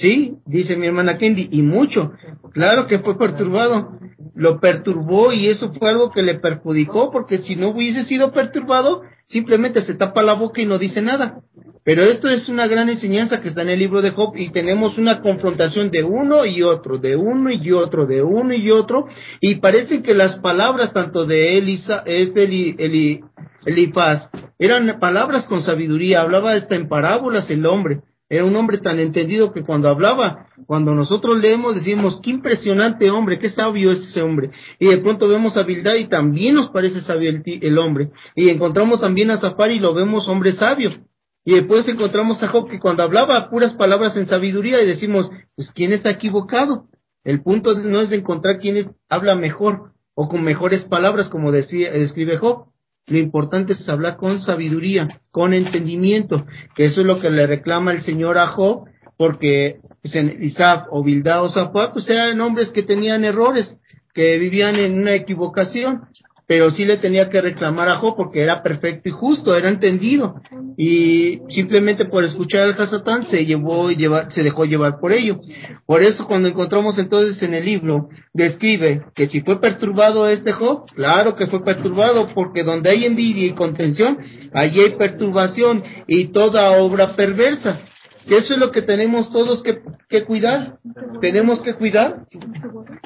Sí, dice mi hermana Kendi, y mucho. Claro que fue perturbado. Lo perturbó y eso fue algo que le perjudicó, porque si no hubiese sido perturbado, simplemente se tapa la boca y no dice nada. Pero esto es una gran enseñanza que está en el libro de Job y tenemos una confrontación de uno y otro, de uno y otro, de uno y otro, y parece que las palabras tanto de Elisa, este Eli, Eli, Elifaz, eran palabras con sabiduría, hablaba hasta en parábolas el hombre, era un hombre tan entendido que cuando hablaba, cuando nosotros leemos decimos, qué impresionante hombre, qué sabio es ese hombre. Y de pronto vemos a Bildad y también nos parece sabio el, hombre. Y encontramos también a Zafar y lo vemos hombre sabio. Y después encontramos a Job que cuando hablaba puras palabras en sabiduría y decimos, pues ¿quién está equivocado? El punto no es de encontrar quién habla mejor o con mejores palabras como decía, describe Job. Lo importante es hablar con sabiduría, con entendimiento, que eso es lo que le reclama el Señor a Job, porque pues, en Isaac o Bildad o Zafar, pues eran hombres que tenían errores, que vivían en una equivocación, pero sí le tenía que reclamar a Job porque era perfecto y justo, era entendido. Y simplemente por escuchar al Hasatán se llevó y se dejó llevar por ello. Por eso cuando encontramos entonces en el libro, describe que si fue perturbado este Job, claro que fue perturbado, porque donde hay envidia y contención, allí hay perturbación y toda obra perversa. Eso es lo que tenemos todos que, que cuidar. Tenemos que cuidar.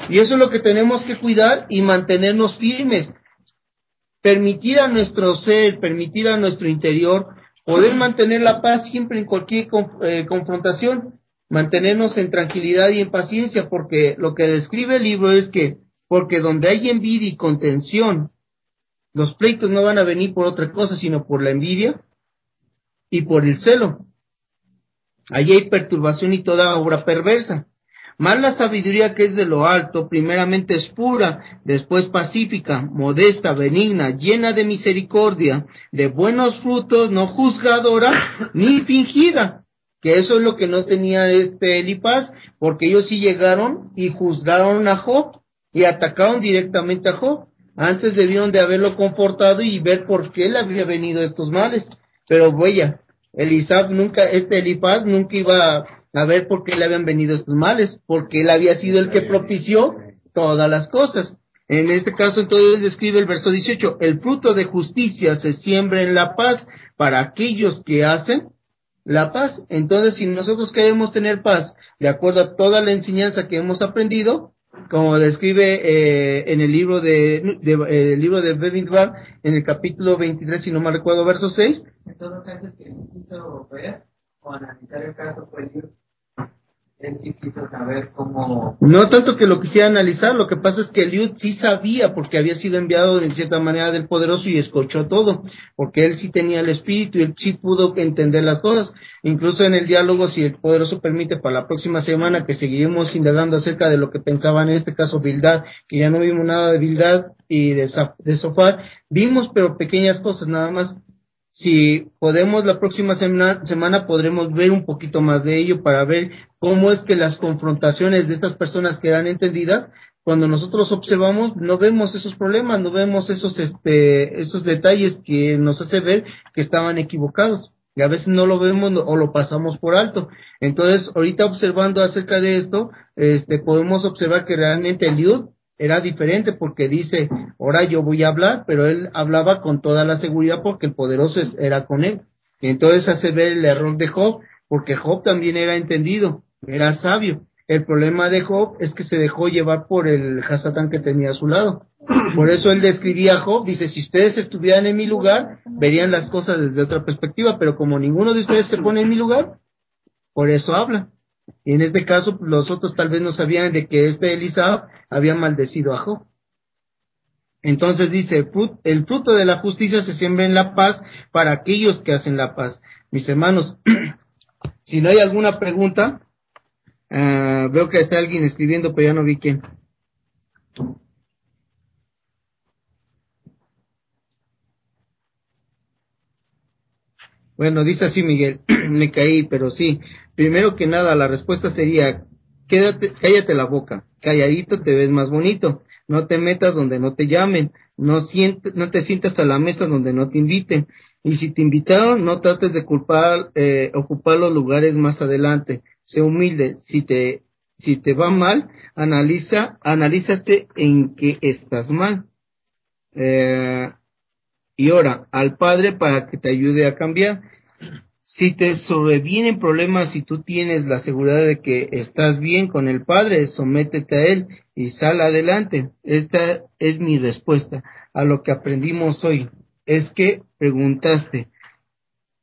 Y eso es lo que tenemos que cuidar y mantenernos firmes permitir a nuestro ser, permitir a nuestro interior poder mantener la paz siempre en cualquier eh, confrontación, mantenernos en tranquilidad y en paciencia, porque lo que describe el libro es que, porque donde hay envidia y contención, los pleitos no van a venir por otra cosa, sino por la envidia y por el celo. Allí hay perturbación y toda obra perversa. Más la sabiduría que es de lo alto, primeramente es pura, después pacífica, modesta, benigna, llena de misericordia, de buenos frutos, no juzgadora, <coughs> ni fingida. Que eso es lo que no tenía este Elipaz, porque ellos sí llegaron y juzgaron a Job y atacaron directamente a Job. Antes debieron de haberlo confortado y ver por qué le había venido estos males. Pero vaya, Elisab nunca, este Elipaz nunca iba a ver por qué le habían venido estos males, porque él había sido el que propició todas las cosas. En este caso, entonces describe el verso 18, el fruto de justicia se siembra en la paz para aquellos que hacen la paz. Entonces, si nosotros queremos tener paz, de acuerdo a toda la enseñanza que hemos aprendido, como describe eh, en el libro de, de eh, el libro de Bevindvar, en el capítulo 23, si no me recuerdo, verso 6. En todo caso, que se quiso ver o analizar el caso fue él sí quiso saber cómo... No tanto que lo quisiera analizar, lo que pasa es que Eliud sí sabía porque había sido enviado de cierta manera del poderoso y escuchó todo, porque él sí tenía el espíritu y él sí pudo entender las cosas. Incluso en el diálogo, si el poderoso permite, para la próxima semana que seguiremos indagando acerca de lo que pensaban en este caso Bildad, que ya no vimos nada de Bildad y de, de Sofar, vimos pero pequeñas cosas nada más si podemos la próxima semana, semana podremos ver un poquito más de ello para ver cómo es que las confrontaciones de estas personas que eran entendidas, cuando nosotros observamos, no vemos esos problemas, no vemos esos, este, esos detalles que nos hace ver que estaban equivocados. Y a veces no lo vemos o lo pasamos por alto. Entonces, ahorita observando acerca de esto, este, podemos observar que realmente el Eliud era diferente porque dice, ahora yo voy a hablar, pero él hablaba con toda la seguridad porque el poderoso era con él. Y entonces hace ver el error de Job, porque Job también era entendido, era sabio. El problema de Job es que se dejó llevar por el Hasatán que tenía a su lado. <clears throat> Por eso él describía a Job, dice, si ustedes estuvieran en mi lugar, verían las cosas desde otra perspectiva, pero como ninguno de ustedes se pone en mi lugar, por eso habla. Y en este caso, los otros tal vez no sabían de que este Elisa había maldecido a Job. Entonces dice, el fruto de la justicia se siembra en la paz para aquellos que hacen la paz. Mis hermanos, <clears throat> si no hay alguna pregunta, uh, veo que está alguien escribiendo, pero ya no vi quién. Bueno, dice así Miguel, <clears throat> me caí, pero sí. Primero que nada, la respuesta sería, quédate, cállate la boca, calladito te ves más bonito, no te metas donde no te llamen, no, no te sientas a la mesa donde no te inviten, y si te invitaron, no trates de culpar, eh, ocupar los lugares más adelante, sé humilde, si te, si te va mal, analiza, analízate en que estás mal. Eh, y ora al Padre para que te ayude a cambiar. Si te sobrevienen problemas y tú tienes la seguridad de que estás bien con el Padre, sométete a Él y sal adelante. Esta es mi respuesta a lo que aprendimos hoy. Es que preguntaste,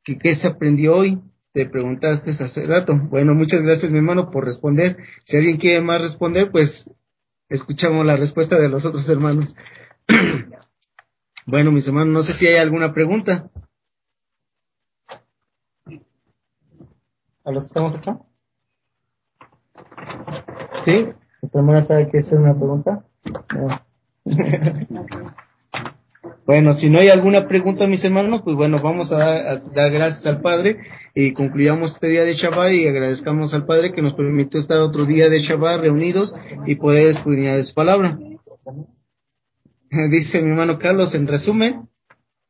que qué se aprendió hoy? Te preguntaste hace rato. Bueno, muchas gracias mi hermano por responder. Si alguien quiere más responder, pues escuchamos la respuesta de los otros hermanos. <clears throat> bueno, mis hermanos, no sé si hay alguna pregunta. ¿A los que estamos acá? ¿Sí? ¿La hermana sabe que es una pregunta? <laughs> Bueno, si no hay alguna pregunta, mis hermanos, pues bueno, vamos a dar, gracias al Padre y concluyamos este día de Shabbat y agradezcamos al Padre que nos permitió estar otro día de Shabbat reunidos y poder escudriñar su palabra. <laughs> Dice mi hermano Carlos, en resumen,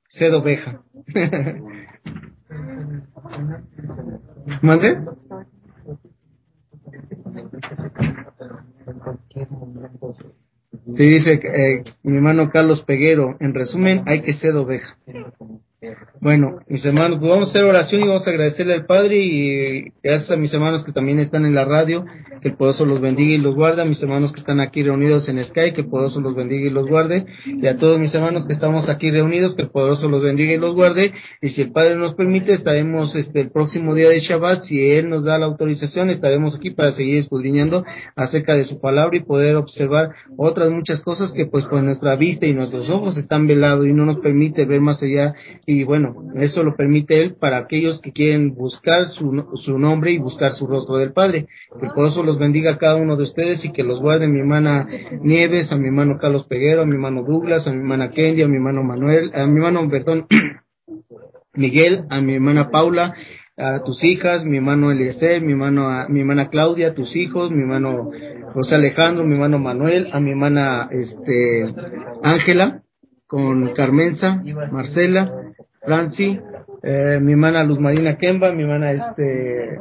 sed oveja. <laughs> ¿Mande? Sí, dice eh, mi hermano Carlos Peguero, en resumen, hay que ser oveja. Bueno, mis hermanos, pues vamos a hacer oración y vamos a agradecerle al Padre y gracias a mis hermanos que también están en la radio, que el poderoso los bendiga y los guarde, a mis hermanos que están aquí reunidos en Sky, que el poderoso los bendiga y los guarde, y a todos mis hermanos que estamos aquí reunidos, que el poderoso los bendiga y los guarde, y si el Padre nos permite, estaremos este el próximo día de Shabbat, si Él nos da la autorización, estaremos aquí para seguir escudriñando acerca de su palabra y poder observar otras muchas cosas que pues pues nuestra vista y nuestros ojos están velados y no nos permite ver más allá, y bueno, eso lo permite Él para aquellos que quieren buscar su, su nombre y buscar su rostro del Padre. Que por eso los bendiga a cada uno de ustedes y que los guarde mi hermana Nieves, a mi hermano Carlos Peguero, a mi hermano Douglas, a mi hermana Kendi, a mi hermano Manuel, a mi hermano, perdón, <clears throat> Miguel, a mi hermana Paula, a tus hijas, mi hermano Eliezer, mi hermano, a, mi hermana Claudia, a tus hijos, mi hermano José Alejandro, mi hermano Manuel, a mi hermana este Ángela, con Carmenza, Marcela, Franci, eh, mi hermana Luz Marina Kemba, mi hermana este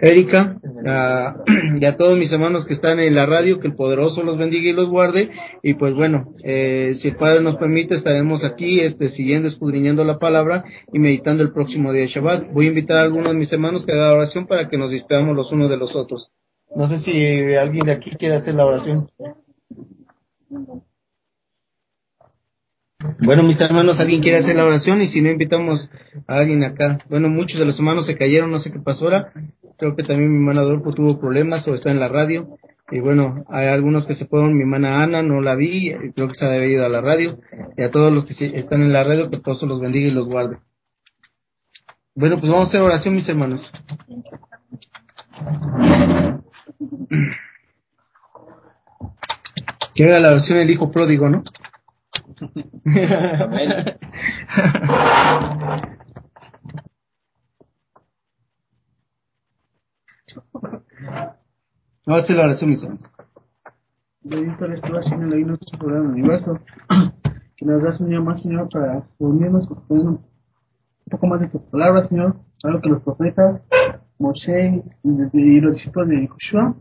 Erika, <clears throat> y a todos mis hermanos que están en la radio, que el poderoso los bendiga y los guarde, y pues bueno, eh, si el Padre nos permite, estaremos aquí, este, siguiendo, escudriñando la palabra y meditando el próximo día de Shabbat. Voy a invitar a algunos de mis hermanos que hagan la oración para que nos despedamos los unos de los otros. No sé si alguien de aquí quiere hacer la oración. Bueno, mis hermanos, ¿alguien quiere hacer la oración? Y si no, invitamos a alguien acá. Bueno, muchos de los hermanos se cayeron, no sé qué pasó ahora. Creo que también mi hermana Adolfo tuvo problemas o está en la radio. Y bueno, hay algunos que se fueron. Mi hermana Ana no la vi, creo que se ha debido a la radio. Y a todos los que están en la radio, que todos los bendiga y los guarde. Bueno, pues vamos a hacer oración, mis hermanos. Haga la oración el hijo pródigo, ¿no? Vamos a hacer la hermanos. Bendito eres tú, Señor, la vida de programa universo, que nos das un día más, Señor, para reunirnos con un poco más de tu palabra, Señor, algo que los profetas, Moshe y, los discípulos de Joshua.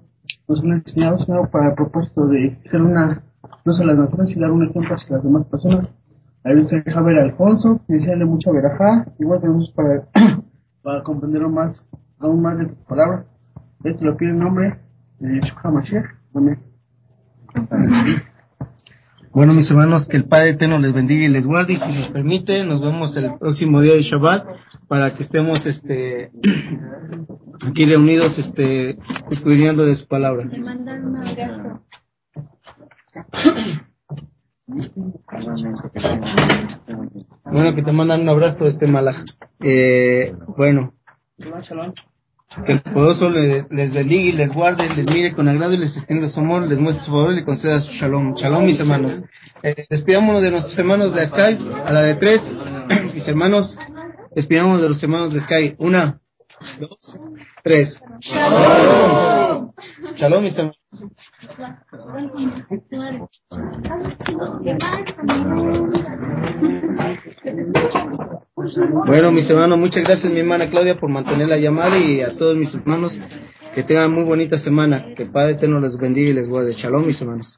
Nos han enseñado, Señor, para el propósito de ser una luz a las naciones y dar un ejemplo hacia las demás personas. A veces deja ver a Alfonso, y decirle mucha verajá, igual tenemos para, <coughs> para comprender más, aún más de tu palabra. Esto lo pide en nombre de Yeshua Mashiach. Amén. Bueno, mis hermanos, que el Padre Eterno les bendiga y les guarde y si nos permite, nos vemos el próximo día de Shabbat para que estemos este aquí reunidos este escudriñando de su palabra. Te mandan un abrazo. Bueno, que te mandan un abrazo este Malaj. Eh, bueno, que el poderoso les, bendiga y les guarde, les mire con agrado y les extienda su amor, les muestre su favor y le conceda su shalom. Shalom, mis hermanos. Eh, despidámonos de nuestros hermanos de Sky, a la de tres, <clears throat> mis hermanos. Despidámonos de los hermanos de Sky. Una, dos, tres. Shalom. Shalom, mis hermanos. Bueno, mis hermanos, muchas gracias mi hermana Claudia por mantener la llamada y a todos mis hermanos que tengan muy bonita semana. Que Padre Eterno los bendiga y les guarde. Shalom, mis hermanos.